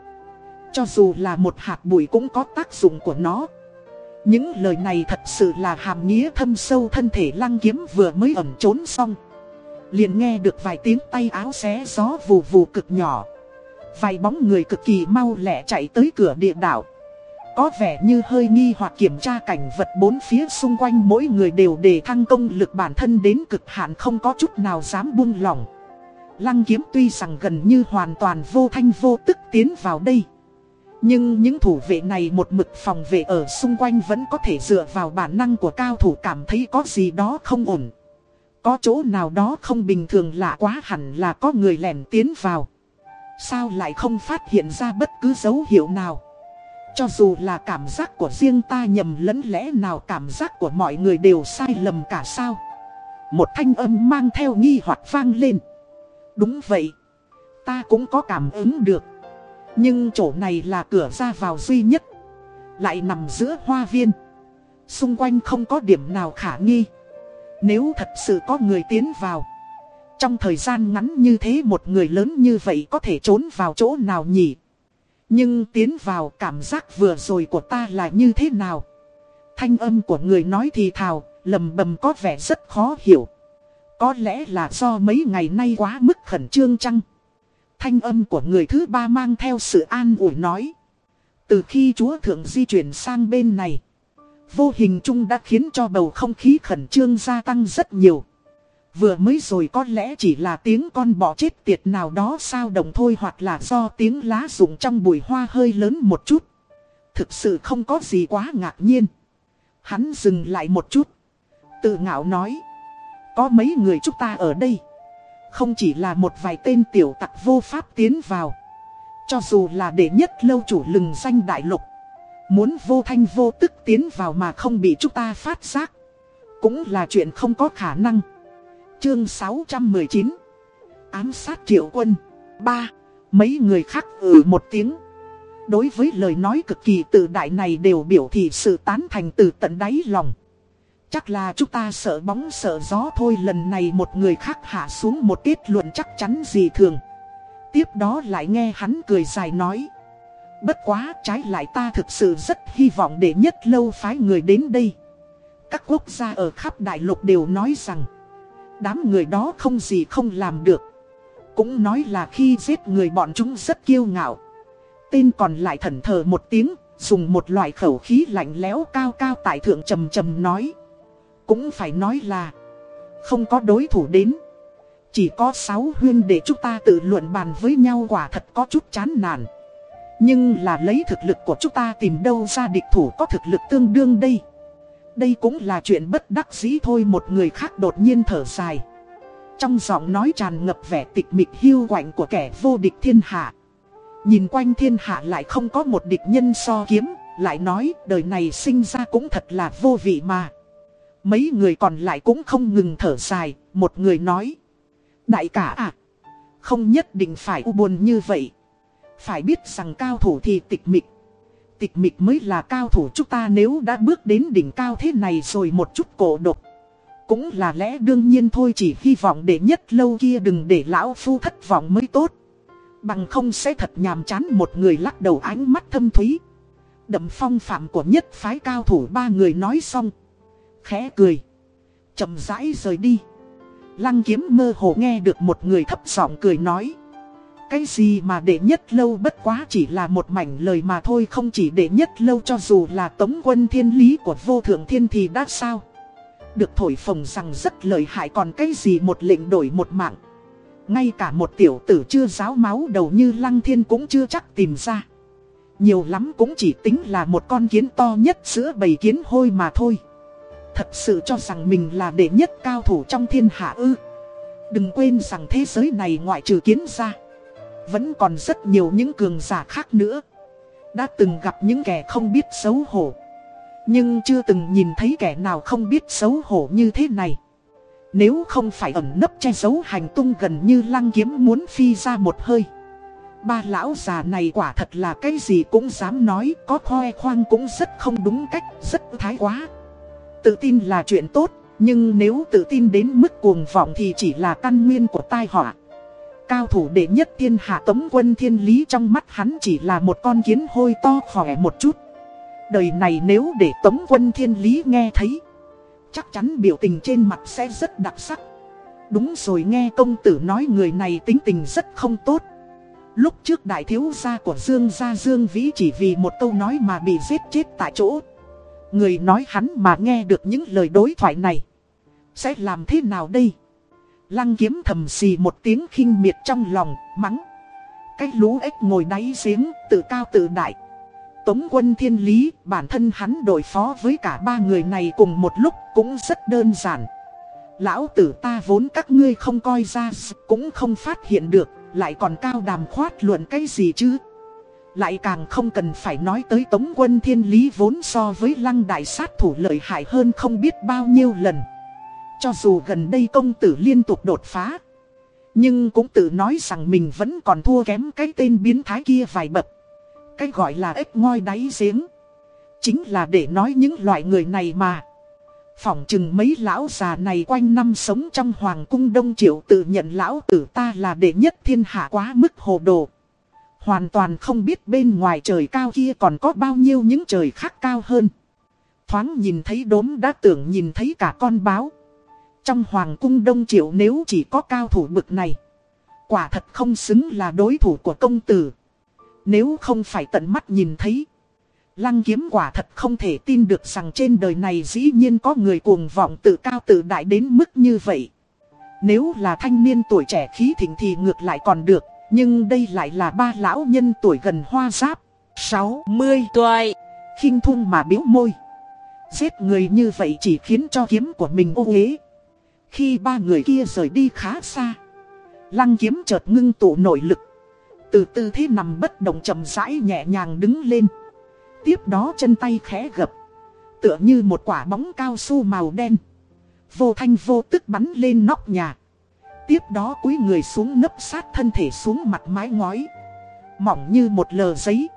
Cho dù là một hạt bụi cũng có tác dụng của nó. Những lời này thật sự là hàm nghĩa thâm sâu thân thể lăng kiếm vừa mới ẩn trốn xong. Liền nghe được vài tiếng tay áo xé gió vù vù cực nhỏ. Vài bóng người cực kỳ mau lẹ chạy tới cửa địa đảo. Có vẻ như hơi nghi hoặc kiểm tra cảnh vật bốn phía xung quanh mỗi người đều đề thăng công lực bản thân đến cực hạn không có chút nào dám buông lỏng. Lăng kiếm tuy rằng gần như hoàn toàn vô thanh vô tức tiến vào đây. Nhưng những thủ vệ này một mực phòng vệ ở xung quanh vẫn có thể dựa vào bản năng của cao thủ cảm thấy có gì đó không ổn. Có chỗ nào đó không bình thường lạ quá hẳn là có người lẻn tiến vào. Sao lại không phát hiện ra bất cứ dấu hiệu nào? Cho dù là cảm giác của riêng ta nhầm lẫn lẽ nào cảm giác của mọi người đều sai lầm cả sao Một thanh âm mang theo nghi hoặc vang lên Đúng vậy Ta cũng có cảm ứng được nhưng chỗ này là cửa ra vào duy nhất Lại nằm giữa hoa viên Xung quanh không có điểm nào khả nghi Nếu thật sự có người tiến vào Trong thời gian ngắn như thế một người lớn như vậy có thể trốn vào chỗ nào nhỉ nhưng tiến vào cảm giác vừa rồi của ta là như thế nào? Thanh âm của người nói thì thào, lầm bầm có vẻ rất khó hiểu. Có lẽ là do mấy ngày nay quá mức khẩn trương chăng? Thanh âm của người thứ ba mang theo sự an ủi nói. Từ khi chúa thượng di chuyển sang bên này, vô hình chung đã khiến cho bầu không khí khẩn trương gia tăng rất nhiều. Vừa mới rồi có lẽ chỉ là tiếng con bọ chết tiệt nào đó sao đồng thôi hoặc là do tiếng lá rụng trong bụi hoa hơi lớn một chút. Thực sự không có gì quá ngạc nhiên. Hắn dừng lại một chút. Tự ngạo nói. Có mấy người chúng ta ở đây không chỉ là một vài tên tiểu tặc vô pháp tiến vào, Cho dù là đệ nhất lâu chủ lừng danh đại lục, Muốn vô thanh vô tức tiến vào mà không bị chúng ta phát giác, Cũng là chuyện không có khả năng. Chương 619 Ám sát triệu quân. 3. Mấy người khác ừ một tiếng. Đối với lời nói cực kỳ tự đại này đều biểu thị sự tán thành từ tận đáy lòng. Chắc là chúng ta sợ bóng sợ gió thôi, lần này một người khác hạ xuống một kết luận chắc chắn gì thường. Tiếp đó lại nghe hắn cười dài nói. Bất quá trái lại ta thực sự rất hy vọng để nhất lâu phái người đến đây. Các quốc gia ở khắp đại lục đều nói rằng, Đám người đó không gì không làm được. Cũng nói là khi giết người bọn chúng rất kiêu ngạo. Tên còn lại thần thờ một tiếng, Dùng một loại khẩu khí lạnh lẽo cao cao tại thượng trầm trầm nói. Cũng phải nói là, Không có đối thủ đến. Chỉ có sáu huyên để chúng ta tự luận bàn với nhau quả thật có chút chán nản. Nhưng là lấy thực lực của chúng ta tìm đâu ra địch thủ có thực lực tương đương đây. Đây cũng là chuyện bất đắc dĩ thôi, một người khác đột nhiên thở dài. Trong giọng nói tràn ngập vẻ tịch mịch hiu quạnh của kẻ vô địch thiên hạ. Nhìn quanh thiên hạ lại không có một địch nhân so kiếm, Lại nói, đời này sinh ra cũng thật là vô vị mà. Mấy người còn lại cũng không ngừng thở dài, Một người nói Đại cả à Không nhất định phải u buồn như vậy Phải biết rằng cao thủ thì tịch mịch Tịch mịch mới là cao thủ chúng ta nếu đã bước đến đỉnh cao thế này rồi một chút cổ độc Cũng là lẽ đương nhiên thôi chỉ hy vọng để nhất lâu kia đừng để lão phu thất vọng mới tốt Bằng không sẽ thật nhàm chán một người lắc đầu ánh mắt thâm thúy. Đậm phong phạm của nhất phái cao thủ ba người nói xong. Khẽ cười. chậm rãi rời đi. Lăng kiếm mơ hồ nghe được một người thấp giọng cười nói. Cái gì mà đệ nhất lâu bất quá chỉ là một mảnh lời mà thôi, không chỉ đệ nhất lâu cho dù là tống quân thiên lý của vô thượng thiên thì đã sao. Được thổi phồng rằng rất lợi hại, còn cái gì một lệnh đổi một mạng. Ngay cả một tiểu tử chưa giáo máu đầu như Lăng Thiên cũng chưa chắc tìm ra. Nhiều lắm cũng chỉ tính là một con kiến to nhất giữa bầy kiến hôi mà thôi. Thật sự cho rằng mình là đệ nhất cao thủ trong thiên hạ ư. Đừng quên rằng thế giới này ngoại trừ kiến ra. Vẫn còn rất nhiều những cường giả khác nữa. Đã từng gặp những kẻ không biết xấu hổ. Nhưng chưa từng nhìn thấy kẻ nào không biết xấu hổ như thế này. Nếu không phải ẩn nấp che giấu hành tung gần như lăng kiếm muốn phi ra một hơi Ba lão già này quả thật là cái gì cũng dám nói Có khoe khoang cũng rất không đúng cách, rất thái quá Tự tin là chuyện tốt, Nhưng nếu tự tin đến mức cuồng vọng thì chỉ là căn nguyên của tai họa Cao thủ đệ nhất thiên hạ tống quân thiên lý trong mắt hắn chỉ là một con kiến hôi to khỏe một chút Đời này nếu để tống quân thiên lý nghe thấy, chắc chắn biểu tình trên mặt sẽ rất đặc sắc. Đúng rồi nghe công tử nói người này tính tình rất không tốt. Lúc trước đại thiếu gia của Dương gia Dương Vĩ chỉ vì một câu nói mà bị giết chết tại chỗ. Người nói hắn mà nghe được những lời đối thoại này. Sẽ làm thế nào đây? Lăng kiếm thầm xì một tiếng khinh miệt trong lòng, mắng. Cái lú ếch ngồi đáy giếng, tự cao tự đại. Tống quân thiên lý, bản thân hắn đối phó với cả ba người này cùng một lúc cũng rất đơn giản. Lão tử ta vốn các ngươi không coi ra, cũng không phát hiện được, lại còn cao đàm khoát luận cái gì chứ. Lại càng không cần phải nói tới tống quân thiên lý vốn so với lăng đại sát thủ lợi hại hơn không biết bao nhiêu lần. Cho dù gần đây công tử liên tục đột phá, nhưng cũng tự nói rằng mình vẫn còn thua kém cái tên biến thái kia vài bậc. Cái gọi là ếch ngoi đáy giếng. Chính là để nói những loại người này mà. Phỏng chừng mấy lão già này quanh năm sống trong hoàng cung đông triệu tự nhận lão tử ta là đệ nhất thiên hạ quá mức hồ đồ. Hoàn toàn không biết bên ngoài trời cao kia còn có bao nhiêu những trời khác cao hơn. Thoáng nhìn thấy đốm đã tưởng nhìn thấy cả con báo. Trong hoàng cung đông triệu nếu chỉ có cao thủ bực này. Quả thật không xứng là đối thủ của công tử. Nếu không phải tận mắt nhìn thấy. Lăng kiếm quả thật không thể tin được rằng trên đời này dĩ nhiên có người cuồng vọng tự cao tự đại đến mức như vậy. Nếu là thanh niên tuổi trẻ khí thịnh thì ngược lại còn được, nhưng đây lại là ba lão nhân tuổi gần hoa giáp. 60 tuổi, khinh thung mà biếu môi. Giết người như vậy chỉ khiến cho kiếm của mình ô uế. Khi ba người kia rời đi khá xa Lăng kiếm chợt ngưng tụ nội lực Từ tư thế nằm bất động chậm rãi nhẹ nhàng đứng lên Tiếp đó chân tay khẽ gập Tựa như một quả bóng cao su màu đen Vô thanh vô tức bắn lên nóc nhà Tiếp đó cúi người xuống nấp sát thân thể xuống mặt mái ngói. Mỏng như một lờ giấy.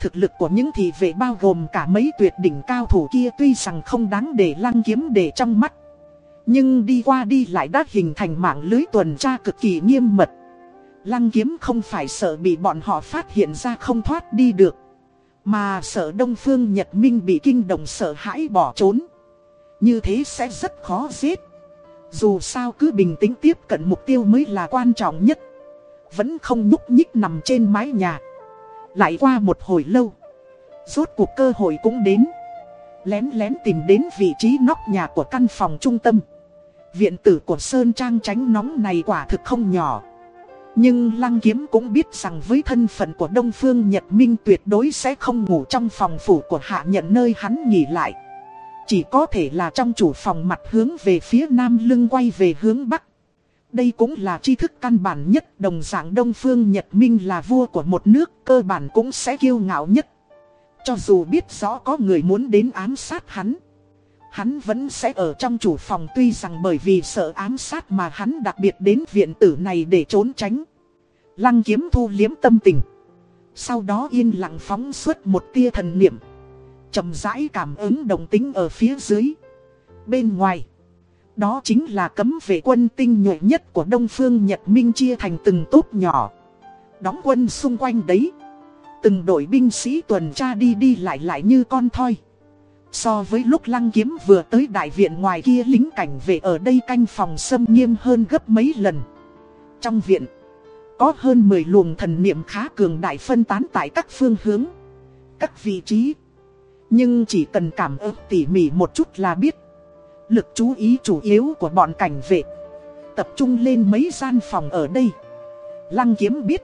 Thực lực của những thị vệ bao gồm cả mấy tuyệt đỉnh cao thủ kia tuy rằng không đáng để lăng kiếm để trong mắt. Nhưng đi qua đi lại đã hình thành mạng lưới tuần tra cực kỳ nghiêm mật. Lăng kiếm không phải sợ bị bọn họ phát hiện ra không thoát đi được. Mà sợ Đông Phương Nhật Minh bị kinh động sợ hãi bỏ trốn. Như thế sẽ rất khó giết. Dù sao cứ bình tĩnh tiếp cận mục tiêu mới là quan trọng nhất. Vẫn không nhúc nhích nằm trên mái nhà. Lại qua một hồi lâu. Rốt cuộc cơ hội cũng đến. Lén lén tìm đến vị trí nóc nhà của căn phòng trung tâm. Viện tử của Sơn Trang tránh nóng này quả thực không nhỏ. Nhưng Lăng Kiếm cũng biết rằng với thân phận của Đông Phương Nhật Minh tuyệt đối sẽ không ngủ trong phòng phủ của hạ nhận nơi hắn nghỉ lại. Chỉ có thể là trong chủ phòng mặt hướng về phía nam lưng quay về hướng bắc đây cũng là tri thức căn bản nhất đồng dạng Đông Phương Nhật Minh là vua của một nước, cơ bản cũng sẽ kiêu ngạo nhất. Cho dù biết rõ có người muốn đến ám sát hắn. Hắn vẫn sẽ ở trong chủ phòng tuy rằng bởi vì sợ ám sát mà hắn đặc biệt đến viện tử này để trốn tránh. Lăng kiếm thu liếm tâm tình. Sau đó yên lặng phóng xuất một tia thần niệm chậm rãi cảm ứng đồng tính ở phía dưới. Bên ngoài. Đó chính là cấm vệ quân tinh nhuệ nhất của Đông Phương Nhật Minh chia thành từng tốt nhỏ. Đóng quân xung quanh đấy. Từng đội binh sĩ tuần tra đi đi lại lại như con thoi. So với lúc lăng kiếm vừa tới đại viện ngoài kia lính cảnh vệ ở đây canh phòng xâm nghiêm hơn gấp mấy lần. Trong viện, có hơn 10 luồng thần niệm khá cường đại phân tán tại các phương hướng, các vị trí. Nhưng chỉ cần cảm ứng tỉ mỉ một chút là biết. Lực chú ý chủ yếu của bọn cảnh vệ. Tập trung lên mấy gian phòng ở đây. Lăng kiếm biết,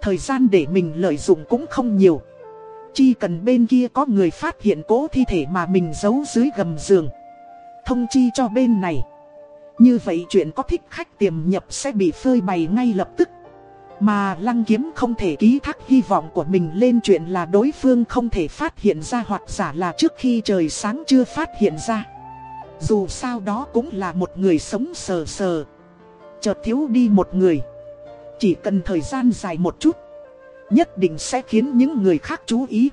Thời gian để mình lợi dụng cũng không nhiều. Chỉ cần bên kia có người phát hiện cố thi thể mà mình giấu dưới gầm giường. Thông chi cho bên này. Như vậy chuyện có thích khách tiềm nhập sẽ bị phơi bày ngay lập tức. Mà lăng kiếm không thể ký thác hy vọng của mình lên chuyện là đối phương không thể phát hiện ra hoặc giả là trước khi trời sáng chưa phát hiện ra. Dù sao đó cũng là một người sống sờ sờ. Chợt thiếu đi một người. Chỉ cần thời gian dài một chút, Nhất định sẽ khiến những người khác chú ý.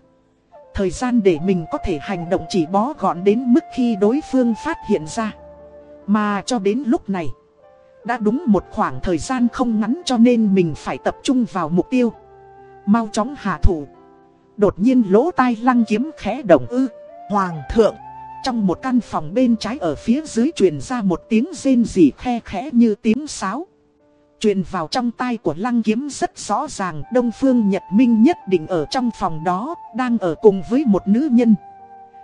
Thời gian để mình có thể hành động chỉ bó gọn đến mức khi đối phương phát hiện ra. Mà cho đến lúc này đã đúng một khoảng thời gian không ngắn cho nên mình phải tập trung vào mục tiêu Mau chóng hạ thủ Đột nhiên lỗ tai lăng kiếm khẽ động ư Hoàng thượng trong một căn phòng bên trái ở phía dưới truyền ra một tiếng rên rỉ khe khẽ như tiếng sáo. Truyền vào trong tai của lăng kiếm rất rõ ràng Đông Phương Nhật Minh nhất định ở trong phòng đó, đang ở cùng với một nữ nhân.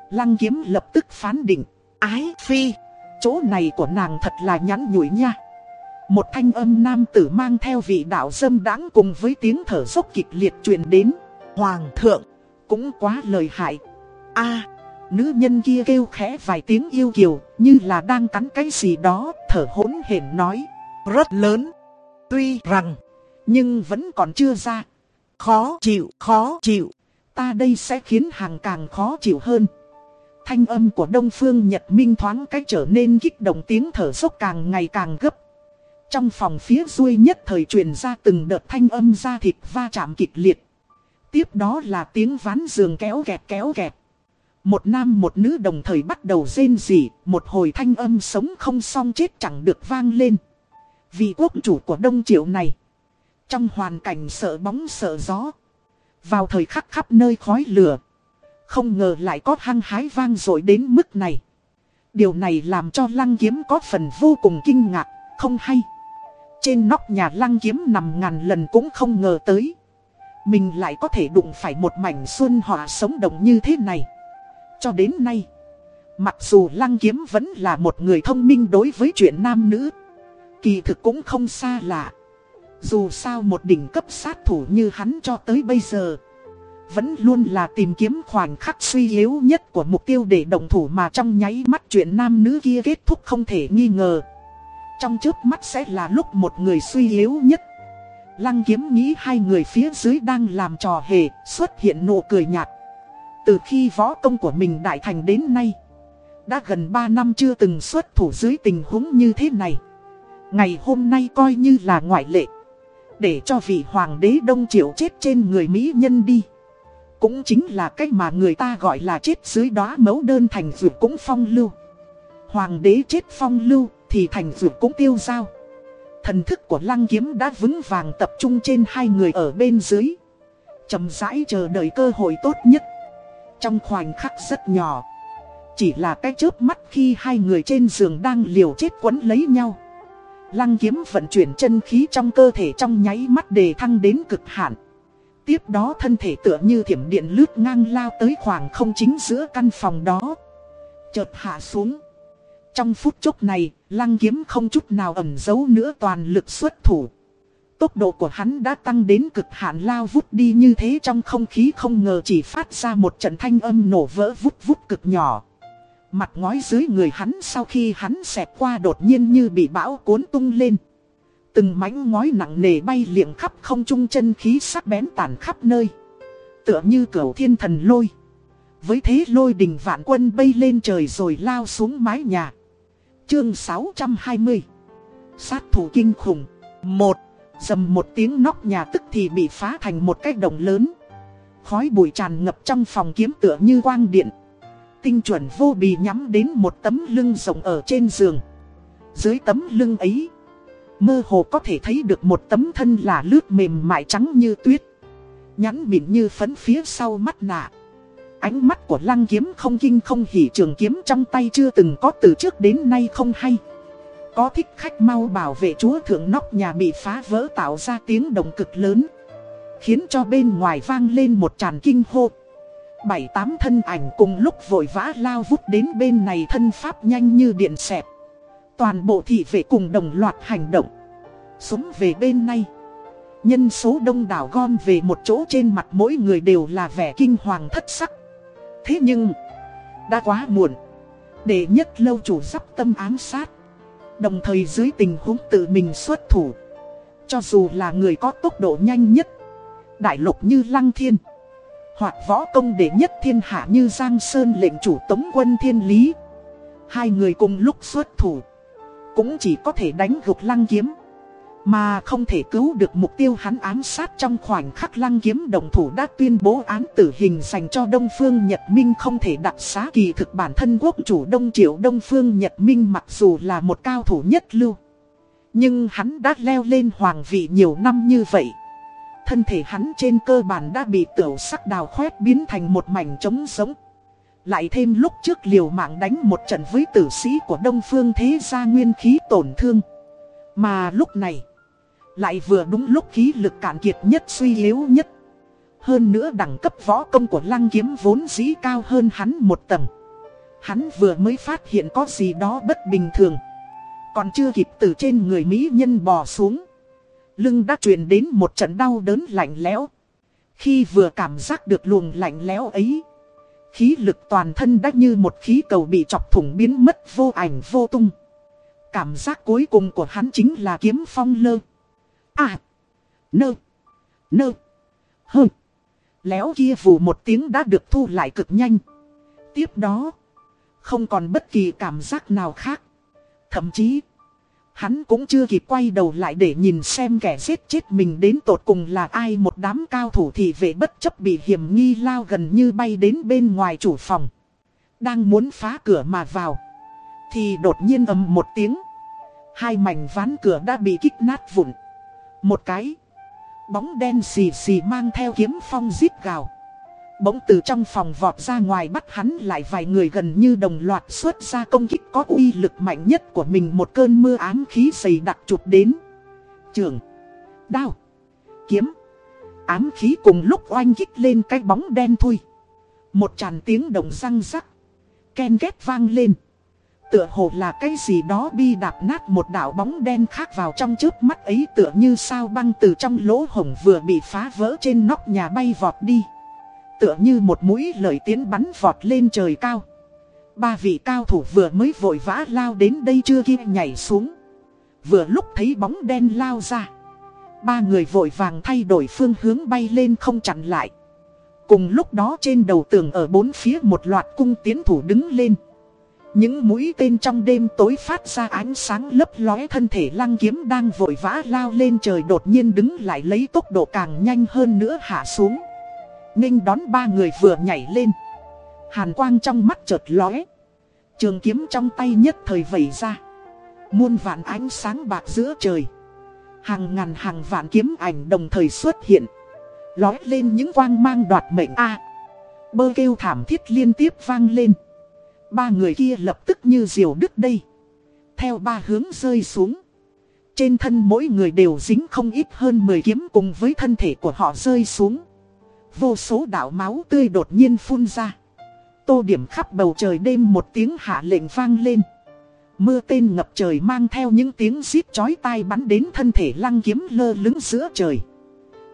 Lăng kiếm lập tức phán định, ái phi, chỗ này của nàng thật là nhắn nhủi nha. Một thanh âm nam tử mang theo vị đạo dâm đáng cùng với tiếng thở dốc kịch liệt truyền đến. Hoàng thượng, cũng quá lời hại. a Nữ nhân kia kêu khẽ vài tiếng yêu kiều, như là đang cắn cái gì đó, thở hỗn hển nói. Rất lớn. Tuy rằng, nhưng vẫn còn chưa ra. Khó chịu, khó chịu. Ta đây sẽ khiến hàng càng khó chịu hơn. Thanh âm của Đông Phương Nhật Minh thoáng cách trở nên kích động tiếng thở dốc càng ngày càng gấp. Trong phòng phía duy nhất thời truyền ra từng đợt thanh âm da thịt va chạm kịch liệt. Tiếp đó là tiếng ván giường kéo kẹt kéo kẹt. Một nam một nữ đồng thời bắt đầu rên rỉ, một hồi thanh âm sống không xong chết chẳng được vang lên. Vị quốc chủ của Đông Triệu này, trong hoàn cảnh sợ bóng sợ gió, vào thời khắc khắp nơi khói lửa, không ngờ lại có hăng hái vang dội đến mức này. Điều này làm cho lăng kiếm có phần vô cùng kinh ngạc, không hay. Trên nóc nhà lăng kiếm nằm ngàn lần cũng không ngờ tới. Mình lại có thể đụng phải một mảnh xuân họa sống động như thế này. Cho đến nay, mặc dù Lăng Kiếm vẫn là một người thông minh đối với chuyện nam nữ, kỳ thực cũng không xa lạ. Dù sao một đỉnh cấp sát thủ như hắn cho tới bây giờ, vẫn luôn là tìm kiếm khoảnh khắc suy yếu nhất của mục tiêu để đồng thủ mà trong nháy mắt chuyện nam nữ kia kết thúc không thể nghi ngờ. Trong trước mắt sẽ là lúc một người suy yếu nhất. Lăng kiếm nghĩ hai người phía dưới đang làm trò hề, Xuất hiện nụ cười nhạt. Từ khi võ công của mình đại thành đến nay, Đã gần 3 năm chưa từng xuất thủ dưới tình huống như thế này. Ngày hôm nay coi như là ngoại lệ. Để cho vị hoàng đế đông triệu chết trên người Mỹ nhân đi. Cũng chính là cách mà người ta gọi là chết dưới đó mấu đơn thành vượt cũng phong lưu. Hoàng đế chết phong lưu thì thành dược cũng tiêu dao Thần thức của lăng kiếm đã vững vàng tập trung trên hai người ở bên dưới. Chậm rãi chờ đợi cơ hội tốt nhất. Trong khoảnh khắc rất nhỏ Chỉ là cái chớp mắt khi hai người trên giường đang liều chết quấn lấy nhau. Lăng kiếm vận chuyển chân khí trong cơ thể trong nháy mắt đề thăng đến cực hạn. Tiếp đó thân thể tựa như thiểm điện lướt ngang lao tới khoảng không chính giữa căn phòng đó. Chợt hạ xuống. Trong phút chốc này, lăng kiếm không chút nào ẩn giấu nữa toàn lực xuất thủ Tốc độ của hắn đã tăng đến cực hạn lao vút đi như thế trong không khí không ngờ chỉ phát ra một trận thanh âm nổ vỡ vút vút cực nhỏ Mặt ngói dưới người hắn sau khi hắn xẹt qua đột nhiên như bị bão cuốn tung lên. Từng mảnh ngói nặng nề bay liệng khắp không trung chân khí sắc bén tản khắp nơi. Tựa như cửu thiên thần lôi. Với thế lôi đình vạn quân bay lên trời rồi lao xuống mái nhà. Chương 620 Sát thủ kinh khủng một Dầm một tiếng nóc nhà tức thì bị phá thành một cái đồng lớn. Khói bụi tràn ngập trong phòng kiếm tựa như quang điện tinh chuẩn vô bì nhắm đến một tấm lưng rộng ở trên giường. Dưới tấm lưng ấy, mơ hồ có thể thấy được một tấm thân là lướt mềm mại trắng như tuyết. Nhắn mịn như phấn phía sau mắt nạ. Ánh mắt của lăng kiếm không kinh không hỉ trường kiếm trong tay chưa từng có từ trước đến nay không hay. Có thích khách mau bảo vệ chúa thượng nóc nhà bị phá vỡ tạo ra tiếng động cực lớn. Khiến cho bên ngoài vang lên một tràn kinh hô. Bảy tám thân ảnh cùng lúc vội vã lao vút đến bên này thân pháp nhanh như điện xẹp. Toàn bộ thị vệ cùng đồng loạt hành động. Súng về bên này. Nhân số đông đảo gom về một chỗ trên mặt mỗi người đều là vẻ kinh hoàng thất sắc. Thế nhưng, đã quá muộn. Để nhất lâu chủ sắp tâm ám sát. Đồng thời dưới tình huống tự mình xuất thủ. Cho dù là người có tốc độ nhanh nhất. Đại lục như Lăng Thiên hoặc võ công đệ nhất thiên hạ như Giang Sơn lệnh chủ tống quân thiên lý. Hai người cùng lúc xuất thủ. Cũng chỉ có thể đánh gục lăng kiếm. Mà không thể cứu được mục tiêu hắn ám sát trong khoảnh khắc lăng kiếm đồng thủ đã tuyên bố án tử hình dành cho Đông Phương Nhật Minh không thể đặt xá kỳ thực bản thân quốc chủ Đông Triệu Đông Phương Nhật Minh mặc dù là một cao thủ nhất lưu. Nhưng hắn đã leo lên hoàng vị nhiều năm như vậy. Thân thể hắn trên cơ bản đã bị tiểu sắc đào khoét biến thành một mảnh trống sống. Lại thêm lúc trước liều mạng đánh một trận với tử sĩ của Đông Phương Thế gia nguyên khí tổn thương. Mà lúc này, lại vừa đúng lúc khí lực cạn kiệt nhất suy yếu nhất. Hơn nữa đẳng cấp võ công của lăng kiếm vốn dĩ cao hơn hắn một tầng. Hắn vừa mới phát hiện có gì đó bất bình thường. Còn chưa kịp từ trên người Mỹ nhân bò xuống lưng đã truyền đến một trận đau đớn lạnh lẽo. Khi vừa cảm giác được luồng lạnh lẽo ấy, khí lực toàn thân đã như một khí cầu bị chọc thủng biến mất vô ảnh vô tung. Cảm giác cuối cùng của hắn chính là kiếm phong lơ. À, nơ, nơ, hơ. Léo kia vù một tiếng đã được thu lại cực nhanh. Tiếp đó, không còn bất kỳ cảm giác nào khác. Thậm chí, Hắn cũng chưa kịp quay đầu lại để nhìn xem kẻ giết chết mình đến tột cùng là ai một đám cao thủ thị vệ bất chấp bị hiểm nghi lao gần như bay đến bên ngoài chủ phòng. Đang muốn phá cửa mà vào. Thì đột nhiên ầm một tiếng. Hai mảnh ván cửa đã bị kích nát vụn. Một cái. Bóng đen xì xì mang theo kiếm phong giết gào. Bỗng từ trong phòng vọt ra ngoài bắt hắn lại vài người gần như đồng loạt xuất ra công kích có uy lực mạnh nhất của mình một cơn mưa ám khí dày đặc chụp đến. Trường, đao, kiếm, ám khí cùng lúc oanh kích lên cái bóng đen thui. Một tràn tiếng đồng răng rắc, ken ghét vang lên. Tựa hồ là cái gì đó bi đạp nát một đảo bóng đen khác vào trong trước mắt ấy tựa như sao băng từ trong lỗ hổng vừa bị phá vỡ trên nóc nhà bay vọt đi tựa như một mũi lời tiến bắn vọt lên trời cao. Ba vị cao thủ vừa mới vội vã lao đến đây chưa kia nhảy xuống. Vừa lúc thấy bóng đen lao ra Ba người vội vàng thay đổi phương hướng bay lên không chặn lại Cùng lúc đó trên đầu tường ở bốn phía một loạt cung tiến thủ đứng lên những mũi tên trong đêm tối phát ra ánh sáng lấp lóe thân thể lăng kiếm đang vội vã lao lên trời đột nhiên đứng lại lấy tốc độ càng nhanh hơn nữa hạ xuống. Ninh đón ba người vừa nhảy lên. Hàn quang trong mắt chợt lóe. Trường kiếm trong tay nhất thời vẩy ra. Muôn vạn ánh sáng bạc giữa trời. Hàng ngàn hàng vạn kiếm ảnh đồng thời xuất hiện. Lói lên những quang mang đoạt mệnh A. Bơ kêu thảm thiết liên tiếp vang lên. Ba người kia lập tức như diều đứt đây. Theo ba hướng rơi xuống. Trên thân mỗi người đều dính không ít hơn 10 kiếm cùng với thân thể của họ rơi xuống. Vô số đảo máu tươi đột nhiên phun ra. Tô điểm khắp bầu trời đêm một tiếng hạ lệnh vang lên. Mưa tên ngập trời mang theo những tiếng xít chói tai bắn đến thân thể lăng kiếm lơ lứng giữa trời.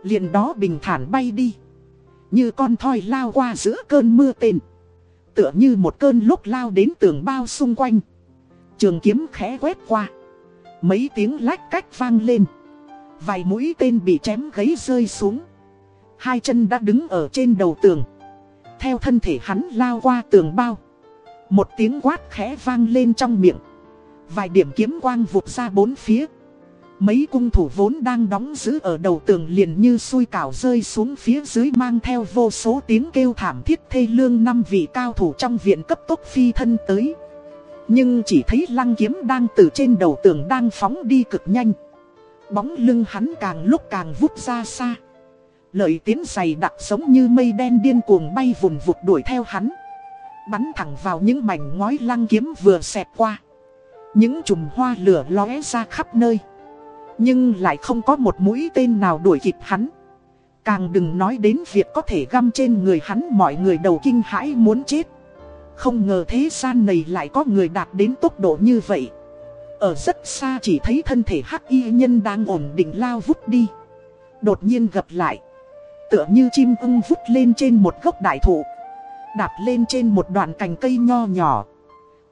Liền đó bình thản bay đi. Như con thoi lao qua giữa cơn mưa tên. Tựa như một cơn lúc lao đến tường bao xung quanh. Trường kiếm khẽ quét qua. Mấy tiếng lách cách vang lên. Vài mũi tên bị chém gấy rơi xuống. Hai chân đã đứng ở trên đầu tường. Theo thân thể hắn lao qua tường bao. Một tiếng quát khẽ vang lên trong miệng. Vài điểm kiếm quang vụt ra bốn phía. Mấy cung thủ vốn đang đóng giữ ở đầu tường liền như xui cảo rơi xuống phía dưới mang theo vô số tiếng kêu thảm thiết thê lương năm vị cao thủ trong viện cấp tốc phi thân tới. Nhưng chỉ thấy lăng kiếm đang từ trên đầu tường đang phóng đi cực nhanh. Bóng lưng hắn càng lúc càng vút ra xa. Lợi tiến dày đặc giống như mây đen điên cuồng bay vùn vụt đuổi theo hắn. Bắn thẳng vào những mảnh ngói lăng kiếm vừa xẹt qua. Những chùm hoa lửa lóe ra khắp nơi. Nhưng lại không có một mũi tên nào đuổi kịp hắn. Càng đừng nói đến việc có thể găm trên người hắn mọi người đầu kinh hãi muốn chết. Không ngờ thế gian này lại có người đạt đến tốc độ như vậy. Ở rất xa chỉ thấy thân thể hắc y nhân đang ổn định lao vút đi. Đột nhiên gặp lại. Tựa như chim ưng vút lên trên một gốc đại thụ. Đạp lên trên một đoạn cành cây nho nhỏ.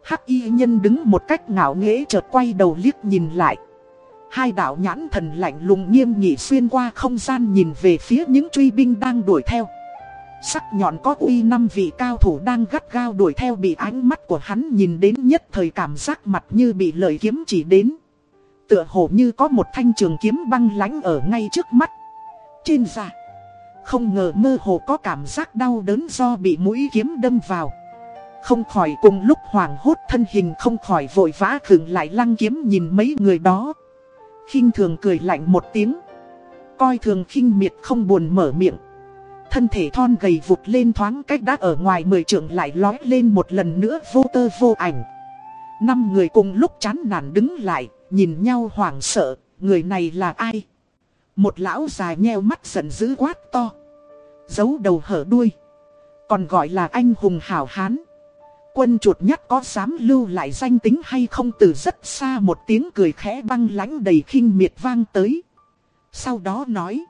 Hắc y nhân đứng một cách ngạo nghễ chợt quay đầu liếc nhìn lại. Hai đạo nhãn thần lạnh lùng nghiêm nghị xuyên qua không gian nhìn về phía những truy binh đang đuổi theo. Sắc nhọn có uy năm vị cao thủ đang gắt gao đuổi theo bị ánh mắt của hắn nhìn đến nhất thời cảm giác mặt như bị lời kiếm chỉ đến. Tựa hồ như có một thanh trường kiếm băng lánh ở ngay trước mắt. Trên da, không ngờ mơ hồ có cảm giác đau đớn do bị mũi kiếm đâm vào. Không khỏi cùng lúc hoảng hốt thân hình không khỏi vội vã khựng lại lăng kiếm nhìn mấy người đó khinh thường cười lạnh một tiếng. Coi thường khinh miệt không buồn mở miệng. Thân thể thon gầy vụt lên thoáng cách đã ở ngoài mười trượng lại lói lên một lần nữa vô tơ vô ảnh. Năm người cùng lúc chán nản đứng lại, Nhìn nhau hoảng sợ, Người này là ai? Một lão già nheo mắt giận dữ quát to. Giấu đầu hở đuôi. Còn gọi là anh hùng hảo hán. Quân chuột nhắt có dám lưu lại danh tính hay không từ rất xa một tiếng cười khẽ băng lãnh đầy khinh miệt vang tới. Sau đó nói.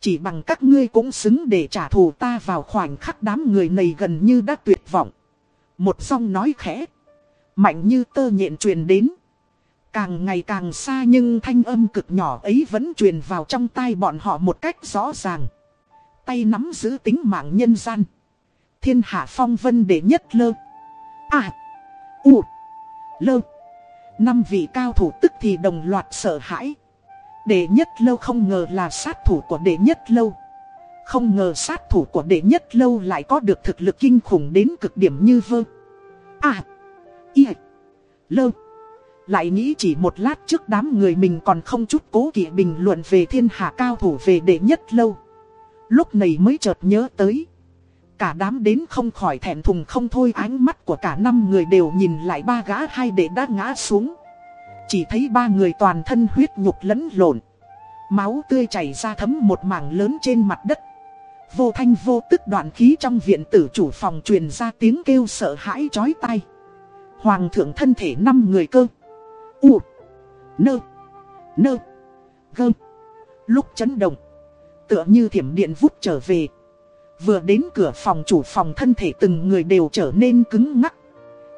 Chỉ bằng các ngươi cũng xứng để trả thù ta vào khoảnh khắc đám người này gần như đã tuyệt vọng. Một giọng nói khẽ. Mạnh như tơ nhện truyền đến. Càng ngày càng xa nhưng thanh âm cực nhỏ ấy vẫn truyền vào trong tai bọn họ một cách rõ ràng. Tay nắm giữ tính mạng nhân gian. Thiên hạ phong vân đệ nhất lơ. À. U. Lơ. Năm vị cao thủ tức thì đồng loạt sợ hãi. Đệ nhất lâu không ngờ là sát thủ của đệ nhất lâu. Không ngờ sát thủ của đệ nhất lâu lại có được thực lực kinh khủng đến cực điểm như vơ. À. Y. Lơ. Lại nghĩ chỉ một lát trước đám người mình còn không chút cố kỵ bình luận về thiên hạ cao thủ về đệ nhất lâu. Lúc này mới chợt nhớ tới. Cả đám đến không khỏi thẹn thùng không thôi, ánh mắt của cả năm người đều nhìn lại ba gã hai đệ đã ngã xuống. Chỉ thấy ba người toàn thân huyết nhục lẫn lộn. Máu tươi chảy ra thấm một mảng lớn trên mặt đất. Vô thanh vô tức đoạn khí trong viện tử chủ phòng truyền ra tiếng kêu sợ hãi chói tai. Hoàng thượng thân thể năm người cơ. U. Nơ. Nơ. Gơ. Lúc chấn động. Tựa như thiểm điện vút trở về. Vừa đến cửa phòng chủ phòng thân thể từng người đều trở nên cứng ngắc.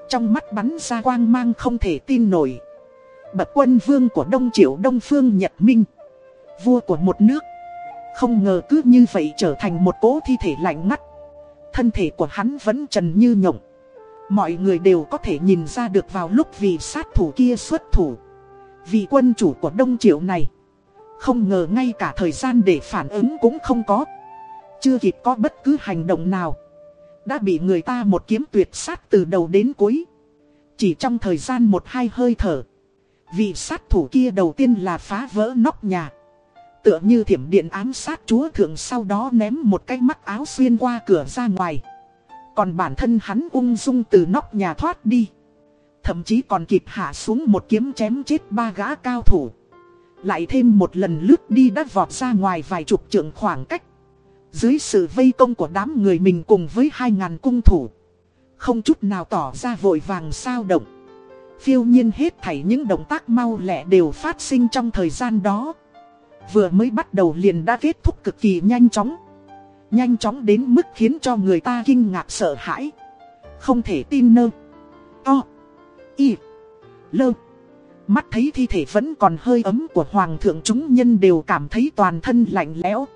Trong mắt bắn ra quang mang không thể tin nổi. Bậc quân vương của Đông Triệu Đông Phương Nhật Minh, Vua của một nước, Không ngờ cứ như vậy trở thành một cố thi thể lạnh ngắt. Thân thể của hắn vẫn trần như nhộng. Mọi người đều có thể nhìn ra được vào lúc vì sát thủ kia xuất thủ. Vì quân chủ của Đông Triệu này, Không ngờ ngay cả thời gian để phản ứng cũng không có. Chưa kịp có bất cứ hành động nào. Đã bị người ta một kiếm tuyệt sát từ đầu đến cuối. Chỉ trong thời gian một hai hơi thở, Vị sát thủ kia đầu tiên là phá vỡ nóc nhà. Tựa như thiểm điện ám sát chúa thượng sau đó ném một cái mắt áo xuyên qua cửa ra ngoài. Còn bản thân hắn ung dung từ nóc nhà thoát đi. Thậm chí còn kịp hạ xuống một kiếm chém chết ba gã cao thủ. Lại thêm một lần lướt đi đã vọt ra ngoài vài chục trượng khoảng cách. Dưới sự vây công của đám người mình cùng với hai ngàn cung thủ, Không chút nào tỏ ra vội vàng sao động. Phiêu nhiên hết thảy những động tác mau lẹ đều phát sinh trong thời gian đó. Vừa mới bắt đầu liền đã kết thúc cực kỳ nhanh chóng. Nhanh chóng đến mức khiến cho người ta kinh ngạc sợ hãi. Không thể tin nơ. O. Y Lơ. Mắt thấy thi thể vẫn còn hơi ấm của hoàng thượng chúng nhân đều cảm thấy toàn thân lạnh lẽo.